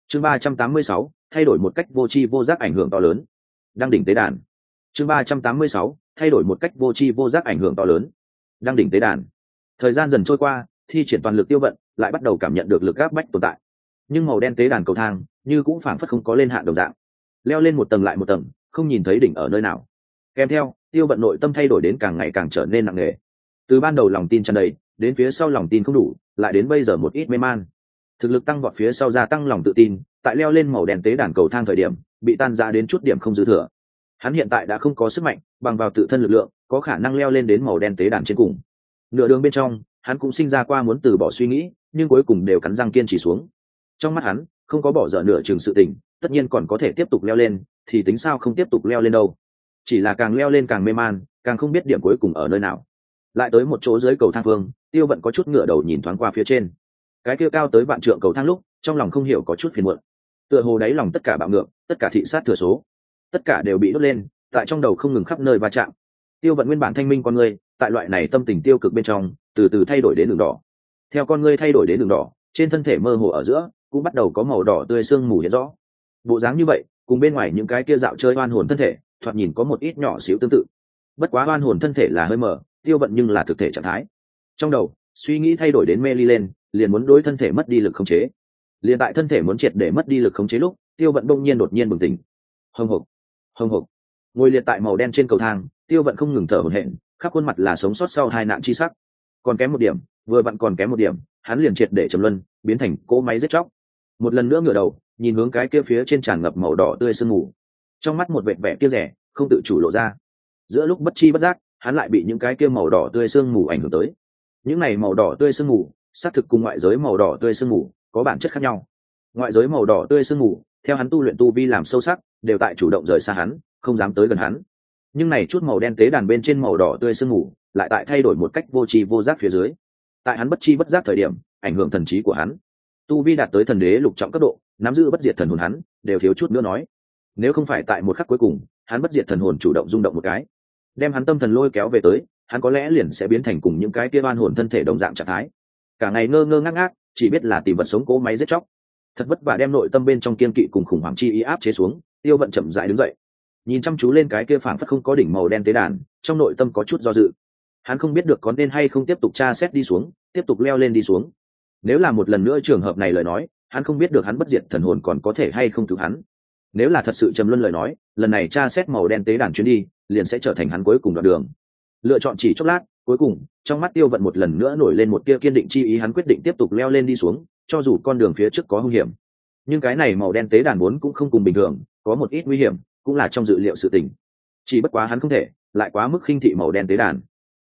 Chương ba trăm tám mươi sáu, thay đổi một cách vô tri vô giác ảnh hưởng to lớn. Đăng đỉnh tế đàn. Chương ba trăm tám mươi sáu, thay đổi một cách vô tri vô giác ảnh hưởng to lớn. Đăng đỉnh tế đàn. Thời gian dần trôi qua, thi triển toàn lực tiêu vận, lại bắt đầu cảm nhận được lực gác bách tồn tại. Nhưng màu đen tế đàn cầu thang, như cũng phảng phất không có lên hạn đồng dạng. Leo lên một tầng lại một tầng, không nhìn thấy đỉnh ở nơi nào. Kèm theo tiêu bận nội tâm thay đổi đến càng ngày càng trở nên nặng nề. Từ ban đầu lòng tin tràn đầy, đến phía sau lòng tin không đủ, lại đến bây giờ một ít mê man. Thực lực tăng vọt phía sau gia tăng lòng tự tin, tại leo lên màu đen tế đàn cầu thang thời điểm, bị tan ra đến chút điểm không dư thừa. Hắn hiện tại đã không có sức mạnh, bằng vào tự thân lực lượng, có khả năng leo lên đến màu đen tế đàn trên cùng. Nửa đường bên trong, hắn cũng sinh ra qua muốn từ bỏ suy nghĩ, nhưng cuối cùng đều cắn răng kiên trì xuống. Trong mắt hắn, không có bỏ dở nửa chừng sự tình, tất nhiên còn có thể tiếp tục leo lên, thì tính sao không tiếp tục leo lên đâu chỉ là càng leo lên càng mê man, càng không biết điểm cuối cùng ở nơi nào. Lại tới một chỗ dưới cầu thang phương, tiêu vận có chút ngựa đầu nhìn thoáng qua phía trên. Cái kia cao tới vạn trượng cầu thang lúc, trong lòng không hiểu có chút phiền muộn. Tựa hồ đáy lòng tất cả bạo ngược, tất cả thị sát thừa số, tất cả đều bị đốt lên, tại trong đầu không ngừng khắp nơi va chạm. Tiêu vận nguyên bản thanh minh con người tại loại này tâm tình tiêu cực bên trong, từ từ thay đổi đến đường đỏ. Theo con ngươi thay đổi đến đường đỏ, trên thân thể mơ hồ ở giữa, cũng bắt đầu có màu đỏ tươi sương mù hiện rõ. Bộ dáng như vậy, cùng bên ngoài những cái kia dạo chơi oan hồn thân thể thoạt nhìn có một ít nhỏ xíu tương tự. Bất quá oan hồn thân thể là hơi mờ tiêu vận nhưng là thực thể trạng thái. Trong đầu, suy nghĩ thay đổi đến mê ly lên, liền muốn đối thân thể mất đi lực khống chế. Liền tại thân thể muốn triệt để mất đi lực khống chế lúc, tiêu vận đông nhiên đột nhiên bừng tỉnh. Hồng hộc hồng hộc ngồi liệt tại màu đen trên cầu thang, tiêu vận không ngừng thở hổn hển, khắp khuôn mặt là sống sót sau hai nạn chi sắc. Còn kém một điểm, vừa vặn còn kém một điểm, hắn liền triệt để trầm luân, biến thành cỗ máy giết chóc. Một lần nữa ngửa đầu, nhìn hướng cái kia phía trên tràn ngập màu đỏ tươi sương mù trong mắt một vệt vẻ kia rẻ, không tự chủ lộ ra. Giữa lúc bất chi bất giác, hắn lại bị những cái kia màu đỏ tươi sương mù ảnh hưởng tới. Những này màu đỏ tươi sương mù, xác thực cùng ngoại giới màu đỏ tươi sương mù có bản chất khác nhau. Ngoại giới màu đỏ tươi sương mù, theo hắn tu luyện tu vi làm sâu sắc, đều tại chủ động rời xa hắn, không dám tới gần hắn. Nhưng này chút màu đen tế đàn bên trên màu đỏ tươi sương mù, lại tại thay đổi một cách vô tri vô giác phía dưới. Tại hắn bất chi bất giác thời điểm, ảnh hưởng thần trí của hắn. Tu vi đạt tới thần đế lục trọng cấp độ, nắm giữ bất diệt thần hồn hắn, đều thiếu chút nữa nói nếu không phải tại một khắc cuối cùng, hắn bất diệt thần hồn chủ động rung động một cái. Đem hắn tâm thần lôi kéo về tới, hắn có lẽ liền sẽ biến thành cùng những cái kia oan hồn thân thể đồng dạng trạng thái. Cả ngày ngơ ngơ ngác ngác, chỉ biết là tìm vật sống cố máy giết chóc. Thật vất vả đem nội tâm bên trong kiên kỵ cùng khủng hoảng chi ý áp chế xuống, tiêu vận chậm dại đứng dậy. Nhìn chăm chú lên cái kia phảng phất không có đỉnh màu đen tế đàn, trong nội tâm có chút do dự. Hắn không biết được có nên hay không tiếp tục tra xét đi xuống, tiếp tục leo lên đi xuống. Nếu là một lần nữa trường hợp này lời nói, hắn không biết được hắn bất diệt thần hồn còn có thể hay không cứu hắn nếu là thật sự trầm luân lời nói, lần này cha xét màu đen tế đàn chuyến đi, liền sẽ trở thành hắn cuối cùng đoạn đường. Lựa chọn chỉ chốc lát, cuối cùng, trong mắt tiêu vận một lần nữa nổi lên một tia kiên định chi ý, hắn quyết định tiếp tục leo lên đi xuống, cho dù con đường phía trước có hung hiểm. Nhưng cái này màu đen tế đàn muốn cũng không cùng bình thường, có một ít nguy hiểm, cũng là trong dự liệu sự tình. Chỉ bất quá hắn không thể, lại quá mức khinh thị màu đen tế đàn.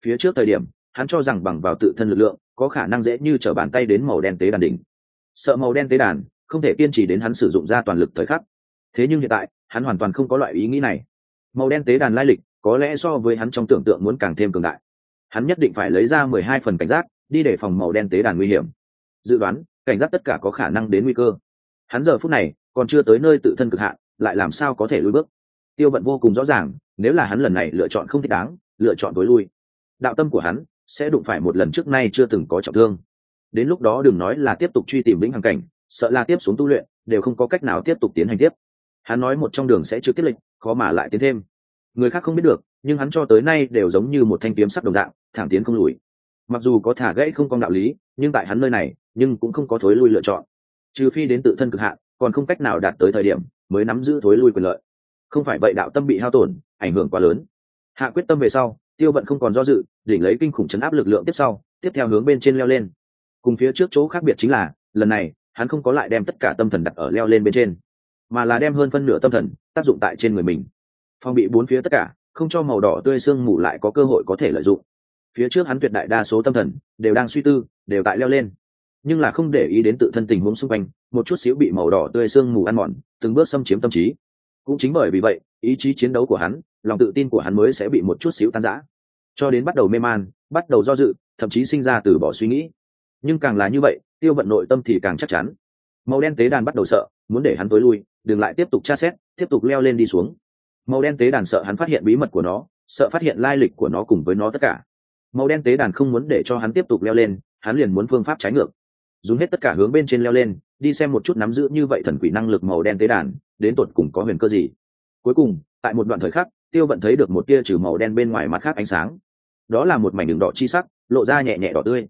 Phía trước thời điểm, hắn cho rằng bằng vào tự thân lực lượng, có khả năng dễ như t r ở bàn tay đến màu đen tế đàn đỉnh. Sợ màu đen tế đàn, không thể kiên trì đến hắn sử dụng ra toàn lực thời khắc thế nhưng hiện tại, hắn hoàn toàn không có loại ý nghĩ này. Màu đen tế đàn lai lịch, có lẽ so với hắn trong tưởng tượng muốn càng thêm cường đại. Hắn nhất định phải lấy ra mười hai phần cảnh giác, đi để phòng màu đen tế đàn nguy hiểm. Dự đoán, cảnh giác tất cả có khả năng đến nguy cơ. Hắn giờ phút này, còn chưa tới nơi tự thân cực hạn, lại làm sao có thể lùi bước? Tiêu vận vô cùng rõ ràng, nếu là hắn lần này lựa chọn không thích đáng, lựa chọn tối lui, đạo tâm của hắn sẽ đụng phải một lần trước nay chưa từng có trọng thương. Đến lúc đó đừng nói là tiếp tục truy tìm lĩnh hàng cảnh, sợ là tiếp xuống tu luyện, đều không có cách nào tiếp tục tiến hành tiếp hắn nói một trong đường sẽ trực tiếp lệnh, khó mà lại tiến thêm. Người khác không biết được nhưng hắn cho tới nay đều giống như một thanh kiếm sắc đồng dạng thẳng tiến không lùi. Mặc dù có thả gãy không có đạo lý nhưng tại hắn nơi này nhưng cũng không có thối lui lựa chọn. Trừ phi đến tự thân cực hạn còn không cách nào đạt tới thời điểm mới nắm giữ thối lui quyền lợi. Không phải vậy đạo tâm bị hao tổn ảnh hưởng quá lớn. Hạ quyết tâm về sau tiêu vận không còn do dự đỉnh lấy kinh khủng chấn áp lực lượng tiếp sau tiếp theo hướng bên trên leo lên. Cùng phía trước chỗ khác biệt chính là lần này hắn không có lại đem tất cả tâm thần đặt ở leo lên bên trên mà là đem hơn phân nửa tâm thần tác dụng tại trên người mình. Phong bị bốn phía tất cả, không cho màu đỏ tươi sương mù lại có cơ hội có thể lợi dụng. Phía trước hắn tuyệt đại đa số tâm thần đều đang suy tư, đều tại leo lên. Nhưng là không để ý đến tự thân tình huống xung quanh, một chút xíu bị màu đỏ tươi sương mù ăn mòn, từng bước xâm chiếm tâm trí. Cũng chính bởi vì vậy, ý chí chiến đấu của hắn, lòng tự tin của hắn mới sẽ bị một chút xíu tan rã. Cho đến bắt đầu mê man, bắt đầu do dự, thậm chí sinh ra từ bỏ suy nghĩ. Nhưng càng là như vậy, tiêu vận nội tâm thì càng chắc chắn. Màu đen tế đàn bắt đầu sợ, muốn để hắn tối lui đừng lại tiếp tục tra xét, tiếp tục leo lên đi xuống. Màu đen tế đàn sợ hắn phát hiện bí mật của nó, sợ phát hiện lai lịch của nó cùng với nó tất cả. Màu đen tế đàn không muốn để cho hắn tiếp tục leo lên, hắn liền muốn phương pháp trái ngược. Dùng hết tất cả hướng bên trên leo lên, đi xem một chút nắm giữ như vậy thần quỷ năng lực màu đen tế đàn, đến tột cùng có huyền cơ gì. Cuối cùng, tại một đoạn thời khắc, tiêu vận thấy được một tia trừ màu đen bên ngoài mắt khác ánh sáng. Đó là một mảnh đường đỏ chi sắc, lộ ra nhẹ nhẹ đỏ tươi.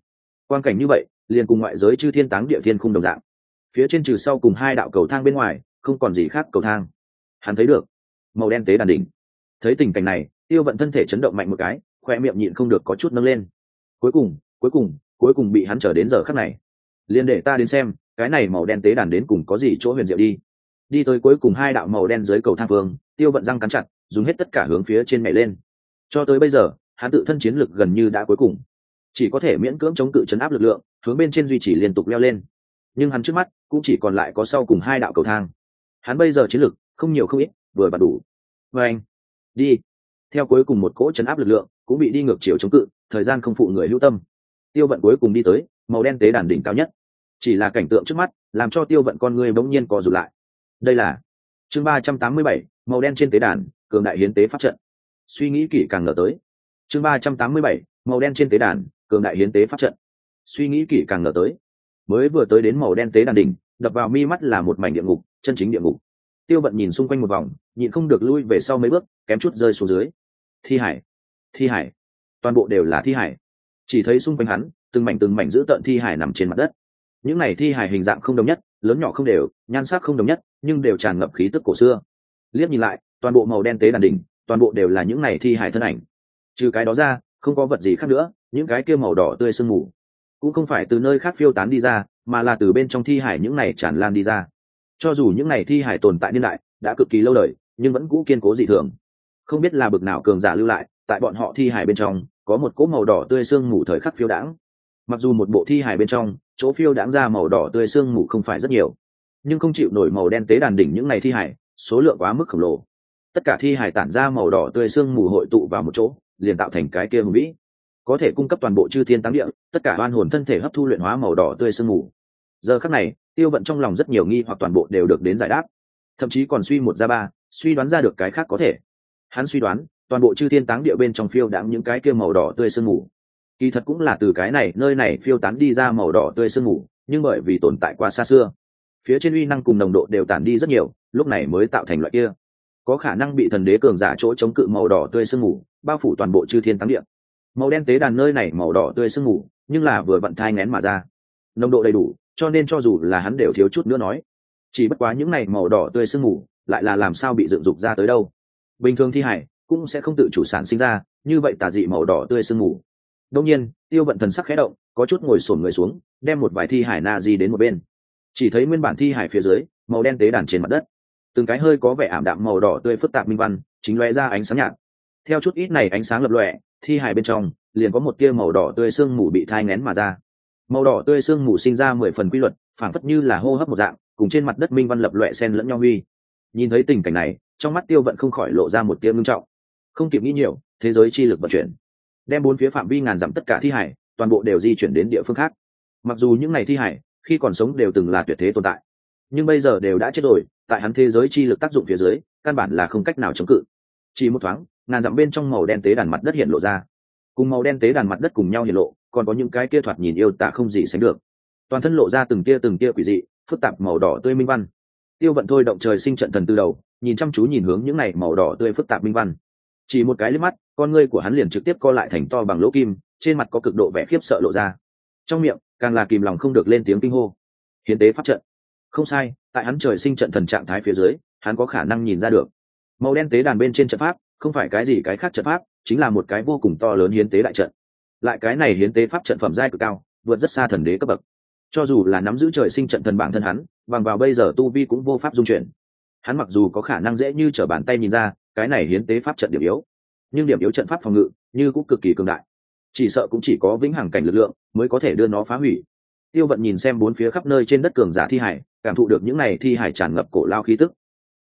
Quan cảnh như vậy, liền cùng ngoại giới chư thiên táng địa thiên khung đồng dạng. Phía trên trừ sau cùng hai đạo cầu thang bên ngoài không còn gì khác cầu thang. Hắn thấy được, màu đen tế đàn đỉnh. Thấy tình cảnh này, tiêu vận thân thể chấn động mạnh một cái, khoe miệng nhịn không được có chút nâng lên. Cuối cùng cuối cùng cuối cùng bị hắn trở đến giờ khắc này. Liền để ta đến xem, cái này màu đen tế đàn đến cùng có gì chỗ huyền diệu đi. Đi tới cuối cùng hai đạo màu đen dưới cầu thang phương tiêu vận răng cắn chặt, dùng hết tất cả hướng phía trên mẹ lên. Cho tới bây giờ, hắn tự thân chiến lực gần như đã cuối cùng. Chỉ có thể miễn cưỡng chống cự chấn áp lực lượng, hướng bên trên duy trì liên tục leo lên. Nhưng hắn trước mắt cũng chỉ còn lại có sau cùng hai đạo cầu thang hắn bây giờ chiến lực không nhiều không ít, vừa và đủ. Và anh, đi. Theo cuối cùng một cỗ chấn áp lực lượng, cũng bị đi ngược chiều chống cự, thời gian không phụ người hữu tâm. Tiêu vận cuối cùng đi tới, màu đen tế đàn đỉnh cao nhất. Chỉ là cảnh tượng trước mắt, làm cho tiêu vận con người bỗng nhiên co rụt lại. Đây là chương ba trăm tám mươi bảy, màu đen trên tế đàn, cường đại hiến tế pháp trận. Suy nghĩ kỹ càng ngờ tới. Chương ba trăm tám mươi bảy, màu đen trên tế đàn, cường đại hiến tế pháp trận. Suy nghĩ kỹ càng ngờ tới. Mới vừa tới đến màu đen tế đàn đỉnh đập vào mi mắt là một mảnh địa ngục, chân chính địa ngục. Tiêu vận nhìn xung quanh một vòng, nhịn không được lui về sau mấy bước, kém chút rơi xuống dưới. Thi hải thi hải, toàn bộ đều là thi hải. Chỉ thấy xung quanh hắn, từng mảnh từng mảnh giữ tợn thi hải nằm trên mặt đất. Những này thi hải hình dạng không đồng nhất, lớn nhỏ không đều, nhan sắc không đồng nhất, nhưng đều tràn ngập khí tức cổ xưa. Liếc nhìn lại, toàn bộ màu đen tế đàn đỉnh, toàn bộ đều là những này thi hải thân ảnh. Trừ cái đó ra, không có vật gì khác nữa, những cái kia màu đỏ tươi sương mù cũng không phải từ nơi khác phiêu tán đi ra mà là từ bên trong thi hải những này tràn lan đi ra. Cho dù những này thi hải tồn tại niên đại, đã cực kỳ lâu đời, nhưng vẫn cũ kiên cố dị thường. Không biết là bực nào cường giả lưu lại, tại bọn họ thi hải bên trong, có một cỗ màu đỏ tươi sương mù thời khắc phiêu đãng. Mặc dù một bộ thi hải bên trong, chỗ phiêu đãng ra màu đỏ tươi sương mù không phải rất nhiều, nhưng không chịu nổi màu đen tế đàn đỉnh những này thi hải, số lượng quá mức khổng lồ. Tất cả thi hải tản ra màu đỏ tươi sương mù hội tụ vào một chỗ, liền tạo thành cái kia hùng vĩ. Có thể cung cấp toàn bộ chư thiên tăng địa, tất cả oan hồn thân thể hấp thu luyện hóa màu đỏ tươi sương mù giờ khắc này, tiêu vận trong lòng rất nhiều nghi hoặc toàn bộ đều được đến giải đáp. Thậm chí còn suy một ra ba, suy đoán ra được cái khác có thể. Hắn suy đoán, toàn bộ chư thiên táng địa bên trong phiêu đãng những cái kia màu đỏ tươi sương mù. Kỳ thật cũng là từ cái này, nơi này phiêu tán đi ra màu đỏ tươi sương mù, nhưng bởi vì tồn tại quá xa xưa. Phía trên uy năng cùng nồng độ đều tản đi rất nhiều, lúc này mới tạo thành loại kia. Có khả năng bị thần đế cường giả chỗ chống cự màu đỏ tươi sương mù, bao phủ toàn bộ chư thiên táng địa. Màu đen tế đàn nơi này màu đỏ tươi sương mù, nhưng là vừa vận thai ngén mà ra. Nồng độ đầy đủ cho nên cho dù là hắn đều thiếu chút nữa nói. Chỉ bất quá những này màu đỏ tươi sương mù lại là làm sao bị dựng dục ra tới đâu. Bình thường thi hải cũng sẽ không tự chủ sản sinh ra, như vậy tà dị màu đỏ tươi sương mù. Đông nhiên, tiêu vận thần sắc khẽ động, có chút ngồi sổn người xuống, đem một vài thi hải na di đến một bên. Chỉ thấy nguyên bản thi hải phía dưới, màu đen tế đàn trên mặt đất. Từng cái hơi có vẻ ảm đạm màu đỏ tươi phức tạp minh văn, chính lóe ra ánh sáng nhạt. Theo chút ít này ánh sáng lập lòe, thi hải bên trong liền có một tia màu đỏ tươi sương mù bị thai ngén mà ra màu đỏ tươi sương mù sinh ra mười phần quy luật, phảng phất như là hô hấp một dạng, cùng trên mặt đất minh văn lập loẹ sen lẫn nhau huy. Nhìn thấy tình cảnh này, trong mắt tiêu vận không khỏi lộ ra một tia ngưng trọng. Không kịp nghĩ nhiều, thế giới chi lực vận chuyển. Đem bốn phía phạm vi ngàn dặm tất cả thi hải, toàn bộ đều di chuyển đến địa phương khác. Mặc dù những ngày thi hải, khi còn sống đều từng là tuyệt thế tồn tại. Nhưng bây giờ đều đã chết rồi, tại hắn thế giới chi lực tác dụng phía dưới, căn bản là không cách nào chống cự. Chỉ một thoáng, ngàn dặm bên trong màu đen tế đàn mặt đất hiện lộ ra. Cùng màu đen tế đàn mặt đất cùng nhau hiện lộ còn có những cái kia thoạt nhìn yêu tả không gì sánh được. Toàn thân lộ ra từng tia từng tia quỷ dị, phức tạp màu đỏ tươi minh văn. Tiêu vận thôi động trời sinh trận thần từ đầu, nhìn chăm chú nhìn hướng những này màu đỏ tươi phức tạp minh văn. Chỉ một cái liếc mắt, con ngươi của hắn liền trực tiếp co lại thành to bằng lỗ kim, trên mặt có cực độ vẻ khiếp sợ lộ ra. Trong miệng, càng là kìm lòng không được lên tiếng kinh hô. Hiến tế pháp trận. Không sai, tại hắn trời sinh trận thần trạng thái phía dưới, hắn có khả năng nhìn ra được. Màu đen tế đàn bên trên trận pháp, không phải cái gì cái khác trận pháp, chính là một cái vô cùng to lớn hiến tế đại trận lại cái này hiến tế pháp trận phẩm giai cực cao, vượt rất xa thần đế cấp bậc. Cho dù là nắm giữ trời sinh trận thần bản thân hắn, bằng vào bây giờ tu vi cũng vô pháp dung chuyển. Hắn mặc dù có khả năng dễ như trở bàn tay nhìn ra, cái này hiến tế pháp trận điểm yếu. Nhưng điểm yếu trận pháp phòng ngự, như cũng cực kỳ cường đại. Chỉ sợ cũng chỉ có vĩnh hằng cảnh lực lượng mới có thể đưa nó phá hủy. Tiêu vận nhìn xem bốn phía khắp nơi trên đất cường giả thi hải, cảm thụ được những này thi hải tràn ngập cổ lao khí tức.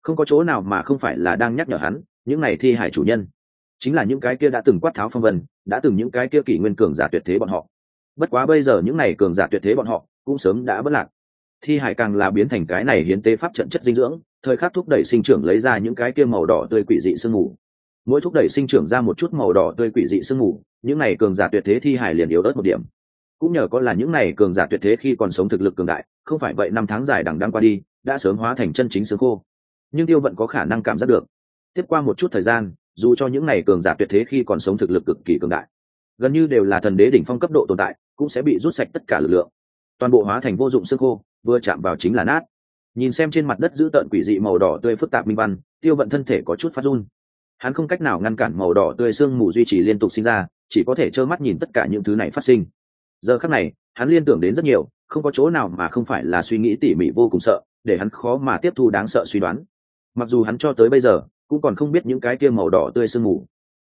Không có chỗ nào mà không phải là đang nhắc nhở hắn, những này thi hải chủ nhân chính là những cái kia đã từng quát tháo phong vân, đã từng những cái kia kỷ nguyên cường giả tuyệt thế bọn họ. Bất quá bây giờ những này cường giả tuyệt thế bọn họ cũng sớm đã bất lạc. Thi hải càng là biến thành cái này hiến tế pháp trận chất dinh dưỡng, thời khắc thúc đẩy sinh trưởng lấy ra những cái kia màu đỏ tươi quỷ dị sương mù. Mỗi thúc đẩy sinh trưởng ra một chút màu đỏ tươi quỷ dị sương mù, những này cường giả tuyệt thế thi hải liền yếu ớt một điểm. Cũng nhờ có là những này cường giả tuyệt thế khi còn sống thực lực cường đại, không phải vậy năm tháng dài đằng đang qua đi, đã sớm hóa thành chân chính xương khô. Nhưng tiêu vận có khả năng cảm giác được. Tiếp qua một chút thời gian dù cho những này cường giả tuyệt thế khi còn sống thực lực cực kỳ cường đại, gần như đều là thần đế đỉnh phong cấp độ tồn tại, cũng sẽ bị rút sạch tất cả lực lượng. Toàn bộ hóa thành vô dụng xương khô, vừa chạm vào chính là nát. Nhìn xem trên mặt đất giữ tợn quỷ dị màu đỏ tươi phức tạp minh văn, tiêu vận thân thể có chút phát run. Hắn không cách nào ngăn cản màu đỏ tươi sương mù duy trì liên tục sinh ra, chỉ có thể trơ mắt nhìn tất cả những thứ này phát sinh. Giờ khắc này, hắn liên tưởng đến rất nhiều, không có chỗ nào mà không phải là suy nghĩ tỉ mỉ vô cùng sợ, để hắn khó mà tiếp thu đáng sợ suy đoán. Mặc dù hắn cho tới bây giờ cũng còn không biết những cái kia màu đỏ tươi sương mù.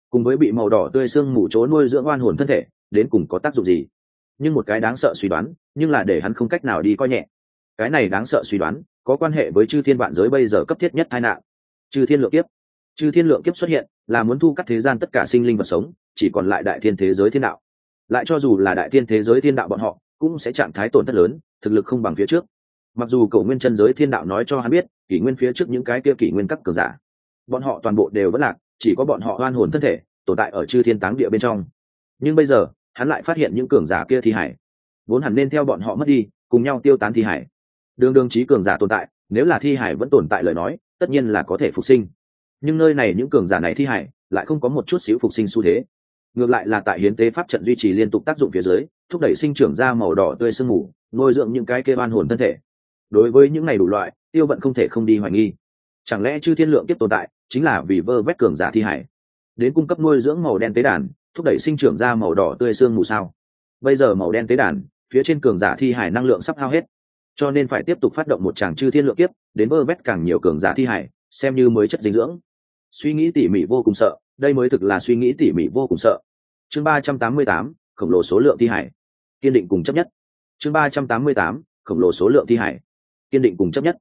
Cùng với bị màu đỏ tươi sương mù chỗ nuôi dưỡng oan hồn thân thể, đến cùng có tác dụng gì? Nhưng một cái đáng sợ suy đoán, nhưng là để hắn không cách nào đi coi nhẹ. Cái này đáng sợ suy đoán, có quan hệ với chư thiên vạn giới bây giờ cấp thiết nhất tai nạn. Chư thiên lượng kiếp. Chư thiên lượng kiếp xuất hiện, là muốn thu cắt thế gian tất cả sinh linh vật sống, chỉ còn lại đại thiên thế giới thiên đạo. Lại cho dù là đại thiên thế giới thiên đạo bọn họ, cũng sẽ trạng thái tổn thất lớn, thực lực không bằng phía trước. Mặc dù cầu nguyên chân giới thiên đạo nói cho hắn biết, kỷ nguyên phía trước những cái kia kỷ nguyên các cường giả bọn họ toàn bộ đều vẫn lạc, chỉ có bọn họ oan hồn thân thể, tồn tại ở chư thiên táng địa bên trong. Nhưng bây giờ, hắn lại phát hiện những cường giả kia thi hải. Vốn hẳn nên theo bọn họ mất đi, cùng nhau tiêu tán thi hải. Đường đường trí cường giả tồn tại, nếu là thi hải vẫn tồn tại lời nói, tất nhiên là có thể phục sinh. Nhưng nơi này những cường giả này thi hải, lại không có một chút xíu phục sinh xu thế. Ngược lại là tại hiến tế pháp trận duy trì liên tục tác dụng phía dưới, thúc đẩy sinh trưởng ra màu đỏ tươi sương mù, nuôi dưỡng những cái kê ban hồn thân thể. Đối với những này đủ loại, tiêu vận không thể không đi hoài nghi. Chẳng lẽ chư thiên lượng tiếp tồn tại chính là vì vơ vét cường giả thi hải. Đến cung cấp nuôi dưỡng màu đen tế đàn, thúc đẩy sinh trưởng ra màu đỏ tươi sương mù sao. Bây giờ màu đen tế đàn, phía trên cường giả thi hải năng lượng sắp hao hết. Cho nên phải tiếp tục phát động một tràng chư thiên lượng tiếp đến vơ vét càng nhiều cường giả thi hải, xem như mới chất dinh dưỡng. Suy nghĩ tỉ mỉ vô cùng sợ, đây mới thực là suy nghĩ tỉ mỉ vô cùng sợ. Chương ba trăm tám mươi tám, khổng lồ số lượng thi hải. Kiên định cùng chấp nhất. Chương ba trăm tám mươi tám, khổng lồ số lượng thi hải. Kiên định cùng chấp nhất.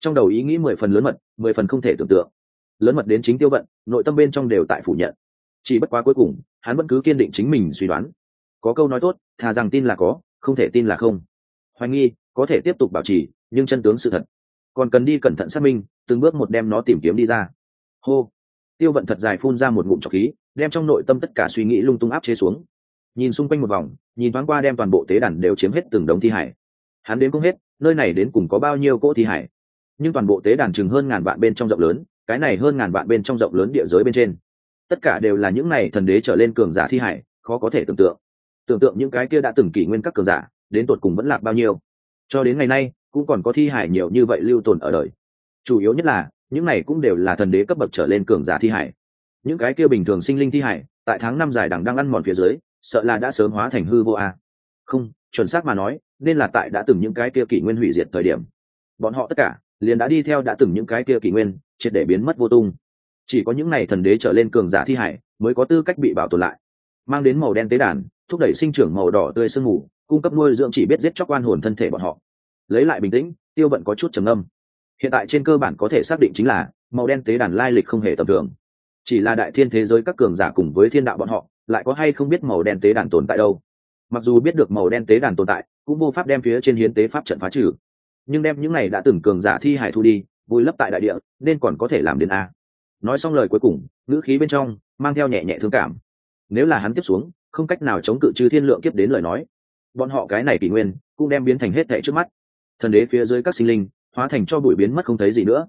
Trong đầu ý nghĩ mười phần lớn mật, mười phần không thể tưởng tượng lớn mật đến chính tiêu vận, nội tâm bên trong đều tại phủ nhận. Chỉ bất quá cuối cùng, hắn vẫn cứ kiên định chính mình suy đoán. Có câu nói tốt, thà rằng tin là có, không thể tin là không. Hoài nghi, có thể tiếp tục bảo trì, nhưng chân tướng sự thật. Còn cần đi cẩn thận xác minh, từng bước một đem nó tìm kiếm đi ra. Hô. Tiêu vận thật dài phun ra một ngụm trọc khí, đem trong nội tâm tất cả suy nghĩ lung tung áp chế xuống. Nhìn xung quanh một vòng, nhìn thoáng qua đem toàn bộ tế đàn đều chiếm hết từng đống thi hải. Hắn đến cũng hết, nơi này đến cùng có bao nhiêu cỗ thi hải. Nhưng toàn bộ tế đàn chừng hơn ngàn vạn bên trong rộng lớn cái này hơn ngàn vạn bên trong rộng lớn địa giới bên trên. Tất cả đều là những này thần đế trở lên cường giả thi hải, khó có thể tưởng tượng. Tưởng tượng những cái kia đã từng kỷ nguyên các cường giả, đến tột cùng vẫn lạc bao nhiêu. Cho đến ngày nay, cũng còn có thi hải nhiều như vậy lưu tồn ở đời. Chủ yếu nhất là, những này cũng đều là thần đế cấp bậc trở lên cường giả thi hải. Những cái kia bình thường sinh linh thi hải, tại tháng năm dài đằng đang ăn mòn phía dưới, sợ là đã sớm hóa thành hư vô a. Không, chuẩn xác mà nói, nên là tại đã từng những cái kia kỷ nguyên hủy diệt thời điểm. Bọn họ tất cả liền đã đi theo đã từng những cái kia kỷ nguyên, triệt để biến mất vô tung. Chỉ có những này thần đế trở lên cường giả thi hải mới có tư cách bị bảo tồn lại. Mang đến màu đen tế đàn, thúc đẩy sinh trưởng màu đỏ tươi sương mù, cung cấp nuôi dưỡng chỉ biết giết chóc oan hồn thân thể bọn họ. Lấy lại bình tĩnh, tiêu vận có chút trầm âm hiện tại trên cơ bản có thể xác định chính là, màu đen tế đàn lai lịch không hề tầm thường. Chỉ là đại thiên thế giới các cường giả cùng với thiên đạo bọn họ, lại có hay không biết màu đen tế đàn tồn tại đâu? Mặc dù biết được màu đen tế đàn tồn tại, cũng vô pháp đem phía trên hiến tế pháp trận phá trừ nhưng đem những này đã từng cường giả thi hải thu đi, vùi lấp tại đại địa, nên còn có thể làm đến a. Nói xong lời cuối cùng, ngữ khí bên trong mang theo nhẹ nhẹ thương cảm. Nếu là hắn tiếp xuống, không cách nào chống cự trừ thiên lượng kiếp đến lời nói. Bọn họ cái này kỷ nguyên, cũng đem biến thành hết thệ trước mắt. Thần đế phía dưới các sinh linh, hóa thành cho bụi biến mất không thấy gì nữa.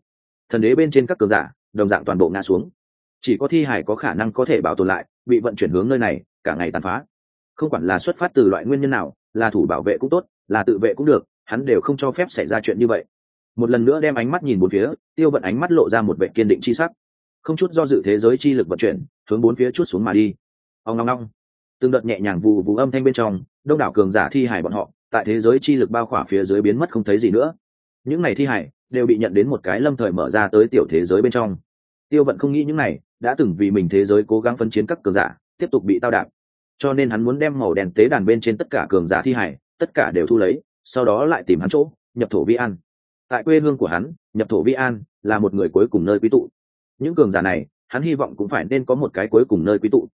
Thần đế bên trên các cường giả, đồng dạng toàn bộ ngã xuống. Chỉ có thi hải có khả năng có thể bảo tồn lại, bị vận chuyển hướng nơi này, cả ngày tàn phá. Không quản là xuất phát từ loại nguyên nhân nào, là thủ bảo vệ cũng tốt, là tự vệ cũng được hắn đều không cho phép xảy ra chuyện như vậy. Một lần nữa đem ánh mắt nhìn bốn phía, tiêu vận ánh mắt lộ ra một vệ kiên định chi sắc. Không chút do dự thế giới chi lực vận chuyển, hướng bốn phía chút xuống mà đi. Ông long long từng đợt nhẹ nhàng vù vù âm thanh bên trong, đông đảo cường giả thi hải bọn họ, tại thế giới chi lực bao khỏa phía dưới biến mất không thấy gì nữa. Những này thi hải đều bị nhận đến một cái lâm thời mở ra tới tiểu thế giới bên trong. Tiêu vận không nghĩ những này đã từng vì mình thế giới cố gắng phân chiến các cường giả, tiếp tục bị tao đạp. Cho nên hắn muốn đem màu đèn tế đàn bên trên tất cả cường giả thi hải, tất cả đều thu lấy sau đó lại tìm hắn chỗ, nhập thổ vi an. Tại quê hương của hắn, nhập thổ vi an là một người cuối cùng nơi quý tụ. Những cường giả này, hắn hy vọng cũng phải nên có một cái cuối cùng nơi quý tụ.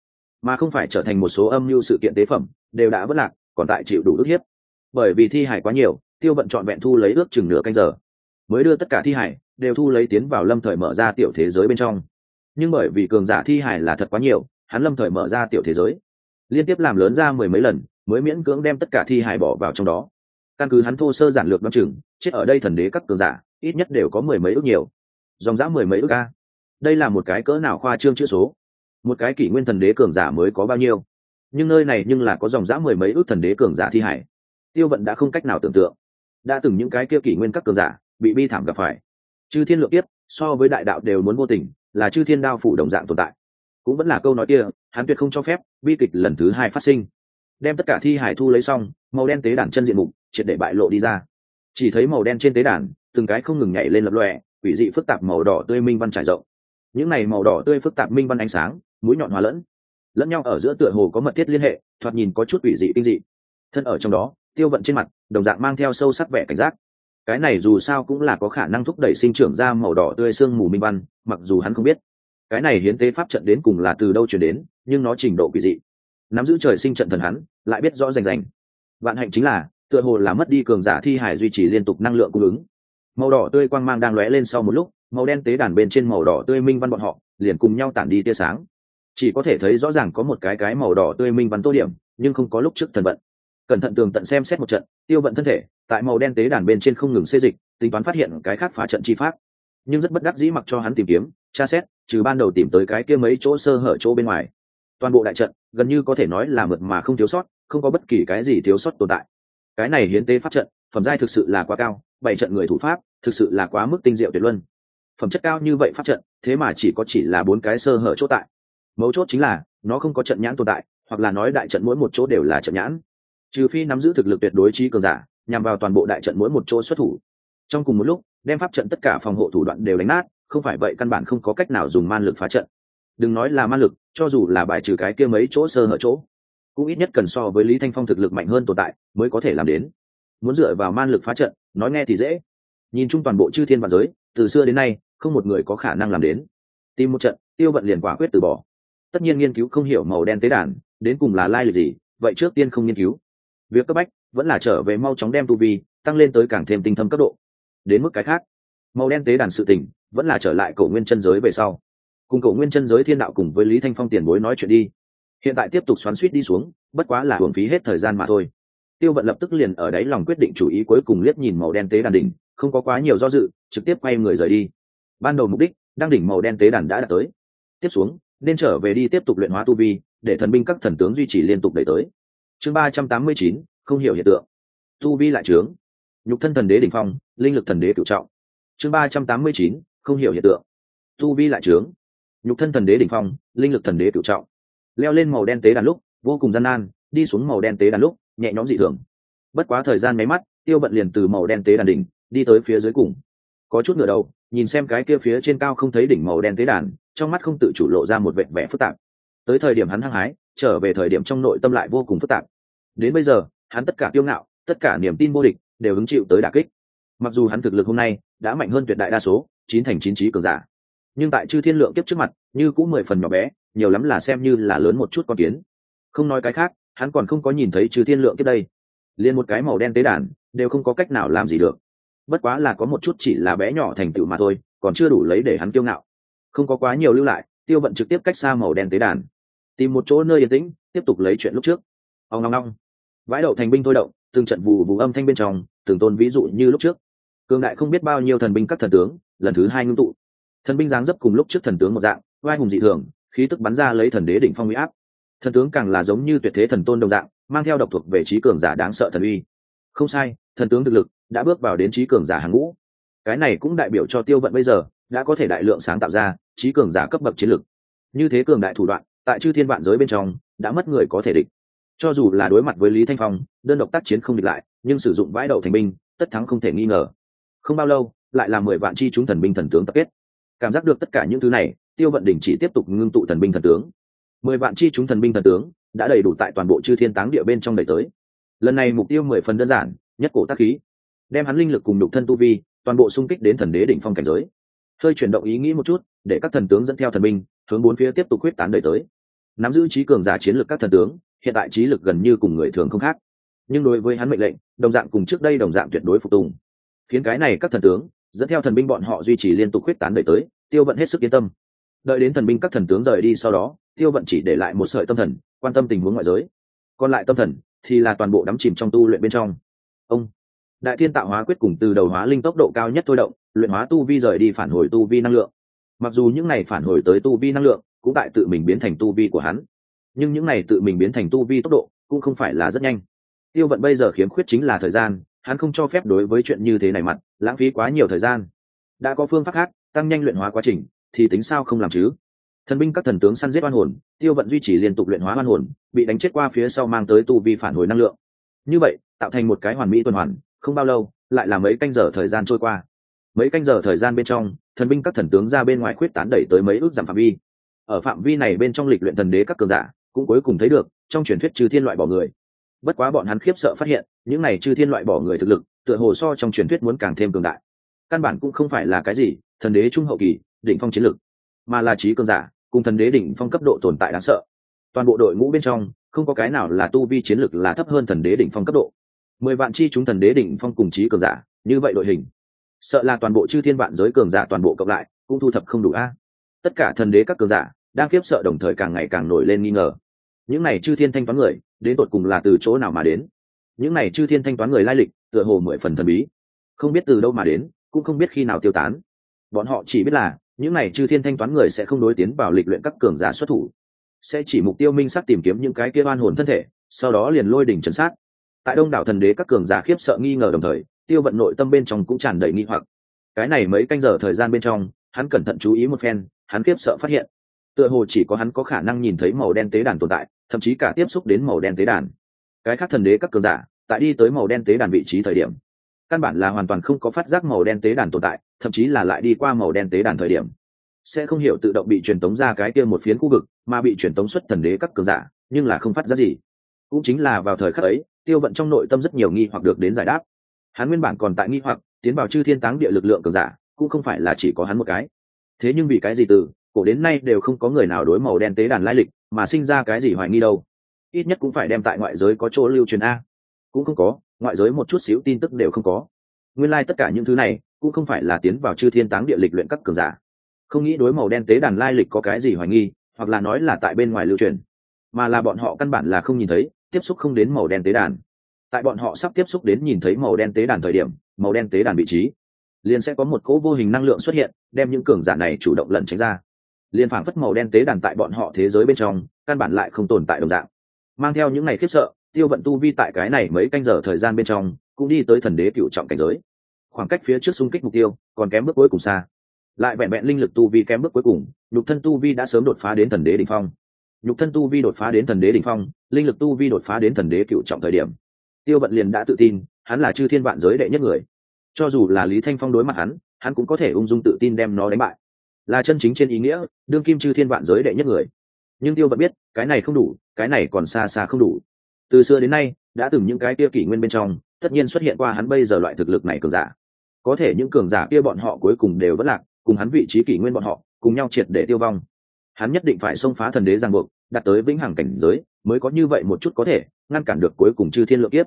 Mà không phải trở thành một số âm mưu sự kiện tế phẩm, đều đã vất lạc, còn tại chịu đủ ức hiếp. Bởi vì thi hải quá nhiều, tiêu vận trọn vẹn thu lấy ước chừng nửa canh giờ. Mới đưa tất cả thi hải đều thu lấy tiến vào lâm thời mở ra tiểu thế giới bên trong. Nhưng bởi vì cường giả thi hải là thật quá nhiều, hắn lâm thời mở ra tiểu thế giới. Liên tiếp làm lớn ra mười mấy lần, mới miễn cưỡng đem tất cả thi hải bỏ vào trong đó căn cứ hắn thô sơ giản lược đoán chừng, chết ở đây thần đế các cường giả, ít nhất đều có mười mấy ước nhiều. Dòng dã mười mấy ước a. Đây là một cái cỡ nào khoa trương chữ số? Một cái kỷ nguyên thần đế cường giả mới có bao nhiêu? Nhưng nơi này nhưng là có dòng dã mười mấy ước thần đế cường giả thi hải. Tiêu vận đã không cách nào tưởng tượng. Đã từng những cái kia kỷ nguyên các cường giả bị bi thảm gặp phải. Chư thiên lượng tiếp so với đại đạo đều muốn vô tình, là chư thiên đao phủ đồng dạng tồn tại. Cũng vẫn là câu nói kia, hắn tuyệt không cho phép bi kịch lần thứ hai phát sinh. Đem tất cả thi hải thu lấy xong, màu đen tế đàn chân diện mục triệt để bại lộ đi ra. Chỉ thấy màu đen trên tế đàn, từng cái không ngừng nhảy lên lập lòe, quỷ dị phức tạp màu đỏ tươi minh văn trải rộng. Những này màu đỏ tươi phức tạp minh văn ánh sáng, mũi nhọn hòa lẫn lẫn nhau ở giữa tựa hồ có mật thiết liên hệ, thoạt nhìn có chút quỷ dị kinh dị. Thân ở trong đó, tiêu vận trên mặt, đồng dạng mang theo sâu sắc vẻ cảnh giác. Cái này dù sao cũng là có khả năng thúc đẩy sinh trưởng ra màu đỏ tươi sương mù minh văn, mặc dù hắn không biết. Cái này hiến tế pháp trận đến cùng là từ đâu chuyển đến, nhưng nó trình độ quỷ dị. Nắm giữ trời sinh trận thần hắn, lại biết rõ rành rành. Vạn hạnh chính là tựa hồ là mất đi cường giả thi hải duy trì liên tục năng lượng cung ứng. Màu đỏ tươi quang mang đang lóe lên sau một lúc, màu đen tế đàn bên trên màu đỏ tươi minh văn bọn họ liền cùng nhau tản đi tia sáng. Chỉ có thể thấy rõ ràng có một cái cái màu đỏ tươi minh văn tô điểm, nhưng không có lúc trước thần vận. Cẩn thận tường tận xem xét một trận, tiêu vận thân thể, tại màu đen tế đàn bên trên không ngừng xê dịch, tính toán phát hiện cái khác phá trận chi pháp. Nhưng rất bất đắc dĩ mặc cho hắn tìm kiếm, tra xét, trừ ban đầu tìm tới cái kia mấy chỗ sơ hở chỗ bên ngoài. Toàn bộ đại trận, gần như có thể nói là mượt mà không thiếu sót, không có bất kỳ cái gì thiếu sót tồn tại cái này hiến tế pháp trận, phẩm giai thực sự là quá cao, bảy trận người thủ pháp, thực sự là quá mức tinh diệu tuyệt luân. Phẩm chất cao như vậy pháp trận, thế mà chỉ có chỉ là bốn cái sơ hở chỗ tại. Mấu chốt chính là, nó không có trận nhãn tồn tại, hoặc là nói đại trận mỗi một chỗ đều là trận nhãn. Trừ phi nắm giữ thực lực tuyệt đối trí cường giả, nhằm vào toàn bộ đại trận mỗi một chỗ xuất thủ. Trong cùng một lúc, đem pháp trận tất cả phòng hộ thủ đoạn đều đánh nát, không phải vậy căn bản không có cách nào dùng man lực phá trận. Đừng nói là man lực, cho dù là bài trừ cái kia mấy chỗ sơ hở chỗ cũng ít nhất cần so với lý thanh phong thực lực mạnh hơn tồn tại mới có thể làm đến. Muốn dựa vào man lực phá trận, nói nghe thì dễ. Nhìn chung toàn bộ chư thiên và giới, từ xưa đến nay, không một người có khả năng làm đến. Tìm một trận, tiêu vận liền quả quyết từ bỏ. Tất nhiên nghiên cứu không hiểu màu đen tế đàn, đến cùng là lai lịch gì, vậy trước tiên không nghiên cứu. Việc cấp bách vẫn là trở về mau chóng đem tu vi tăng lên tới càng thêm tinh thâm cấp độ. Đến mức cái khác, màu đen tế đàn sự tình vẫn là trở lại cổ nguyên chân giới về sau. Cùng cổ nguyên chân giới thiên đạo cùng với lý thanh phong tiền bối nói chuyện đi hiện tại tiếp tục xoắn suýt đi xuống, bất quá là hưởng phí hết thời gian mà thôi. Tiêu vận lập tức liền ở đáy lòng quyết định chủ ý cuối cùng liếc nhìn màu đen tế đàn đỉnh, không có quá nhiều do dự, trực tiếp quay người rời đi. Ban đầu mục đích, đang đỉnh màu đen tế đàn đã đạt tới. Tiếp xuống, nên trở về đi tiếp tục luyện hóa tu vi, để thần binh các thần tướng duy trì liên tục đẩy tới. Chương ba trăm tám mươi chín, không hiểu hiện tượng. Tu vi lại trướng. Nhục thân thần đế đ ỉ n h phong, linh lực thần đế cựu trọng. Chương ba trăm tám mươi chín, không hiểu hiện tượng. Tu vi lại trướng. Nhục thân thần đế đ ỉ n h phong, linh lực thần đế cựu trọng leo lên màu đen tế đàn lúc, vô cùng gian nan, đi xuống màu đen tế đàn lúc, nhẹ nhõm dị thường. Bất quá thời gian máy mắt, tiêu bận liền từ màu đen tế đàn đỉnh, đi tới phía dưới cùng. Có chút ngửa đầu, nhìn xem cái kia phía trên cao không thấy đỉnh màu đen tế đàn, trong mắt không tự chủ lộ ra một vẻ vẻ phức tạp. Tới thời điểm hắn hăng hái, trở về thời điểm trong nội tâm lại vô cùng phức tạp. Đến bây giờ, hắn tất cả kiêu ngạo, tất cả niềm tin vô địch, đều hứng chịu tới đả kích. Mặc dù hắn thực lực hôm nay đã mạnh hơn tuyệt đại đa số, chín thành chín trí cường giả, nhưng tại chư thiên lượng kiếp trước mặt, như cũng mười phần nhỏ bé nhiều lắm là xem như là lớn một chút con kiến. Không nói cái khác, hắn còn không có nhìn thấy trừ thiên lượng tiếp đây. Liền một cái màu đen tế đàn, đều không có cách nào làm gì được. Bất quá là có một chút chỉ là bé nhỏ thành tựu mà thôi, còn chưa đủ lấy để hắn kiêu ngạo. Không có quá nhiều lưu lại, tiêu vận trực tiếp cách xa màu đen tế đàn. Tìm một chỗ nơi yên tĩnh, tiếp tục lấy chuyện lúc trước. Ông ngong ngong vãi đậu thành binh thôi động, từng trận vù vù âm thanh bên trong, từng tôn ví dụ như lúc trước. Cường đại không biết bao nhiêu thần binh các thần tướng, lần thứ hai ngưng tụ. Thần binh giáng dấp cùng lúc trước thần tướng một dạng vai hùng dị thường khí tức bắn ra lấy thần đế đỉnh phong uy áp. Thần tướng càng là giống như tuyệt thế thần tôn đồng dạng, mang theo độc thuộc về trí cường giả đáng sợ thần uy. Không sai, thần tướng thực lực đã bước vào đến trí cường giả hàng ngũ. Cái này cũng đại biểu cho tiêu vận bây giờ đã có thể đại lượng sáng tạo ra trí cường giả cấp bậc chiến lực. Như thế cường đại thủ đoạn, tại chư thiên vạn giới bên trong, đã mất người có thể địch. Cho dù là đối mặt với lý thanh phong, đơn độc tác chiến không địch lại, nhưng sử dụng vãi đậu thành binh, tất thắng không thể nghi ngờ. Không bao lâu, lại là mười vạn chi chúng thần binh thần tướng tập kết. Cảm giác được tất cả những thứ này tiêu vận đỉnh chỉ tiếp tục ngưng tụ thần binh thần tướng. Mười vạn chi chúng thần binh thần tướng đã đầy đủ tại toàn bộ chư thiên táng địa bên trong đầy tới. Lần này mục tiêu mười phần đơn giản, nhất cổ tác khí, đem hắn linh lực cùng đục thân tu vi, toàn bộ xung kích đến thần đế đỉnh phong cảnh giới. Hơi chuyển động ý nghĩ một chút, để các thần tướng dẫn theo thần binh, hướng bốn phía tiếp tục quyết tán đời tới. Nắm giữ trí cường giả chiến lược các thần tướng, hiện tại trí lực gần như cùng người thường không khác. Nhưng đối với hắn mệnh lệnh, đồng dạng cùng trước đây đồng dạng tuyệt đối phục tùng. Khiến cái này các thần tướng, dẫn theo thần binh bọn họ duy trì liên tục quyết tán đời tới, tiêu vận hết sức yên tâm đợi đến thần binh các thần tướng rời đi sau đó, tiêu vận chỉ để lại một sợi tâm thần, quan tâm tình huống ngoại giới. Còn lại tâm thần thì là toàn bộ đắm chìm trong tu luyện bên trong. Ông, đại thiên tạo hóa quyết cùng từ đầu hóa linh tốc độ cao nhất thôi động, luyện hóa tu vi rời đi phản hồi tu vi năng lượng. Mặc dù những này phản hồi tới tu vi năng lượng, cũng tại tự mình biến thành tu vi của hắn. Nhưng những này tự mình biến thành tu vi tốc độ cũng không phải là rất nhanh. Tiêu vận bây giờ khiếm khuyết chính là thời gian, hắn không cho phép đối với chuyện như thế này mặt, lãng phí quá nhiều thời gian. Đã có phương pháp khác, tăng nhanh luyện hóa quá trình thì tính sao không làm chứ? Thần binh các thần tướng săn giết oan hồn, tiêu vận duy trì liên tục luyện hóa oan hồn, bị đánh chết qua phía sau mang tới tu vi phản hồi năng lượng. Như vậy, tạo thành một cái hoàn mỹ tuần hoàn, không bao lâu, lại là mấy canh giờ thời gian trôi qua. Mấy canh giờ thời gian bên trong, thần binh các thần tướng ra bên ngoài khuyết tán đẩy tới mấy ước giảm phạm vi. Ở phạm vi này bên trong lịch luyện thần đế các cường giả, cũng cuối cùng thấy được, trong truyền thuyết trừ thiên loại bỏ người. Bất quá bọn hắn khiếp sợ phát hiện, những này trừ thiên loại bỏ người thực lực, tựa hồ so trong truyền thuyết muốn càng thêm cường đại. Căn bản cũng không phải là cái gì, thần đế trung hậu kỳ đỉnh phong chiến lực mà là trí cường giả, cùng thần đế đỉnh phong cấp độ tồn tại đáng sợ. Toàn bộ đội ngũ bên trong, không có cái nào là tu vi chiến lực là thấp hơn thần đế đỉnh phong cấp độ. Mười vạn chi chúng thần đế đỉnh phong cùng trí cường giả, như vậy đội hình, sợ là toàn bộ chư thiên vạn giới cường giả toàn bộ cộng lại, cũng thu thập không đủ a. Tất cả thần đế các cường giả, đang kiếp sợ đồng thời càng ngày càng nổi lên nghi ngờ. Những này chư thiên thanh toán người, đến tột cùng là từ chỗ nào mà đến? Những này chư thiên thanh toán người lai lịch, tựa hồ mười phần thần bí. Không biết từ đâu mà đến, cũng không biết khi nào tiêu tán. Bọn họ chỉ biết là những này chư thiên thanh toán người sẽ không đối tiến vào lịch luyện các cường giả xuất thủ. Sẽ chỉ mục tiêu minh sắc tìm kiếm những cái kia oan hồn thân thể, sau đó liền lôi đỉnh trấn sát. Tại đông đảo thần đế các cường giả khiếp sợ nghi ngờ đồng thời, tiêu vận nội tâm bên trong cũng tràn đầy nghi hoặc. Cái này mấy canh giờ thời gian bên trong, hắn cẩn thận chú ý một phen, hắn khiếp sợ phát hiện. Tựa hồ chỉ có hắn có khả năng nhìn thấy màu đen tế đàn tồn tại, thậm chí cả tiếp xúc đến màu đen tế đàn. Cái khác thần đế các cường giả, tại đi tới màu đen tế đàn vị trí thời điểm, căn bản là hoàn toàn không có phát giác màu đen tế đàn tồn tại thậm chí là lại đi qua màu đen tế đàn thời điểm. Sẽ không hiểu tự động bị truyền tống ra cái kia một phiến khu vực, mà bị truyền tống xuất thần đế các cường giả, nhưng là không phát ra gì. Cũng chính là vào thời khắc ấy, tiêu vận trong nội tâm rất nhiều nghi hoặc được đến giải đáp. Hắn nguyên bản còn tại nghi hoặc, tiến vào chư thiên táng địa lực lượng cường giả, cũng không phải là chỉ có hắn một cái. Thế nhưng vì cái gì từ, cổ đến nay đều không có người nào đối màu đen tế đàn lai lịch, mà sinh ra cái gì hoài nghi đâu. Ít nhất cũng phải đem tại ngoại giới có chỗ lưu truyền a. Cũng không có, ngoại giới một chút xíu tin tức đều không có. Nguyên lai、like、tất cả những thứ này cũng không phải là tiến vào chư thiên táng địa lịch luyện các cường giả. Không nghĩ đối màu đen tế đàn lai lịch có cái gì hoài nghi, hoặc là nói là tại bên ngoài lưu truyền, mà là bọn họ căn bản là không nhìn thấy, tiếp xúc không đến màu đen tế đàn. Tại bọn họ sắp tiếp xúc đến nhìn thấy màu đen tế đàn thời điểm, màu đen tế đàn vị trí, liền sẽ có một cỗ vô hình năng lượng xuất hiện, đem những cường giả này chủ động lẩn tránh ra. Liền phảng phất màu đen tế đàn tại bọn họ thế giới bên trong, căn bản lại không tồn tại đồng dạng. Mang theo những ngày khiếp sợ, tiêu vận tu vi tại cái này mấy canh giờ thời gian bên trong, cũng đi tới thần đế cựu trọng cảnh giới khoảng cách phía trước xung kích mục tiêu, còn kém bước cuối cùng xa. Lại vẹn vẹn linh lực tu vi kém bước cuối cùng, nhục thân tu vi đã sớm đột phá đến thần đế đ ỉ n h phong. Nhục thân tu vi đột phá đến thần đế đ ỉ n h phong, linh lực tu vi đột phá đến thần đế cựu trọng thời điểm. Tiêu vận liền đã tự tin, hắn là chư thiên vạn giới đệ nhất người. Cho dù là lý thanh phong đối mặt hắn hắn cũng có thể ung dung tự tin đem nó đánh bại. Là chân chính trên ý nghĩa, đương kim chư thiên vạn giới đệ nhất người. Nhưng tiêu vận biết, cái này không đủ, cái này còn xa xa không đủ. Từ xưa đến nay, đã từng những cái tia kỷ nguyên bên trong, tất nhiên xuất hiện qua hắn bây giờ loại thực lực này cường giả có thể những cường giả kia bọn họ cuối cùng đều vẫn lạc, cùng hắn vị trí kỷ nguyên bọn họ, cùng nhau triệt để tiêu vong. Hắn nhất định phải xông phá thần đế giang buộc, đạt tới vĩnh hằng cảnh giới, mới có như vậy một chút có thể ngăn cản được cuối cùng chư thiên lượng kiếp.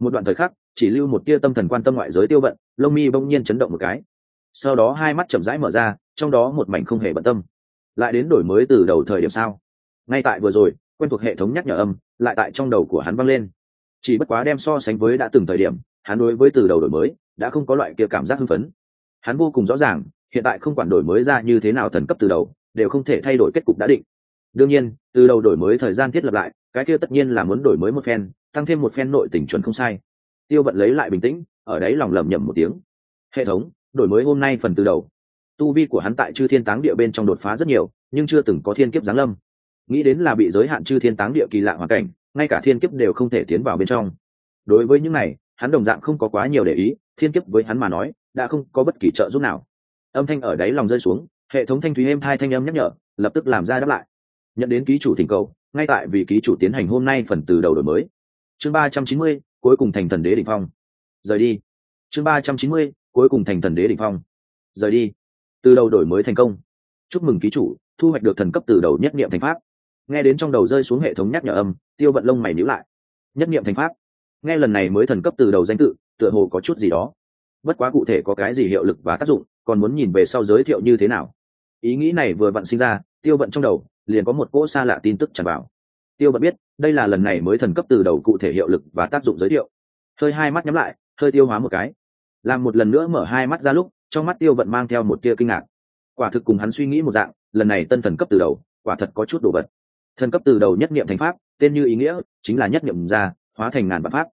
Một đoạn thời khắc, chỉ lưu một tia tâm thần quan tâm ngoại giới tiêu vận, lông mi bỗng nhiên chấn động một cái. Sau đó hai mắt chậm rãi mở ra, trong đó một mảnh không hề bận tâm. Lại đến đổi mới từ đầu thời điểm sao? Ngay tại vừa rồi, quen thuộc hệ thống nhắc nhở âm lại tại trong đầu của hắn vang lên. Chỉ bất quá đem so sánh với đã từng thời điểm, hắn đối với từ đầu đổi mới đã không có loại kia cảm giác hưng phấn. Hắn vô cùng rõ ràng, hiện tại không quản đổi mới ra như thế nào thần cấp từ đầu, đều không thể thay đổi kết cục đã định. Đương nhiên, từ đầu đổi mới thời gian thiết lập lại, cái kia tất nhiên là muốn đổi mới một phen, tăng thêm một phen nội tình chuẩn không sai. Tiêu vận lấy lại bình tĩnh, ở đấy lòng lầm nhầm một tiếng. Hệ thống, đổi mới hôm nay phần từ đầu. Tu vi của hắn tại chư thiên táng địa bên trong đột phá rất nhiều, nhưng chưa từng có thiên kiếp giáng lâm. Nghĩ đến là bị giới hạn chư thiên táng địa kỳ lạ hoàn cảnh, ngay cả thiên kiếp đều không thể tiến vào bên trong. Đối với những này hắn đồng dạng không có quá nhiều để ý, thiên kiếp với hắn mà nói, đã không có bất kỳ trợ giúp nào. Âm thanh ở đáy lòng rơi xuống, hệ thống thanh thúy êm thai thanh âm nhắc nhở, lập tức làm ra đáp lại. Nhận đến ký chủ thỉnh cầu, ngay tại vì ký chủ tiến hành hôm nay phần từ đầu đổi mới. Chương ba trăm chín mươi, cuối cùng thành thần đế đỉnh phong. Rời đi. Chương ba trăm chín mươi, cuối cùng thành thần đế đỉnh phong. Rời đi. Từ đầu đổi mới thành công. Chúc mừng ký chủ, thu hoạch được thần cấp từ đầu nhất niệm thành pháp. Nghe đến trong đầu rơi xuống hệ thống nhắc nhở âm, tiêu vận lông mày nhíu lại. Nhất niệm thành pháp nghe lần này mới thần cấp từ đầu danh tự, tựa hồ có chút gì đó. Bất quá cụ thể có cái gì hiệu lực và tác dụng, còn muốn nhìn về sau giới thiệu như thế nào. Ý nghĩ này vừa vặn sinh ra, tiêu vận trong đầu, liền có một cỗ xa lạ tin tức tràn vào. Tiêu vận biết, đây là lần này mới thần cấp từ đầu cụ thể hiệu lực và tác dụng giới thiệu. Hơi hai mắt nhắm lại, hơi tiêu hóa một cái. Làm một lần nữa mở hai mắt ra lúc, trong mắt tiêu vận mang theo một tia kinh ngạc. Quả thực cùng hắn suy nghĩ một dạng, lần này tân thần cấp từ đầu, quả thật có chút đồ vật. Thần cấp từ đầu nhất niệm thành pháp, tên như ý nghĩa, chính là nhất niệm ra hóa thành ngàn vạn pháp.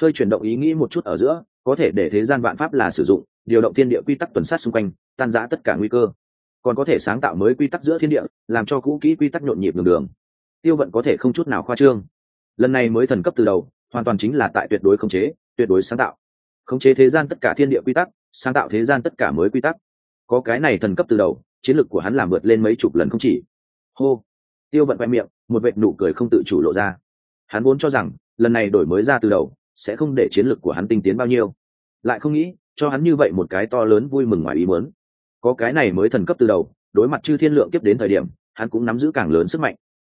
Hơi chuyển động ý nghĩ một chút ở giữa, có thể để thế gian vạn pháp là sử dụng, điều động thiên địa quy tắc tuần sát xung quanh, tan giã tất cả nguy cơ. Còn có thể sáng tạo mới quy tắc giữa thiên địa, làm cho cũ kỹ quy tắc nhộn nhịp đường đường. Tiêu vận có thể không chút nào khoa trương. Lần này mới thần cấp từ đầu, hoàn toàn chính là tại tuyệt đối khống chế, tuyệt đối sáng tạo. Khống chế thế gian tất cả thiên địa quy tắc, sáng tạo thế gian tất cả mới quy tắc. Có cái này thần cấp từ đầu, chiến lược của hắn làm vượt lên mấy chục lần không chỉ. Hô. Tiêu vận khoe miệng, một vệt nụ cười không tự chủ lộ ra. Hắn vốn cho rằng lần này đổi mới ra từ đầu, sẽ không để chiến lược của hắn tinh tiến bao nhiêu. Lại không nghĩ, cho hắn như vậy một cái to lớn vui mừng ngoài ý muốn. Có cái này mới thần cấp từ đầu, đối mặt chư thiên lượng tiếp đến thời điểm, hắn cũng nắm giữ càng lớn sức mạnh.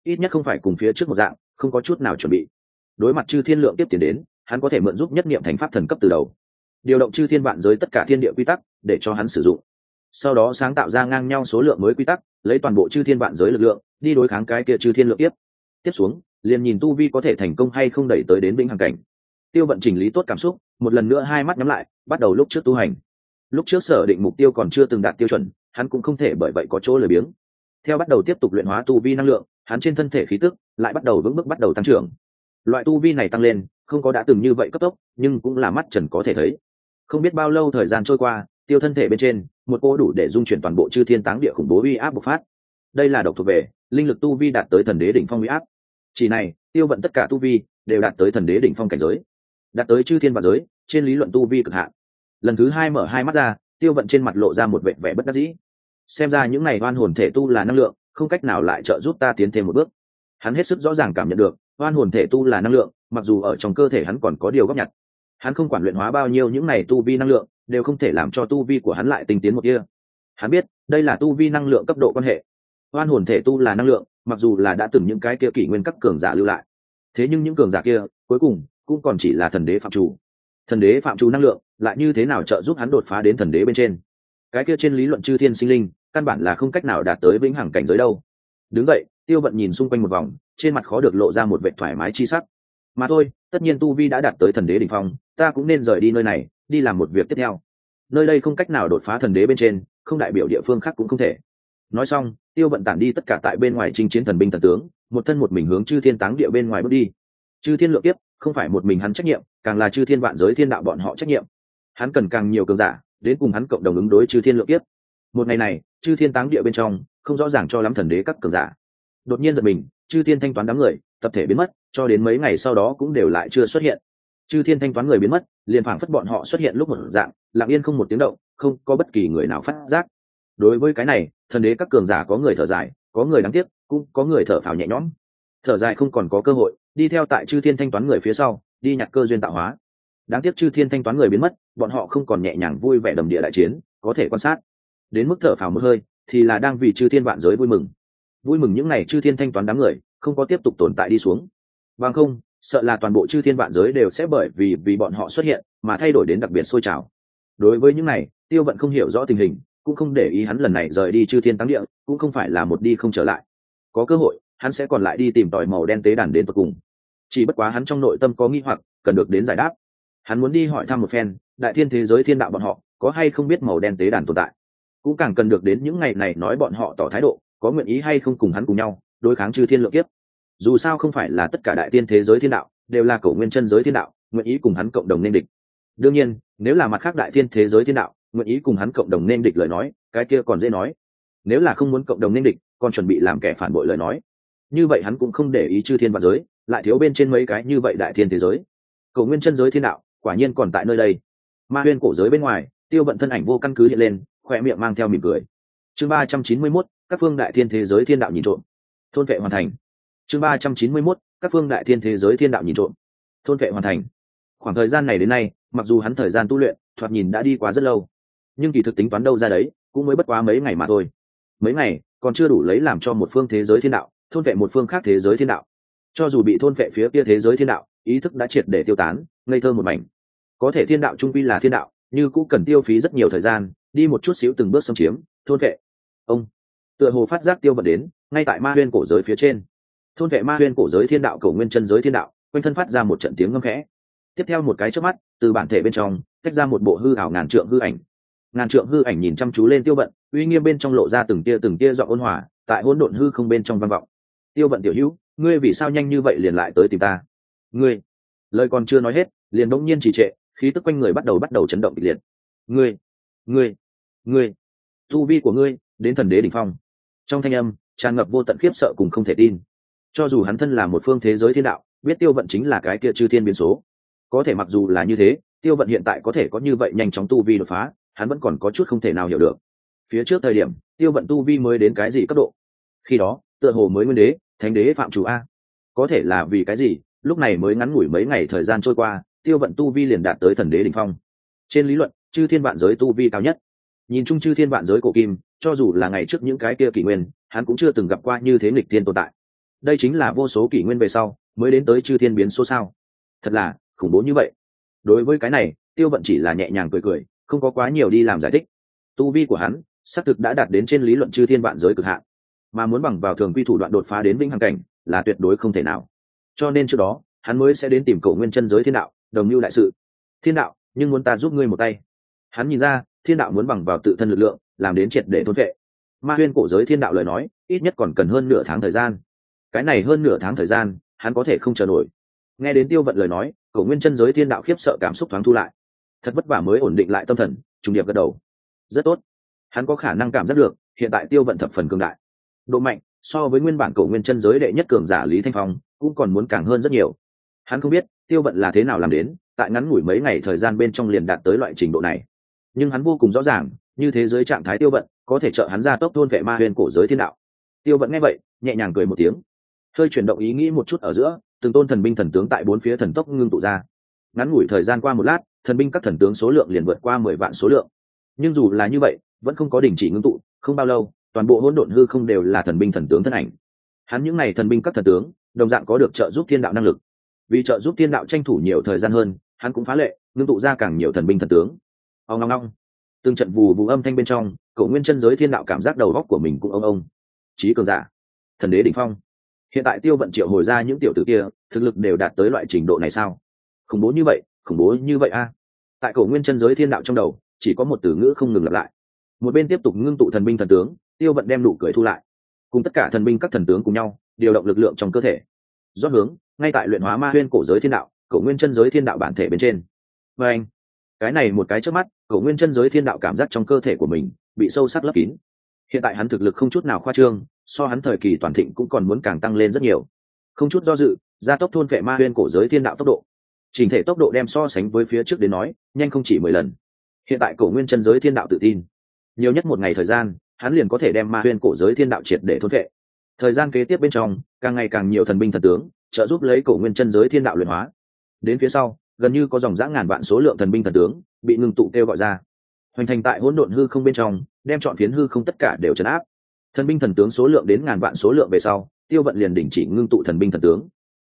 Ít nhất không phải cùng phía trước một dạng, không có chút nào chuẩn bị. Đối mặt chư thiên lượng tiếp tiền đến, hắn có thể mượn giúp nhất niệm thành pháp thần cấp từ đầu. Điều động chư thiên vạn giới tất cả thiên địa quy tắc để cho hắn sử dụng. Sau đó sáng tạo ra ngang nhau số lượng mới quy tắc, lấy toàn bộ chư thiên vạn giới lực lượng, đi đối kháng cái kia chư thiên lượng tiếp tiếp xuống liền nhìn tu vi có thể thành công hay không đẩy tới đến vĩnh hằng cảnh. Tiêu vận chỉnh lý tốt cảm xúc, một lần nữa hai mắt nhắm lại, bắt đầu lúc trước tu hành. Lúc trước sở định mục tiêu còn chưa từng đạt tiêu chuẩn, hắn cũng không thể bởi vậy có chỗ lười biếng. Theo bắt đầu tiếp tục luyện hóa tu vi năng lượng, hắn trên thân thể khí tức lại bắt đầu vững bước bắt đầu tăng trưởng. Loại tu vi này tăng lên, không có đã từng như vậy cấp tốc, nhưng cũng là mắt trần có thể thấy. Không biết bao lâu thời gian trôi qua, tiêu thân thể bên trên, một cô đủ để dung chuyển toàn bộ chư thiên táng địa khủng bố uy áp bộc phát. Đây là độc thuộc về, linh lực tu vi đạt tới thần đế đỉnh phong uy áp chỉ này, tiêu vận tất cả tu vi đều đạt tới thần đế đỉnh phong cảnh giới. Đạt tới chư thiên và giới, trên lý luận tu vi cực hạn. Lần thứ hai mở hai mắt ra, tiêu vận trên mặt lộ ra một vẻ vẻ bất đắc dĩ. Xem ra những n à y oan hồn thể tu là năng lượng, không cách nào lại trợ giúp ta tiến thêm một bước. Hắn hết sức rõ ràng cảm nhận được, oan hồn thể tu là năng lượng, mặc dù ở trong cơ thể hắn còn có điều góp nhặt. Hắn không quản luyện hóa bao nhiêu những n à y tu vi năng lượng, đều không thể làm cho tu vi của hắn lại tinh tiến một kia hắn biết, đây là tu vi năng lượng cấp độ quan hệ. Oan hồn thể tu là năng lượng mặc dù là đã từng những cái kia kỷ nguyên các cường giả lưu lại, thế nhưng những cường giả kia cuối cùng cũng còn chỉ là thần đế phạm chủ. Thần đế phạm chủ năng lượng lại như thế nào trợ giúp hắn đột phá đến thần đế bên trên? Cái kia trên lý luận chư thiên sinh linh, căn bản là không cách nào đạt tới vĩnh hằng cảnh giới đâu. Đứng vậy tiêu vận nhìn xung quanh một vòng, trên mặt khó được lộ ra một vệ thoải mái chi sắc. Mà thôi, tất nhiên tu vi đã đạt tới thần đế đ ỉ n h phong, ta cũng nên rời đi nơi này, đi làm một việc tiếp theo. Nơi đây không cách nào đột phá thần đế bên trên, không đại biểu địa phương khác cũng không thể. Nói xong tiêu vận tản đi tất cả tại bên ngoài chinh chiến thần binh thần tướng, một thân một mình hướng chư thiên táng địa bên ngoài bước đi. Chư thiên lượng tiếp không phải một mình hắn trách nhiệm, càng là chư thiên vạn giới thiên đạo bọn họ trách nhiệm. Hắn cần càng nhiều cường giả, đến cùng hắn cộng đồng ứng đối chư thiên lượng tiếp một ngày này, chư thiên táng địa bên trong, không rõ ràng cho lắm thần đế các cường giả. Đột nhiên giật mình, chư thiên thanh toán đám người, tập thể biến mất, cho đến mấy ngày sau đó cũng đều lại chưa xuất hiện. Chư thiên thanh toán người biến mất, liền phảng phất bọn họ xuất hiện lúc một dạng, lặng yên không một tiếng động, không có bất kỳ người nào phát giác đối với cái này, thần đế các cường giả có người thở dài, có người đáng tiếc, cũng có người thở phào nhẹ nhõm. Thở dài không còn có cơ hội, đi theo tại chư thiên thanh toán người phía sau, đi nhặt cơ duyên tạo hóa. Đáng tiếc chư thiên thanh toán người biến mất, bọn họ không còn nhẹ nhàng vui vẻ đầm địa đại chiến, có thể quan sát. Đến mức thở phào một hơi, thì là đang vì chư thiên vạn giới vui mừng. Vui mừng những ngày chư thiên thanh toán đám người, không có tiếp tục tồn tại đi xuống. Vâng không, sợ là toàn bộ chư thiên vạn giới đều sẽ bởi vì vì bọn họ xuất hiện, mà thay đổi đến đặc biệt sôi trào. Đối với những này, tiêu vận không hiểu rõ tình hình cũng không để ý hắn lần này rời đi chư thiên tăng địa, cũng không phải là một đi không trở lại. Có cơ hội, hắn sẽ còn lại đi tìm tòi màu đen tế đàn đến tận cùng. Chỉ bất quá hắn trong nội tâm có nghi hoặc, cần được đến giải đáp. Hắn muốn đi hỏi thăm một phen, đại thiên thế giới thiên đạo bọn họ, có hay không biết màu đen tế đàn tồn tại? Cũng càng cần được đến những ngày này nói bọn họ tỏ thái độ, có nguyện ý hay không cùng hắn cùng nhau, đối kháng chư thiên lượng kiếp. Dù sao không phải là tất cả đại tiên thế giới thiên đạo, đều là cổ nguyên chân giới thiên đạo, nguyện ý cùng hắn cộng đồng nên địch. Đương nhiên, nếu là mặt khác đại thiên thế giới thiên đạo nguyện ý cùng hắn cộng đồng nên địch lời nói, cái kia còn dễ nói. Nếu là không muốn cộng đồng nên địch, còn chuẩn bị làm kẻ phản bội lời nói. Như vậy hắn cũng không để ý chư thiên và giới, lại thiếu bên trên mấy cái như vậy đại thiên thế giới. Cầu nguyên chân giới thiên đạo, quả nhiên còn tại nơi đây. Ma huyên cổ giới bên ngoài, tiêu vận thân ảnh vô căn cứ hiện lên khoe miệng mang theo mỉm cười. Chương ba trăm chín mươi mốt, các phương đại thiên thế giới thiên đạo nhìn trộm. Thôn vệ hoàn thành. Chương ba trăm chín mươi mốt, các phương đại thiên thế giới thiên đạo nhìn trộm. Thôn vệ hoàn thành. Khoảng thời gian này đến nay, mặc dù hắn thời gian tu luyện, thoạt nhìn đã đi quá rất lâu nhưng kỳ thực tính toán đâu ra đấy, cũng mới bất quá mấy ngày mà thôi. Mấy ngày, còn chưa đủ lấy làm cho một phương thế giới thiên đạo, thôn vệ một phương khác thế giới thiên đạo. Cho dù bị thôn vệ phía kia thế giới thiên đạo, ý thức đã triệt để tiêu tán, ngây thơ một mảnh. Có thể thiên đạo trung quy là thiên đạo, như cũng cần tiêu phí rất nhiều thời gian, đi một chút xíu từng bước xâm chiếm, thôn vệ. Ông, tựa hồ phát giác tiêu vật đến, ngay tại ma huyên cổ giới phía trên. Thôn vệ ma huyên cổ giới thiên đạo cầu nguyên chân giới thiên đạo, quanh thân phát ra một trận tiếng ngâm khẽ. Tiếp theo một cái trước mắt, từ bản thể bên trong, tách ra một bộ hư ảo ngàn trượng hư ảnh ngàn trượng hư ảnh nhìn chăm chú lên tiêu bận uy nghiêm bên trong lộ ra từng tia từng tia dọn ôn hòa, tại hỗn độn hư không bên trong vang vọng. Tiêu bận tiểu hữu, ngươi vì sao nhanh như vậy liền lại tới tìm ta? Ngươi? Lời còn chưa nói hết, liền đ nhiên trì trệ, khí tức quanh người bắt đầu bắt đầu chấn động kịch liệt. Ngươi ngươi ngươi, tu vi của ngươi đến thần đế đ ỉ n h phong. Trong thanh âm, tràn ngập vô tận khiếp sợ cùng không thể tin. Cho dù hắn thân là một phương thế giới thiên đạo, biết tiêu vận chính là cái kia chư thiên biến số. Có thể mặc dù là như thế, tiêu vận hiện tại có thể có như vậy nhanh chóng tu vi đột phá hắn vẫn còn có chút không thể nào hiểu được. Phía trước thời điểm, tiêu vận tu vi mới đến cái gì cấp độ? Khi đó, tựa hồ mới nguyên đế, thánh đế phạm chủ a. Có thể là vì cái gì? Lúc này mới ngắn ngủi mấy ngày thời gian trôi qua, tiêu vận tu vi liền đạt tới thần đế đ ỉ n h phong. Trên lý luận, chư thiên vạn giới tu vi cao nhất. Nhìn chung chư thiên vạn giới cổ kim, cho dù là ngày trước những cái kia kỷ nguyên, hắn cũng chưa từng gặp qua như thế nghịch thiên tồn tại. Đây chính là vô số kỷ nguyên về sau, mới đến tới chư thiên biến số sao. Thật là khủng bố như vậy. Đối với cái này, tiêu vận chỉ là nhẹ nhàng cười cười không có quá nhiều đi làm giải thích. Tu vi của hắn, xác thực đã đạt đến trên lý luận chư thiên vạn giới cực hạn, mà muốn bằng vào thường quy thủ đoạn đột phá đến vĩnh hằng cảnh là tuyệt đối không thể nào. Cho nên trước đó, hắn mới sẽ đến tìm cầu nguyên chân giới thiên đạo, đồng mưu đại sự. Thiên đạo, nhưng muốn ta giúp ngươi một tay. Hắn nhìn ra, thiên đạo muốn bằng vào tự thân lực lượng, làm đến triệt để thôn vệ. Ma huyên cổ giới thiên đạo lời nói, ít nhất còn cần hơn nửa tháng thời gian. Cái này hơn nửa tháng thời gian, hắn có thể không chờ nổi. Nghe đến tiêu vận lời nói cổ nguyên chân giới thiên đạo khiếp sợ cảm xúc thoáng thu lại thật vất vả mới ổn định lại tâm thần, trùng điệp gật đầu. Rất tốt. Hắn có khả năng cảm giác được, hiện tại tiêu vận thập phần cường đại. Độ mạnh, so với nguyên bản cổ nguyên chân giới đệ nhất cường giả lý thanh phong, cũng còn muốn càng hơn rất nhiều. Hắn không biết, tiêu vận là thế nào làm đến, tại ngắn ngủi mấy ngày thời gian bên trong liền đạt tới loại trình độ này. Nhưng hắn vô cùng rõ ràng, như thế giới trạng thái tiêu vận, có thể trợ hắn ra tốc thôn vệ ma huyền cổ giới thiên đạo. Tiêu vận nghe vậy, nhẹ nhàng cười một tiếng. Hơi chuyển động ý nghĩ một chút ở giữa, từng tôn thần binh thần tướng tại bốn phía thần tốc ngưng tụ ra ngắn ngủi thời gian qua một lát, thần binh các thần tướng số lượng liền vượt qua mười vạn số lượng. Nhưng dù là như vậy, vẫn không có đình chỉ ngưng tụ, không bao lâu, toàn bộ hỗn độn hư không đều là thần binh thần tướng thân ảnh. Hắn những n à y thần binh các thần tướng, đồng dạng có được trợ giúp thiên đạo năng lực. Vì trợ giúp thiên đạo tranh thủ nhiều thời gian hơn, hắn cũng phá lệ, ngưng tụ ra càng nhiều thần binh thần tướng. Ông long long từng trận vù vù âm thanh bên trong, cậu nguyên chân giới thiên đạo cảm giác đầu góc của mình cũng ông ông trí cường giả. Thần đế đ ỉ n h phong. Hiện tại tiêu vận triệu hồi ra những tiểu tử kia, thực lực đều đạt tới loại trình độ này sao? Khủng bố như vậy, khủng bố như vậy a. Tại cổ nguyên chân giới thiên đạo trong đầu, chỉ có một từ ngữ không ngừng lặp lại. Một bên tiếp tục ngưng tụ thần binh thần tướng, tiêu vận đem nụ cười thu lại. Cùng tất cả thần binh các thần tướng cùng nhau, điều động lực lượng trong cơ thể. Do hướng, ngay tại luyện hóa ma huyên cổ giới thiên đạo, cổ nguyên chân giới thiên đạo bản thể bên trên. Và anh cái này một cái trước mắt, cổ nguyên chân giới thiên đạo cảm giác trong cơ thể của mình bị sâu sắc lấp kín. Hiện tại hắn thực lực không chút nào khoa trương, so hắn thời kỳ toàn thịnh cũng còn muốn càng tăng lên rất nhiều. Không chút do dự, gia tốc thôn vệ ma huyên cổ giới thiên đạo tốc độ trình thể tốc độ đem so sánh với phía trước đến nói, nhanh không chỉ mười lần. Hiện tại cổ nguyên chân giới thiên đạo tự tin. Nhiều nhất một ngày thời gian, hắn liền có thể đem ma huyên cổ giới thiên đạo triệt để thốt vệ. Thời gian kế tiếp bên trong, càng ngày càng nhiều thần binh thần tướng, trợ giúp lấy cổ nguyên chân giới thiên đạo luyện hóa. Đến phía sau, gần như có dòng dã ngàn vạn số lượng thần binh thần tướng bị ngưng tụ kêu gọi ra. Hoành thành tại hỗn độn hư không bên trong, đem chọn phiến hư không tất cả đều chấn áp. Thần binh thần tướng số lượng đến ngàn vạn số lượng về sau, tiêu vận liền đình chỉ ngưng tụ thần binh thần tướng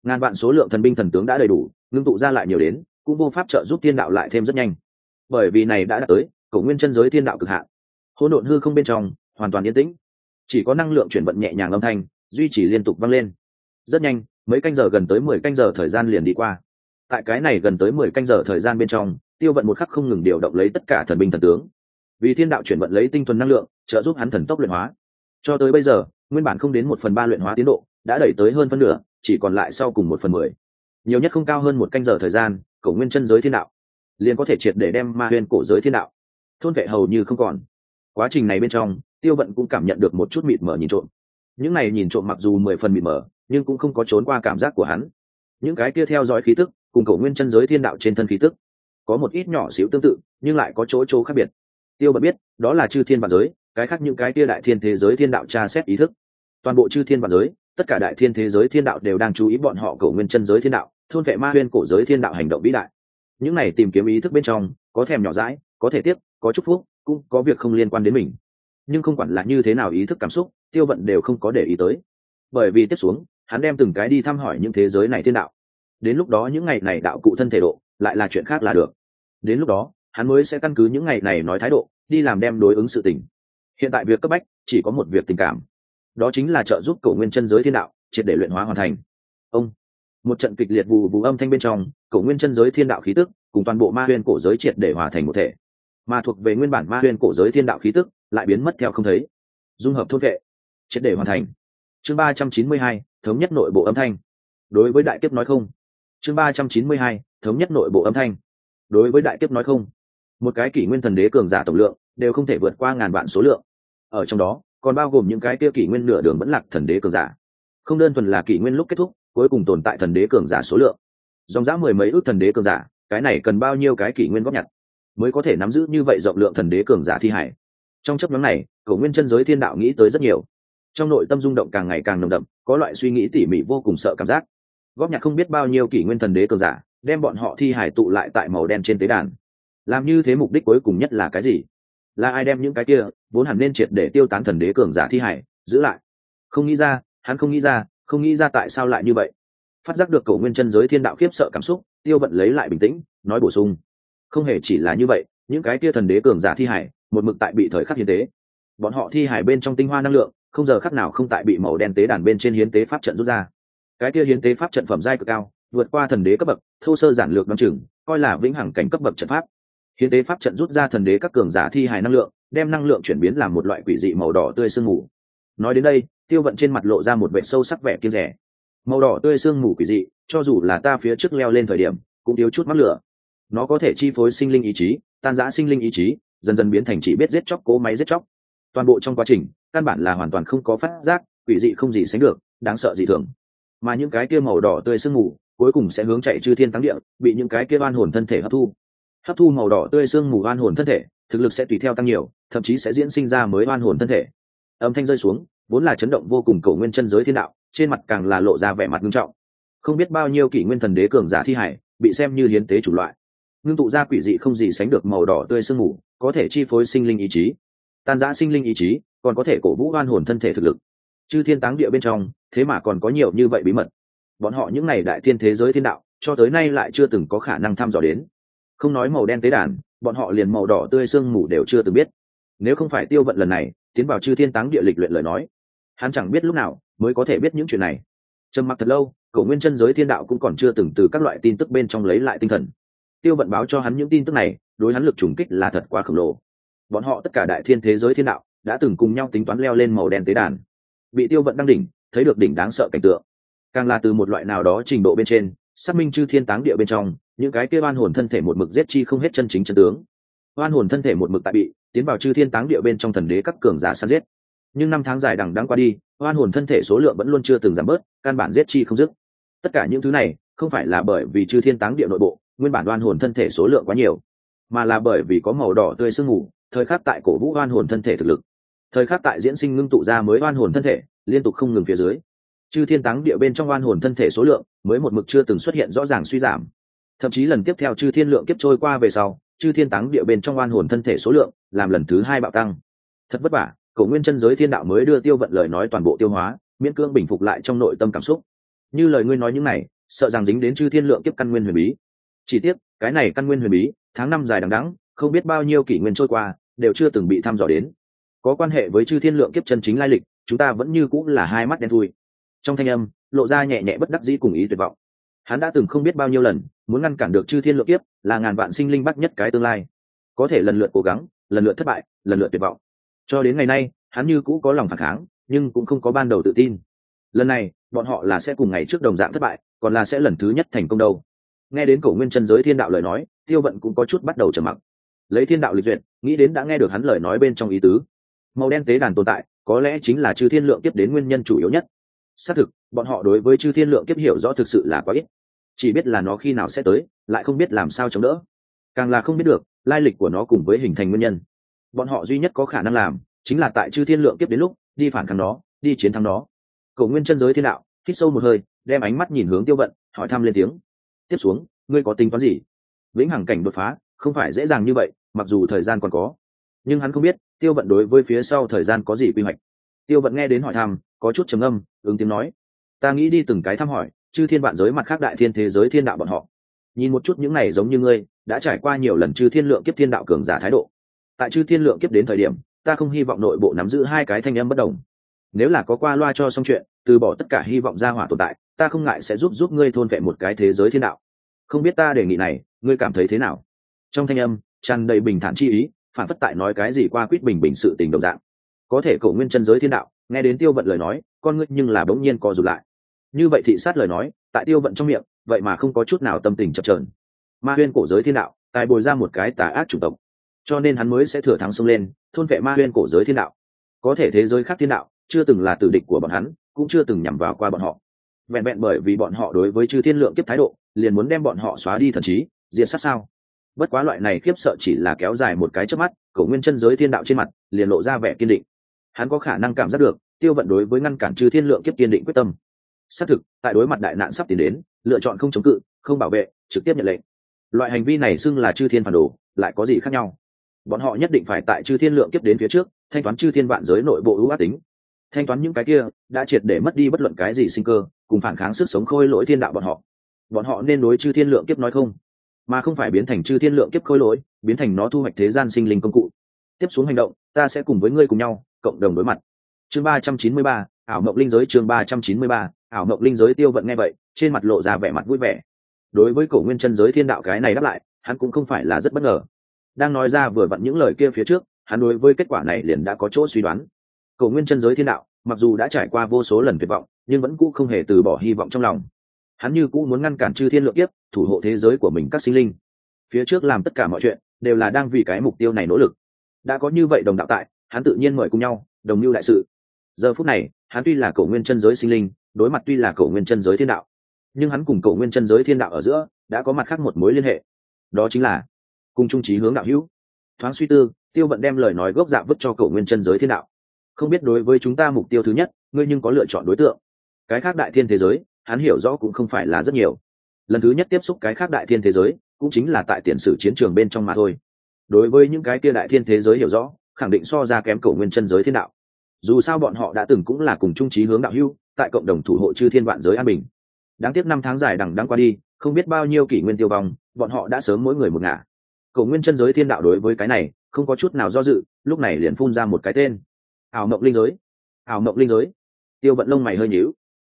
ngàn vạn số lượng thần binh thần tướng đã đầy đủ, ngưng tụ ra lại nhiều đến, cũng vô pháp trợ giúp thiên đạo lại thêm rất nhanh. Bởi vì này đã đạt tới, cổ nguyên chân giới thiên đạo cực hạn. Hỗn độn hư không bên trong, hoàn toàn yên tĩnh. Chỉ có năng lượng chuyển vận nhẹ nhàng âm thanh, duy trì liên tục vang lên. Rất nhanh, mấy canh giờ gần tới mười canh giờ thời gian liền đi qua. Tại cái này gần tới mười canh giờ thời gian bên trong, tiêu vận một khắc không ngừng điều động lấy tất cả thần binh thần tướng. Vì thiên đạo chuyển vận lấy tinh thuần năng lượng, trợ giúp hắn thần tốc luyện hóa. Cho tới bây giờ, nguyên bản không đến một phần ba luyện hóa tiến độ, đã đẩy tới hơn phân nửa chỉ còn lại sau cùng một phần mười. Nhiều nhất không cao hơn một canh giờ thời gian, cổ nguyên chân giới thiên đạo, liền có thể triệt để đem ma huyên cổ giới thiên đạo. Thôn vệ hầu như không còn. Quá trình này bên trong, tiêu vận cũng cảm nhận được một chút mịt mờ nhìn trộm. Những này nhìn trộm mặc dù mười phần mịt mờ, nhưng cũng không có trốn qua cảm giác của hắn. Những cái kia theo dõi khí tức, cùng cổ nguyên chân giới thiên đạo trên thân khí tức, có một ít nhỏ xíu tương tự, nhưng lại có chỗ chỗ khác biệt. Tiêu bật biết, đó là chư thiên vạn giới, cái khác những cái kia đại thiên thế giới thiên đạo tra xét ý thức. Toàn bộ chư thiên vạn giới tất cả đại thiên thế giới thiên đạo đều đang chú ý bọn họ cổ nguyên chân giới thiên đạo, thôn vệ ma huyên cổ giới thiên đạo hành động vĩ đại. Những này tìm kiếm ý thức bên trong, có thèm nhỏ dãi, có thể tiếp, có chúc phúc, cũng có việc không liên quan đến mình. Nhưng không quản là như thế nào ý thức cảm xúc, tiêu vận đều không có để ý tới. Bởi vì tiếp xuống, hắn đem từng cái đi thăm hỏi những thế giới này thiên đạo. Đến lúc đó những ngày này đạo cụ thân thể độ, lại là chuyện khác là được. Đến lúc đó, hắn mới sẽ căn cứ những ngày này nói thái độ, đi làm đem đối ứng sự tình. Hiện tại việc cấp bách, chỉ có một việc tình cảm đó chính là trợ giúp Cổ nguyên chân giới thiên đạo, triệt để luyện hóa hoàn thành. Ông, một trận kịch liệt vù vù âm thanh bên trong Cổ nguyên chân giới thiên đạo khí tức cùng toàn bộ ma huyên cổ giới triệt để hòa thành một thể. Mà thuộc về nguyên bản ma huyên cổ giới thiên đạo khí tức lại biến mất theo không thấy. Dung hợp thôn vệ, triệt để hoàn thành. Chương ba trăm chín mươi hai, thống nhất nội bộ âm thanh. Đối với đại kiếp nói không. Chương ba trăm chín mươi hai, thống nhất nội bộ âm thanh. Đối với đại kiếp nói không. Một cái kỷ nguyên thần đế cường giả tổng lượng đều không thể vượt qua ngàn vạn số lượng. Ở trong đó còn bao gồm những cái kia kỷ nguyên nửa đường vẫn lạc thần đế cường giả. Không đơn thuần là kỷ nguyên lúc kết thúc, cuối cùng tồn tại thần đế cường giả số lượng. Dòng dã mười mấy ước thần đế cường giả, cái này cần bao nhiêu cái kỷ nguyên góp nhặt mới có thể nắm giữ như vậy rộng lượng thần đế cường giả thi hải? Trong chấp nhóm này, cổ nguyên chân giới thiên đạo nghĩ tới rất nhiều. Trong nội tâm rung động càng ngày càng nồng đậm, có loại suy nghĩ tỉ mỉ vô cùng sợ cảm giác. Góp nhặt không biết bao nhiêu kỷ nguyên thần đế cường giả, đem bọn họ thi hải tụ lại tại màu đen trên tế đàn. Làm như thế mục đích cuối cùng nhất là cái gì? Là ai đem những cái kia, vốn hẳn nên triệt để tiêu tán thần đế cường giả thi hải giữ lại. Không nghĩ ra, hắn không nghĩ ra, không nghĩ ra tại sao lại như vậy. Phát giác được cầu nguyên chân giới thiên đạo khiếp sợ cảm xúc, tiêu vận lấy lại bình tĩnh, nói bổ sung. Không hề chỉ là như vậy, những cái kia thần đế cường giả thi hải một mực tại bị thời khắc hiến tế. Bọn họ thi hải bên trong tinh hoa năng lượng, không giờ khắc nào không tại bị màu đen tế đàn bên trên hiến tế pháp trận rút ra. Cái kia hiến tế pháp trận phẩm giai cực cao, vượt qua thần đế cấp bậc, thô sơ giản lược đ chừng, coi là vĩnh hằng cảnh cấp bậc trận pháp hiến tế pháp trận rút ra thần đế các cường giả thi hài năng lượng, đem năng lượng chuyển biến làm một loại quỷ dị màu đỏ tươi sương mù. Nói đến đây, tiêu vận trên mặt lộ ra một vệ sâu sắc vẻ kiên rẻ. Màu đỏ tươi sương mù quỷ dị, cho dù là ta phía trước leo lên thời điểm, cũng thiếu chút mắc lửa. Nó có thể chi phối sinh linh ý chí, tan giã sinh linh ý chí, dần dần biến thành chỉ biết giết chóc cố máy giết chóc. Toàn bộ trong quá trình, căn bản là hoàn toàn không có phát giác, quỷ dị không gì sánh được, đáng sợ dị thường. Mà những cái kia màu đỏ tươi sương mù, cuối cùng sẽ hướng chạy chư thiên thắng địa, bị những cái kia oan hồn thân thể hấp thu hấp thu màu đỏ tươi xương mù oan hồn thân thể, thực lực sẽ tùy theo tăng nhiều, thậm chí sẽ diễn sinh ra mới oan hồn thân thể. Âm thanh rơi xuống, vốn là chấn động vô cùng cầu nguyên chân giới thiên đạo, trên mặt càng là lộ ra vẻ mặt nghiêm trọng. Không biết bao nhiêu kỷ nguyên thần đế cường giả thi hải, bị xem như hiến tế chủ loại. Ngưng tụ ra quỷ dị không gì sánh được màu đỏ tươi sương mù, có thể chi phối sinh linh ý chí. Tan giã sinh linh ý chí, còn có thể cổ vũ oan hồn thân thể thực lực. Chư thiên táng địa bên trong, thế mà còn có nhiều như vậy bí mật. Bọn họ những ngày đại thiên thế giới thiên đạo, cho tới nay lại chưa từng có khả năng thăm dò đến không nói màu đen tế đàn, bọn họ liền màu đỏ tươi sương mù đều chưa từng biết. Nếu không phải tiêu vận lần này, tiến vào chư thiên táng địa lịch luyện lời nói, hắn chẳng biết lúc nào mới có thể biết những chuyện này. Trầm mặc thật lâu, cổ nguyên chân giới thiên đạo cũng còn chưa từng từ các loại tin tức bên trong lấy lại tinh thần. Tiêu vận báo cho hắn những tin tức này, đối hắn lực trùng kích là thật quá khổng lồ. Bọn họ tất cả đại thiên thế giới thiên đạo đã từng cùng nhau tính toán leo lên màu đen tế đàn. Bị tiêu vận đăng đỉnh, thấy được đỉnh đáng sợ cảnh tượng. Càng là từ một loại nào đó trình độ bên trên, xác minh chư thiên táng địa bên trong những cái kia oan hồn thân thể một mực giết chi không hết chân chính chân tướng. Oan hồn thân thể một mực tại bị, tiến vào chư thiên táng địa bên trong thần đế các cường giả săn giết. Nhưng năm tháng dài đằng đang qua đi, oan hồn thân thể số lượng vẫn luôn chưa từng giảm bớt, căn bản giết chi không dứt. Tất cả những thứ này, không phải là bởi vì chư thiên táng địa nội bộ, nguyên bản oan hồn thân thể số lượng quá nhiều, mà là bởi vì có màu đỏ tươi sương mù, thời khắc tại cổ vũ oan hồn thân thể thực lực. Thời khắc tại diễn sinh ngưng tụ ra mới oan hồn thân thể, liên tục không ngừng phía dưới. Chư thiên táng địa bên trong oan hồn thân thể số lượng mới một mực chưa từng xuất hiện rõ ràng suy giảm thậm chí lần tiếp theo chư thiên lượng kiếp trôi qua về sau, chư thiên táng địa bên trong oan hồn thân thể số lượng làm lần thứ hai bạo tăng. Thật vất vả, cổ nguyên chân giới thiên đạo mới đưa tiêu vận lời nói toàn bộ tiêu hóa, miễn cương bình phục lại trong nội tâm cảm xúc. Như lời ngươi nói những này, sợ rằng dính đến chư thiên lượng kiếp căn nguyên huyền bí. Chỉ tiếc, cái này căn nguyên huyền bí, tháng năm dài đằng đẵng, không biết bao nhiêu kỷ nguyên trôi qua, đều chưa từng bị thăm dò đến. Có quan hệ với chư thiên lượng kiếp chân chính lai lịch, chúng ta vẫn như cũng là hai mắt đen thui. Trong thanh âm, lộ ra nhẹ nhẹ bất đắc dĩ cùng ý tuyệt vọng hắn đã từng không biết bao nhiêu lần, muốn ngăn cản được chư thiên lượng kiếp, là ngàn vạn sinh linh bắt nhất cái tương lai. Có thể lần lượt cố gắng, lần lượt thất bại, lần lượt tuyệt vọng. Cho đến ngày nay, hắn như cũ có lòng phản kháng, nhưng cũng không có ban đầu tự tin. Lần này, bọn họ là sẽ cùng ngày trước đồng dạng thất bại, còn là sẽ lần thứ nhất thành công đâu. Nghe đến cổ nguyên chân giới thiên đạo lời nói, tiêu vận cũng có chút bắt đầu trầm mặc. Lấy thiên đạo lịch duyệt, nghĩ đến đã nghe được hắn lời nói bên trong ý tứ. Màu đen tế đàn tồn tại, có lẽ chính là chư thiên lượng tiếp đến nguyên nhân chủ yếu nhất. Xác thực bọn họ đối với chư thiên lượng kiếp hiểu rõ thực sự là quá ít. Chỉ biết là nó khi nào sẽ tới, lại không biết làm sao chống đỡ. Càng là không biết được, lai lịch của nó cùng với hình thành nguyên nhân. Bọn họ duy nhất có khả năng làm, chính là tại chư thiên lượng kiếp đến lúc, đi phản kháng nó, đi chiến thắng nó. Cầu nguyên chân giới thiên đạo, hít sâu một hơi, đem ánh mắt nhìn hướng tiêu vận, hỏi thăm lên tiếng. Tiếp xuống, ngươi có tính toán gì? Vĩnh hằng cảnh đột phá, không phải dễ dàng như vậy, mặc dù thời gian còn có. Nhưng hắn không biết, tiêu vận đối với phía sau thời gian có gì quy hoạch. Tiêu vận nghe đến hỏi thăm, có chút trầm âm ứng tiếng nói ta nghĩ đi từng cái thăm hỏi, chư thiên vạn giới mặt khác đại thiên thế giới thiên đạo bọn họ. Nhìn một chút những này giống như ngươi, đã trải qua nhiều lần chư thiên lượng kiếp thiên đạo cường giả thái độ. Tại chư thiên lượng kiếp đến thời điểm, ta không hy vọng nội bộ nắm giữ hai cái thanh âm bất đồng. Nếu là có qua loa cho xong chuyện, từ bỏ tất cả hy vọng ra hỏa tồn tại, ta không ngại sẽ giúp giúp ngươi thôn vệ một cái thế giới thiên đạo. Không biết ta đề nghị này, ngươi cảm thấy thế nào? Trong thanh âm, tràn đầy bình thản chi ý, phản phất tại nói cái gì qua quýt bình bình sự tình đồng dạng. Có thể cầu nguyên chân giới thiên đạo, nghe đến tiêu vận lời nói, con ngươi nhưng là bỗng nhiên co rụt lại như vậy thị sát lời nói, tại tiêu vận trong miệng, vậy mà không có chút nào tâm tình chập trờn ma huyên cổ giới thiên đạo, tài bồi ra một cái tà ác chủng tộc. Cho nên hắn mới sẽ thừa thắng xông lên, thôn vệ ma huyên cổ giới thiên đạo. Có thể thế giới khác thiên đạo, chưa từng là tử địch của bọn hắn, cũng chưa từng nhằm vào qua bọn họ. Vẹn vẹn bởi vì bọn họ đối với chư thiên lượng kiếp thái độ, liền muốn đem bọn họ xóa đi thần trí, diệt sát sao? Bất quá loại này khiếp sợ chỉ là kéo dài một cái trước mắt, cổ nguyên chân giới thiên đạo trên mặt, liền lộ ra vẻ kiên định. Hắn có khả năng cảm giác được, tiêu vận đối với ngăn cản chư thiên lượng kiếp kiên định quyết tâm xác thực, tại đối mặt đại nạn sắp tiến đến, lựa chọn không chống cự, không bảo vệ, trực tiếp nhận lệnh. Loại hành vi này xưng là chư thiên phản đồ, lại có gì khác nhau? Bọn họ nhất định phải tại chư thiên lượng kiếp đến phía trước, thanh toán chư thiên vạn giới nội bộ ưu ác tính. Thanh toán những cái kia đã triệt để mất đi bất luận cái gì sinh cơ, cùng phản kháng sức sống khôi lỗi thiên đạo bọn họ. Bọn họ nên đối chư thiên lượng kiếp nói không, mà không phải biến thành chư thiên lượng kiếp khôi lỗi, biến thành nó thu hoạch thế gian sinh linh công cụ. Tiếp xuống hành động, ta sẽ cùng với ngươi cùng nhau, cộng đồng đối mặt. Chương ba trăm chín mươi ba, ảo mộng linh giới chương ba trăm chín mươi ba ảo mộng linh giới tiêu vận nghe vậy, trên mặt lộ ra vẻ mặt vui vẻ. Đối với cổ nguyên chân giới thiên đạo cái này đáp lại, hắn cũng không phải là rất bất ngờ. Đang nói ra vừa vặn những lời kia phía trước, hắn đối với kết quả này liền đã có chỗ suy đoán. Cổ nguyên chân giới thiên đạo, mặc dù đã trải qua vô số lần tuyệt vọng, nhưng vẫn cũ không hề từ bỏ hy vọng trong lòng. Hắn như cũ muốn ngăn cản chư thiên lượng kiếp, thủ hộ thế giới của mình các sinh linh. Phía trước làm tất cả mọi chuyện, đều là đang vì cái mục tiêu này nỗ lực. Đã có như vậy đồng đạo tại, hắn tự nhiên mời cùng nhau, đồng mưu đại sự. Giờ phút này, hắn tuy là cổ nguyên chân giới sinh linh đối mặt tuy là cổ nguyên chân giới thiên đạo, nhưng hắn cùng cổ nguyên chân giới thiên đạo ở giữa đã có mặt khác một mối liên hệ. Đó chính là cùng trung trí hướng đạo hữu. Thoáng suy tư, tiêu vận đem lời nói gốc dạ vứt cho cổ nguyên chân giới thiên đạo. Không biết đối với chúng ta mục tiêu thứ nhất, ngươi nhưng có lựa chọn đối tượng. Cái khác đại thiên thế giới, hắn hiểu rõ cũng không phải là rất nhiều. Lần thứ nhất tiếp xúc cái khác đại thiên thế giới, cũng chính là tại tiền sử chiến trường bên trong mà thôi. Đối với những cái kia đại thiên thế giới hiểu rõ, khẳng định so ra kém cổ nguyên chân giới thiên đạo dù sao bọn họ đã từng cũng là cùng trung trí hướng đạo hưu tại cộng đồng thủ hộ chư thiên vạn giới an bình. Đáng tiếc năm tháng dài đằng đang qua đi, không biết bao nhiêu kỷ nguyên tiêu vong, bọn họ đã sớm mỗi người một ngả. Cổ nguyên chân giới thiên đạo đối với cái này, không có chút nào do dự, lúc này liền phun ra một cái tên. Ảo mộng linh giới. Ảo mộng linh giới. Tiêu vận lông mày hơi nhíu.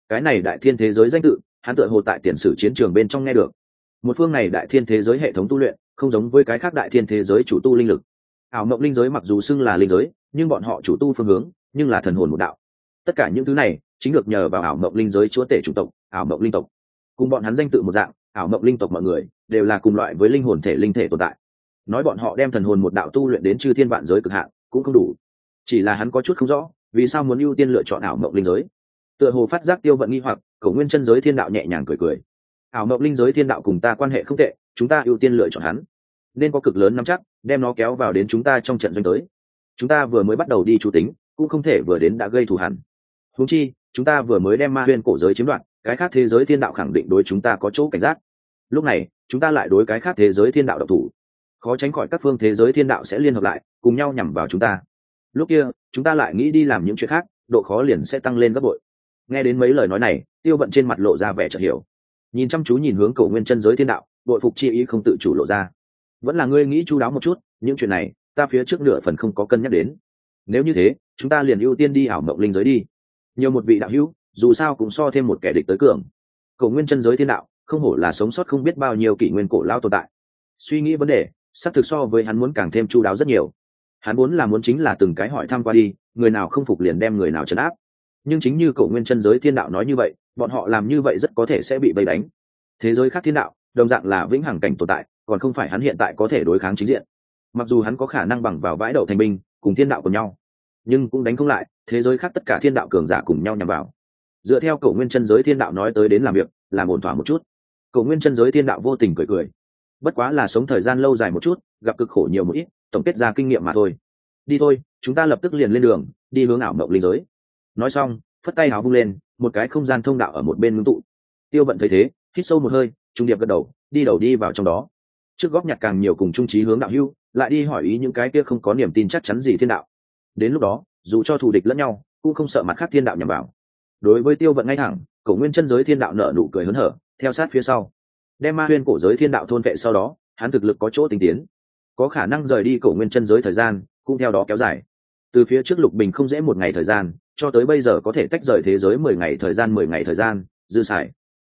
Cái này đại thiên thế giới danh tự, hắn tựa hồ tại tiền sử chiến trường bên trong nghe được. Một phương này đại thiên thế giới hệ thống tu luyện, không giống với cái khác đại thiên thế giới chủ tu linh lực. Ảo mộng linh giới mặc dù xưng là linh giới, nhưng bọn họ chủ tu phương hướng nhưng là thần hồn một đạo. Tất cả những thứ này chính được nhờ vào ảo mộng linh giới chúa tể chủng tộc, ảo mộng linh tộc. Cùng bọn hắn danh tự một dạng, ảo mộng linh tộc mọi người đều là cùng loại với linh hồn thể linh thể tồn tại. Nói bọn họ đem thần hồn một đạo tu luyện đến chư thiên vạn giới cực hạn cũng không đủ. Chỉ là hắn có chút không rõ, vì sao muốn ưu tiên lựa chọn ảo mộng linh giới? Tựa hồ phát giác tiêu vận nghi hoặc cầu nguyên chân giới thiên đạo nhẹ nhàng cười cười. Ảo mộng linh giới thiên đạo cùng ta quan hệ không tệ, chúng ta ưu tiên lựa chọn hắn. Nên có cực lớn nắm chắc, đem nó kéo vào đến chúng ta trong trận doanh tới. Chúng ta vừa mới bắt đầu đi chủ tính cũng không thể vừa đến đã gây thù hẳn húng chi, chúng ta vừa mới đem ma huyên cổ giới chiếm đoạt, cái khác thế giới thiên đạo khẳng định đối chúng ta có chỗ cảnh giác. Lúc này, chúng ta lại đối cái khác thế giới thiên đạo độc thủ. Khó tránh khỏi các phương thế giới thiên đạo sẽ liên hợp lại, cùng nhau nhằm vào chúng ta. Lúc kia, chúng ta lại nghĩ đi làm những chuyện khác, độ khó liền sẽ tăng lên gấp bội. Nghe đến mấy lời nói này, tiêu vận trên mặt lộ ra vẻ chợt hiểu. Nhìn chăm chú nhìn hướng cầu nguyên chân giới thiên đạo, đội phục chi ý không tự chủ lộ ra. Vẫn là ngươi nghĩ chú đáo một chút, những chuyện này, ta phía trước nửa phần không có cân nhắc đến nếu như thế, chúng ta liền ưu tiên đi ảo mộng linh giới đi. Nhiều một vị đạo hữu, dù sao cũng so thêm một kẻ địch tới cường. Cầu nguyên chân giới thiên đạo, không hổ là sống sót không biết bao nhiêu kỷ nguyên cổ lao tồn tại. Suy nghĩ vấn đề sắp thực so với hắn muốn càng thêm chu đáo rất nhiều. Hắn muốn là muốn chính là từng cái hỏi thăm qua đi, người nào không phục liền đem người nào trấn áp. Nhưng chính như cầu nguyên chân giới thiên đạo nói như vậy, bọn họ làm như vậy rất có thể sẽ bị vây đánh. Thế giới khác thiên đạo, đồng dạng là vĩnh hằng cảnh tồn tại, còn không phải hắn hiện tại có thể đối kháng chính diện. Mặc dù hắn có khả năng bằng vào vãi đậu thành binh cùng thiên đạo của nhau. Nhưng cũng đánh không lại, thế giới khác tất cả thiên đạo cường giả cùng nhau nhằm vào. Dựa theo cậu nguyên chân giới thiên đạo nói tới đến làm việc, làm ổn thỏa một chút. Cậu nguyên chân giới thiên đạo vô tình cười cười. Bất quá là sống thời gian lâu dài một chút, gặp cực khổ nhiều một ít, tổng kết ra kinh nghiệm mà thôi. Đi thôi, chúng ta lập tức liền lên đường, đi hướng ảo mộng linh giới. Nói xong, phất tay áo vung lên, một cái không gian thông đạo ở một bên ngưng tụ. Tiêu vận thấy thế, hít sâu một hơi, trung điệp gật đầu, đi đầu đi vào trong đó trước góp nhặt càng nhiều cùng trung trí hướng đạo hưu lại đi hỏi ý những cái kia không có niềm tin chắc chắn gì thiên đạo. Đến lúc đó, dù cho thù địch lẫn nhau, cũng không sợ mặt khác thiên đạo nhằm vào. Đối với tiêu vận ngay thẳng, cổ nguyên chân giới thiên đạo nở nụ cười hớn hở, theo sát phía sau. Đem ma huyên cổ giới thiên đạo thôn vệ sau đó, hắn thực lực có chỗ tinh tiến. Có khả năng rời đi cổ nguyên chân giới thời gian, cũng theo đó kéo dài. Từ phía trước lục bình không dễ một ngày thời gian, cho tới bây giờ có thể tách rời thế giới mười ngày thời gian mười ngày thời gian, dư xài.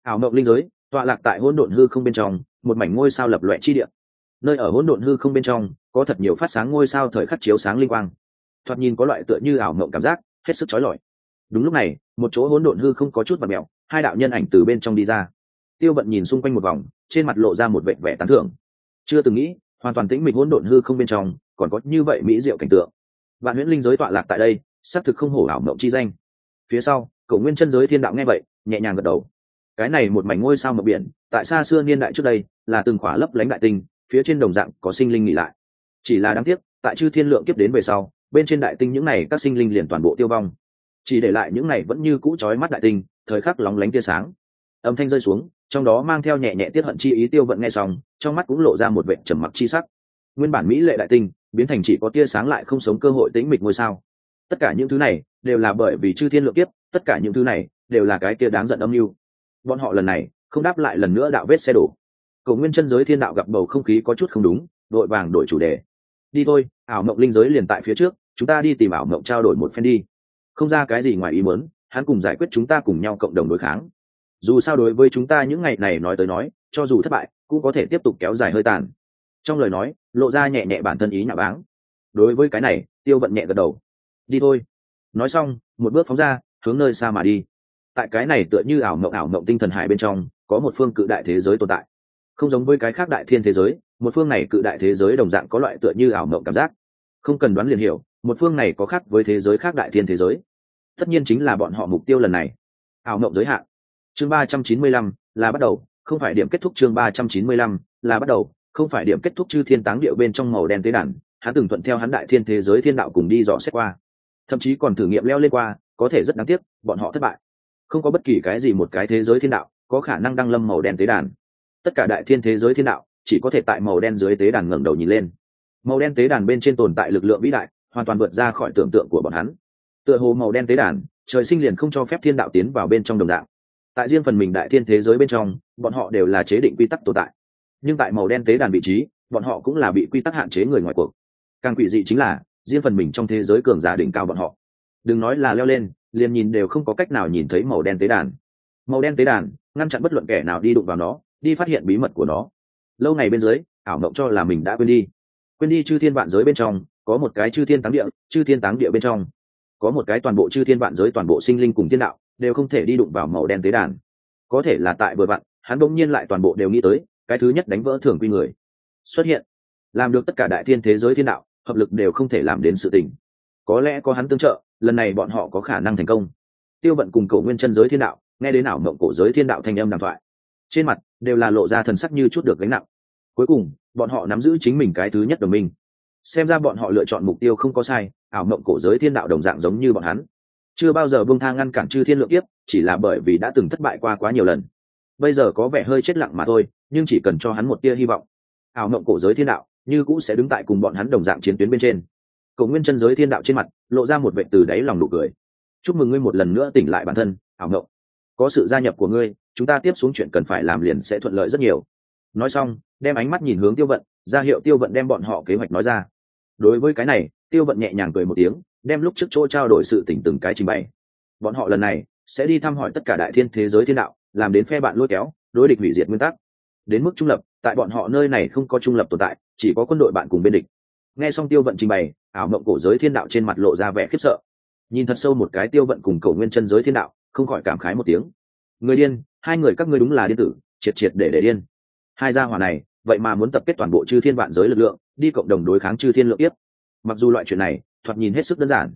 Ảo mộng linh giới, tọa lạc tại hỗn độn hư không bên trong một mảnh ngôi sao lập loẹ chi địa. Nơi ở hỗn độn hư không bên trong, có thật nhiều phát sáng ngôi sao thời khắc chiếu sáng linh quang. Thoạt nhìn có loại tựa như ảo mộng cảm giác, hết sức chói lọi. Đúng lúc này, một chỗ hỗn độn hư không có chút và mẹo hai đạo nhân ảnh từ bên trong đi ra. Tiêu vận nhìn xung quanh một vòng, trên mặt lộ ra một vẻ vẻ tán thưởng. Chưa từng nghĩ, hoàn toàn tĩnh mịch hỗn độn hư không bên trong, còn có như vậy mỹ diệu cảnh tượng. Vạn huyễn linh giới tọa lạc tại đây, xác thực không hổ ảo mộng chi danh. Phía sau cậu nguyên chân giới thiên đạo nghe vậy, nhẹ nhàng gật đầu. Cái này một mảnh ngôi sao mập biển, tại xa xưa niên đại trước đây là từng khỏa lấp lánh đại tinh, phía trên đồng dạng có sinh linh nghỉ lại. Chỉ là đáng tiếc, tại chư thiên lượng kiếp đến về sau, bên trên đại tinh những này các sinh linh liền toàn bộ tiêu vong. Chỉ để lại những này vẫn như cũ trói mắt đại tinh, thời khắc lóng lánh tia sáng. Âm thanh rơi xuống, trong đó mang theo nhẹ nhẹ tiết hận chi ý tiêu vận nghe xong, trong mắt cũng lộ ra một vệ trầm mặc chi sắc. Nguyên bản mỹ lệ đại tinh, biến thành chỉ có tia sáng lại không sống cơ hội tĩnh mịch ngôi sao. Tất cả những thứ này đều là bởi vì chư thiên lượng kiếp, tất cả những thứ này đều là cái kia đáng giận âm mưu. Bọn họ lần này không đáp lại lần nữa đạo vết xe đổ cầu nguyên chân giới thiên đạo gặp bầu không khí có chút không đúng, đội vàng đổi chủ đề. Đi thôi, ảo mộng linh giới liền tại phía trước, chúng ta đi tìm ảo mộng trao đổi một phen đi. Không ra cái gì ngoài ý muốn, hắn cùng giải quyết chúng ta cùng nhau cộng đồng đối kháng. Dù sao đối với chúng ta những ngày này nói tới nói, cho dù thất bại, cũng có thể tiếp tục kéo dài hơi tàn. Trong lời nói, lộ ra nhẹ nhẹ bản thân ý nhà báng. Đối với cái này, tiêu vận nhẹ gật đầu. Đi thôi. Nói xong, một bước phóng ra, hướng nơi xa mà đi. Tại cái này tựa như ảo mộng ảo mộng tinh thần hải bên trong, có một phương cự đại thế giới tồn tại không giống với cái khác đại thiên thế giới, một phương này cự đại thế giới đồng dạng có loại tựa như ảo mộng cảm giác. Không cần đoán liền hiểu, một phương này có khác với thế giới khác đại thiên thế giới. Tất nhiên chính là bọn họ mục tiêu lần này. Ảo mộng giới hạn. Chương ba trăm chín mươi lăm, là bắt đầu, không phải điểm kết thúc chương ba trăm chín mươi lăm, là bắt đầu, không phải điểm kết thúc chư thiên táng điệu bên trong màu đen tế đàn, hắn từng thuận theo hắn đại thiên thế giới thiên đạo cùng đi dò xét qua. Thậm chí còn thử nghiệm leo lên qua, có thể rất đáng tiếc, bọn họ thất bại. Không có bất kỳ cái gì một cái thế giới thiên đạo có khả năng đăng lâm màu đen tế đàn tất cả đại thiên thế giới thiên đạo, chỉ có thể tại màu đen dưới tế đàn ngẩng đầu nhìn lên. Màu đen tế đàn bên trên tồn tại lực lượng vĩ đại, hoàn toàn vượt ra khỏi tưởng tượng của bọn hắn. Tựa hồ màu đen tế đàn, trời sinh liền không cho phép thiên đạo tiến vào bên trong đồng đạo tại riêng phần mình đại thiên thế giới bên trong, bọn họ đều là chế định quy tắc tồn tại. Nhưng tại màu đen tế đàn vị trí, bọn họ cũng là bị quy tắc hạn chế người ngoài cuộc. Càng quỷ dị chính là, riêng phần mình trong thế giới cường giả đỉnh cao bọn họ. Đừng nói là leo lên, liền nhìn đều không có cách nào nhìn thấy màu đen tế đàn. Màu đen tế đàn, ngăn chặn bất luận kẻ nào đi đụng vào nó đi phát hiện bí mật của nó. Lâu ngày bên dưới, ảo mộng cho là mình đã quên đi. Quên đi chư thiên vạn giới bên trong, có một cái chư thiên táng địa, chư thiên táng địa bên trong. Có một cái toàn bộ chư thiên vạn giới, toàn bộ sinh linh cùng thiên đạo, đều không thể đi đụng vào màu đen tế đàn. Có thể là tại vừa vặn hắn bỗng nhiên lại toàn bộ đều nghĩ tới, cái thứ nhất đánh vỡ thường quy người. Xuất hiện. Làm được tất cả đại thiên thế giới thiên đạo, hợp lực đều không thể làm đến sự tình. Có lẽ có hắn tương trợ, lần này bọn họ có khả năng thành công. Tiêu vận cùng cầu nguyên chân giới thiên đạo, nghe đến ảo mộng cổ giới thiên đạo thanh âm đàm thoại. Trên mặt đều là lộ ra thần sắc như chút được gánh nặng. Cuối cùng bọn họ nắm giữ chính mình cái thứ nhất đồng minh. Xem ra bọn họ lựa chọn mục tiêu không có sai ảo mộng cổ giới thiên đạo đồng dạng giống như bọn hắn. Chưa bao giờ bông tha ngăn cản chư thiên lượng tiếp, chỉ là bởi vì đã từng thất bại qua quá nhiều lần. Bây giờ có vẻ hơi chết lặng mà thôi nhưng chỉ cần cho hắn một tia hy vọng ảo mộng cổ giới thiên đạo như cũ sẽ đứng tại cùng bọn hắn đồng dạng chiến tuyến bên trên. Cầu nguyên chân giới thiên đạo trên mặt lộ ra một vệ từ đáy lòng nụ cười. Chúc mừng ngươi một lần nữa tỉnh lại bản thân ảo mộng có sự gia nhập của ngươi, chúng ta tiếp xuống chuyện cần phải làm liền sẽ thuận lợi rất nhiều. Nói xong, đem ánh mắt nhìn hướng tiêu vận, ra hiệu tiêu vận đem bọn họ kế hoạch nói ra. Đối với cái này, tiêu vận nhẹ nhàng cười một tiếng, đem lúc trước chỗ trao đổi sự tỉnh từng cái trình bày. Bọn họ lần này sẽ đi thăm hỏi tất cả đại thiên thế giới thiên đạo, làm đến phe bạn lôi kéo, đối địch hủy diệt nguyên tắc. Đến mức trung lập, tại bọn họ nơi này không có trung lập tồn tại, chỉ có quân đội bạn cùng bên địch. Nghe xong tiêu vận trình bày, ảo mộng cổ giới thiên đạo trên mặt lộ ra vẻ khiếp sợ nhìn thật sâu một cái tiêu vận cùng cầu nguyên chân giới thiên đạo, không khỏi cảm khái một tiếng. Người điên, hai người các ngươi đúng là điên tử, triệt triệt để để điên. Hai gia hỏa này, vậy mà muốn tập kết toàn bộ chư thiên vạn giới lực lượng, đi cộng đồng đối kháng chư thiên lượng tiếp mặc dù loại chuyện này, thoạt nhìn hết sức đơn giản.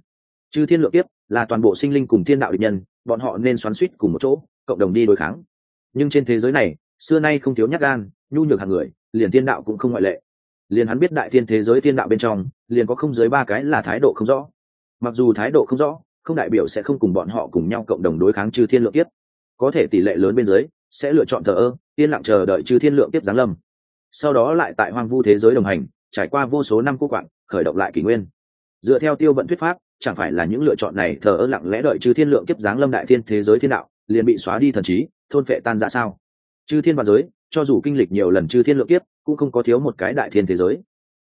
Chư thiên lượng tiếp là toàn bộ sinh linh cùng thiên đạo địch nhân, bọn họ nên xoắn suýt cùng một chỗ, cộng đồng đi đối kháng. Nhưng trên thế giới này, xưa nay không thiếu nhát gan, nhu nhược hàng người, liền thiên đạo cũng không ngoại lệ. Liền hắn biết đại thiên thế giới thiên đạo bên trong, liền có không dưới ba cái là thái độ không rõ mặc dù thái độ không rõ, không đại biểu sẽ không cùng bọn họ cùng nhau cộng đồng đối kháng chư thiên lượng tiếp có thể tỷ lệ lớn bên dưới, sẽ lựa chọn thờ ơ, yên lặng chờ đợi chư thiên lượng tiếp giáng lâm. Sau đó lại tại hoang vu thế giới đồng hành, trải qua vô số năm quốc quạng, khởi động lại kỷ nguyên. Dựa theo tiêu vận thuyết pháp, chẳng phải là những lựa chọn này thờ ơ lặng lẽ đợi chư thiên lượng kiếp giáng lâm đại thiên thế giới thiên đạo, liền bị xóa đi thần trí, thôn phệ tan ra sao? Chư thiên và giới, cho dù kinh lịch nhiều lần chư thiên lượng kiếp, cũng không có thiếu một cái đại thiên thế giới.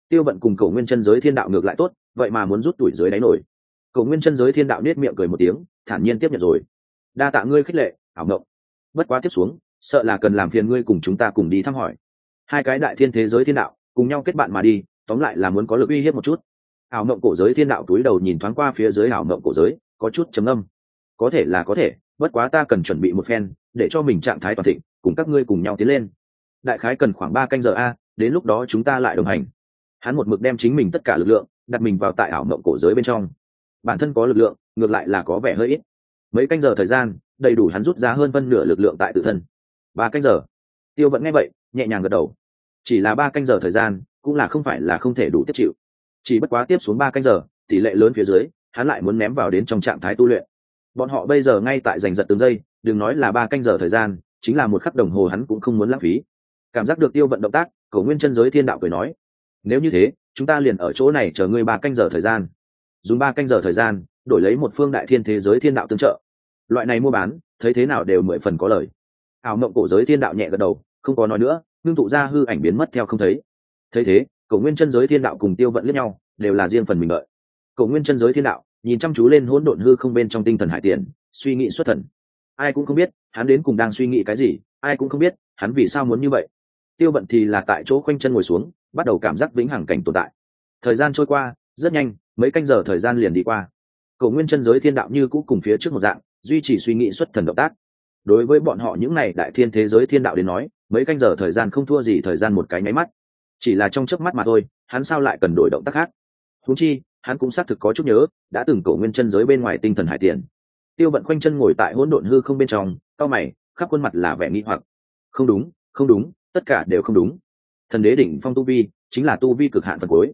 Tiêu vận cùng cầu nguyên chân giới thiên đạo ngược lại tốt, vậy mà muốn rút tuổi dưới đáy nổi cầu nguyên chân giới thiên đạo nết miệng cười một tiếng, thản nhiên tiếp nhận rồi. Đa tạ ngươi khích lệ, ảo mộng bất quá tiếp xuống, sợ là cần làm phiền ngươi cùng chúng ta cùng đi thăm hỏi. Hai cái đại thiên thế giới thiên đạo, cùng nhau kết bạn mà đi, tóm lại là muốn có lực uy hiếp một chút. Ảo mộng cổ giới thiên đạo túi đầu nhìn thoáng qua phía dưới ảo mộng cổ giới, có chút trầm âm có thể là có thể, bất quá ta cần chuẩn bị một phen, để cho mình trạng thái toàn thịnh, cùng các ngươi cùng nhau tiến lên. Đại khái cần khoảng ba canh giờ a, đến lúc đó chúng ta lại đồng hành. Hắn một mực đem chính mình tất cả lực lượng, đặt mình vào tại ảo mộng cổ giới bên trong bản thân có lực lượng, ngược lại là có vẻ hơi ít. Mấy canh giờ thời gian, đầy đủ hắn rút ra hơn phân nửa lực lượng tại tự thân. Ba canh giờ. Tiêu vẫn nghe vậy, nhẹ nhàng gật đầu. Chỉ là ba canh giờ thời gian, cũng là không phải là không thể đủ tiếp chịu. Chỉ bất quá tiếp xuống ba canh giờ, tỷ lệ lớn phía dưới, hắn lại muốn ném vào đến trong trạng thái tu luyện. Bọn họ bây giờ ngay tại giành giật từng giây, đừng nói là ba canh giờ thời gian, chính là một khắc đồng hồ hắn cũng không muốn lãng phí. Cảm giác được tiêu vận động tác cầu nguyên chân giới thiên đạo cười nói, nếu như thế, chúng ta liền ở chỗ này chờ ngươi ba canh giờ thời gian dùng ba canh giờ thời gian, đổi lấy một phương đại thiên thế giới thiên đạo tương trợ. Loại này mua bán, thấy thế nào đều mười phần có lời. Ảo mộng cổ giới thiên đạo nhẹ gật đầu, không có nói nữa, ngưng tụ ra hư ảnh biến mất theo không thấy. Thấy thế, cổ nguyên chân giới thiên đạo cùng tiêu vận liếc nhau, đều là riêng phần mình lợi cổ nguyên chân giới thiên đạo, nhìn chăm chú lên hỗn độn hư không bên trong tinh thần hải tiền, suy nghĩ xuất thần. Ai cũng không biết, hắn đến cùng đang suy nghĩ cái gì, ai cũng không biết, hắn vì sao muốn như vậy. Tiêu vận thì là tại chỗ khoanh chân ngồi xuống, bắt đầu cảm giác vĩnh hằng cảnh tồn tại. Thời gian trôi qua rất nhanh, mấy canh giờ thời gian liền đi qua. Cầu nguyên chân giới thiên đạo như cũ cùng phía trước một dạng, duy trì suy nghĩ xuất thần động tác. Đối với bọn họ những n à y đại thiên thế giới thiên đạo đến nói, mấy canh giờ thời gian không thua gì thời gian một cái nháy mắt. Chỉ là trong chớp mắt mà thôi, hắn sao lại cần đổi động tác khác? Húng chi, hắn cũng xác thực có chút nhớ, đã từng cầu nguyên chân giới bên ngoài tinh thần hải tiền. Tiêu vận khoanh chân ngồi tại hỗn độn hư không bên trong, cao mày, khắp khuôn mặt là vẻ nghi hoặc. Không đúng không đúng, tất cả đều không đúng. Thần đế đỉnh phong tu vi, chính là tu vi cực hạn phần cuối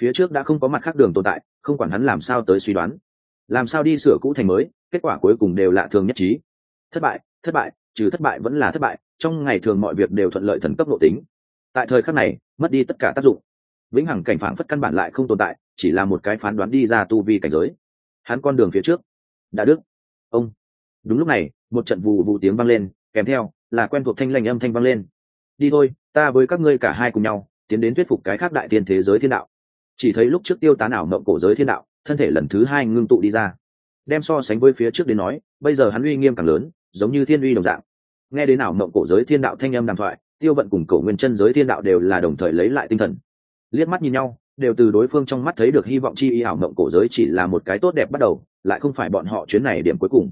phía trước đã không có mặt khác đường tồn tại, không quản hắn làm sao tới suy đoán. Làm sao đi sửa cũ thành mới, kết quả cuối cùng đều lạ thường nhất trí. Thất bại thất bại, trừ thất bại vẫn là thất bại, trong ngày thường mọi việc đều thuận lợi thần cấp độ tính. Tại thời khắc này, mất đi tất cả tác dụng. Vĩnh hằng cảnh phản phất căn bản lại không tồn tại, chỉ là một cái phán đoán đi ra tu vi cảnh giới. Hắn con đường phía trước. Đã đức. Ông. Đúng lúc này, một trận vù vù tiếng vang lên, kèm theo là quen thuộc thanh lành âm thanh vang lên. Đi thôi, ta với các ngươi cả hai cùng nhau, tiến đến thuyết phục cái khác đại tiên thế giới thiên đạo chỉ thấy lúc trước tiêu tán ảo mộng cổ giới thiên đạo, thân thể lần thứ hai ngưng tụ đi ra. Đem so sánh với phía trước đến nói, bây giờ hắn uy nghiêm càng lớn, giống như thiên uy đồng dạng. Nghe đến ảo mộng cổ giới thiên đạo thanh âm đàm thoại, tiêu vận cùng cổ nguyên chân giới thiên đạo đều là đồng thời lấy lại tinh thần. Liếc mắt nhìn nhau, đều từ đối phương trong mắt thấy được hy vọng chi y ảo mộng cổ giới chỉ là một cái tốt đẹp bắt đầu, lại không phải bọn họ chuyến này điểm cuối cùng.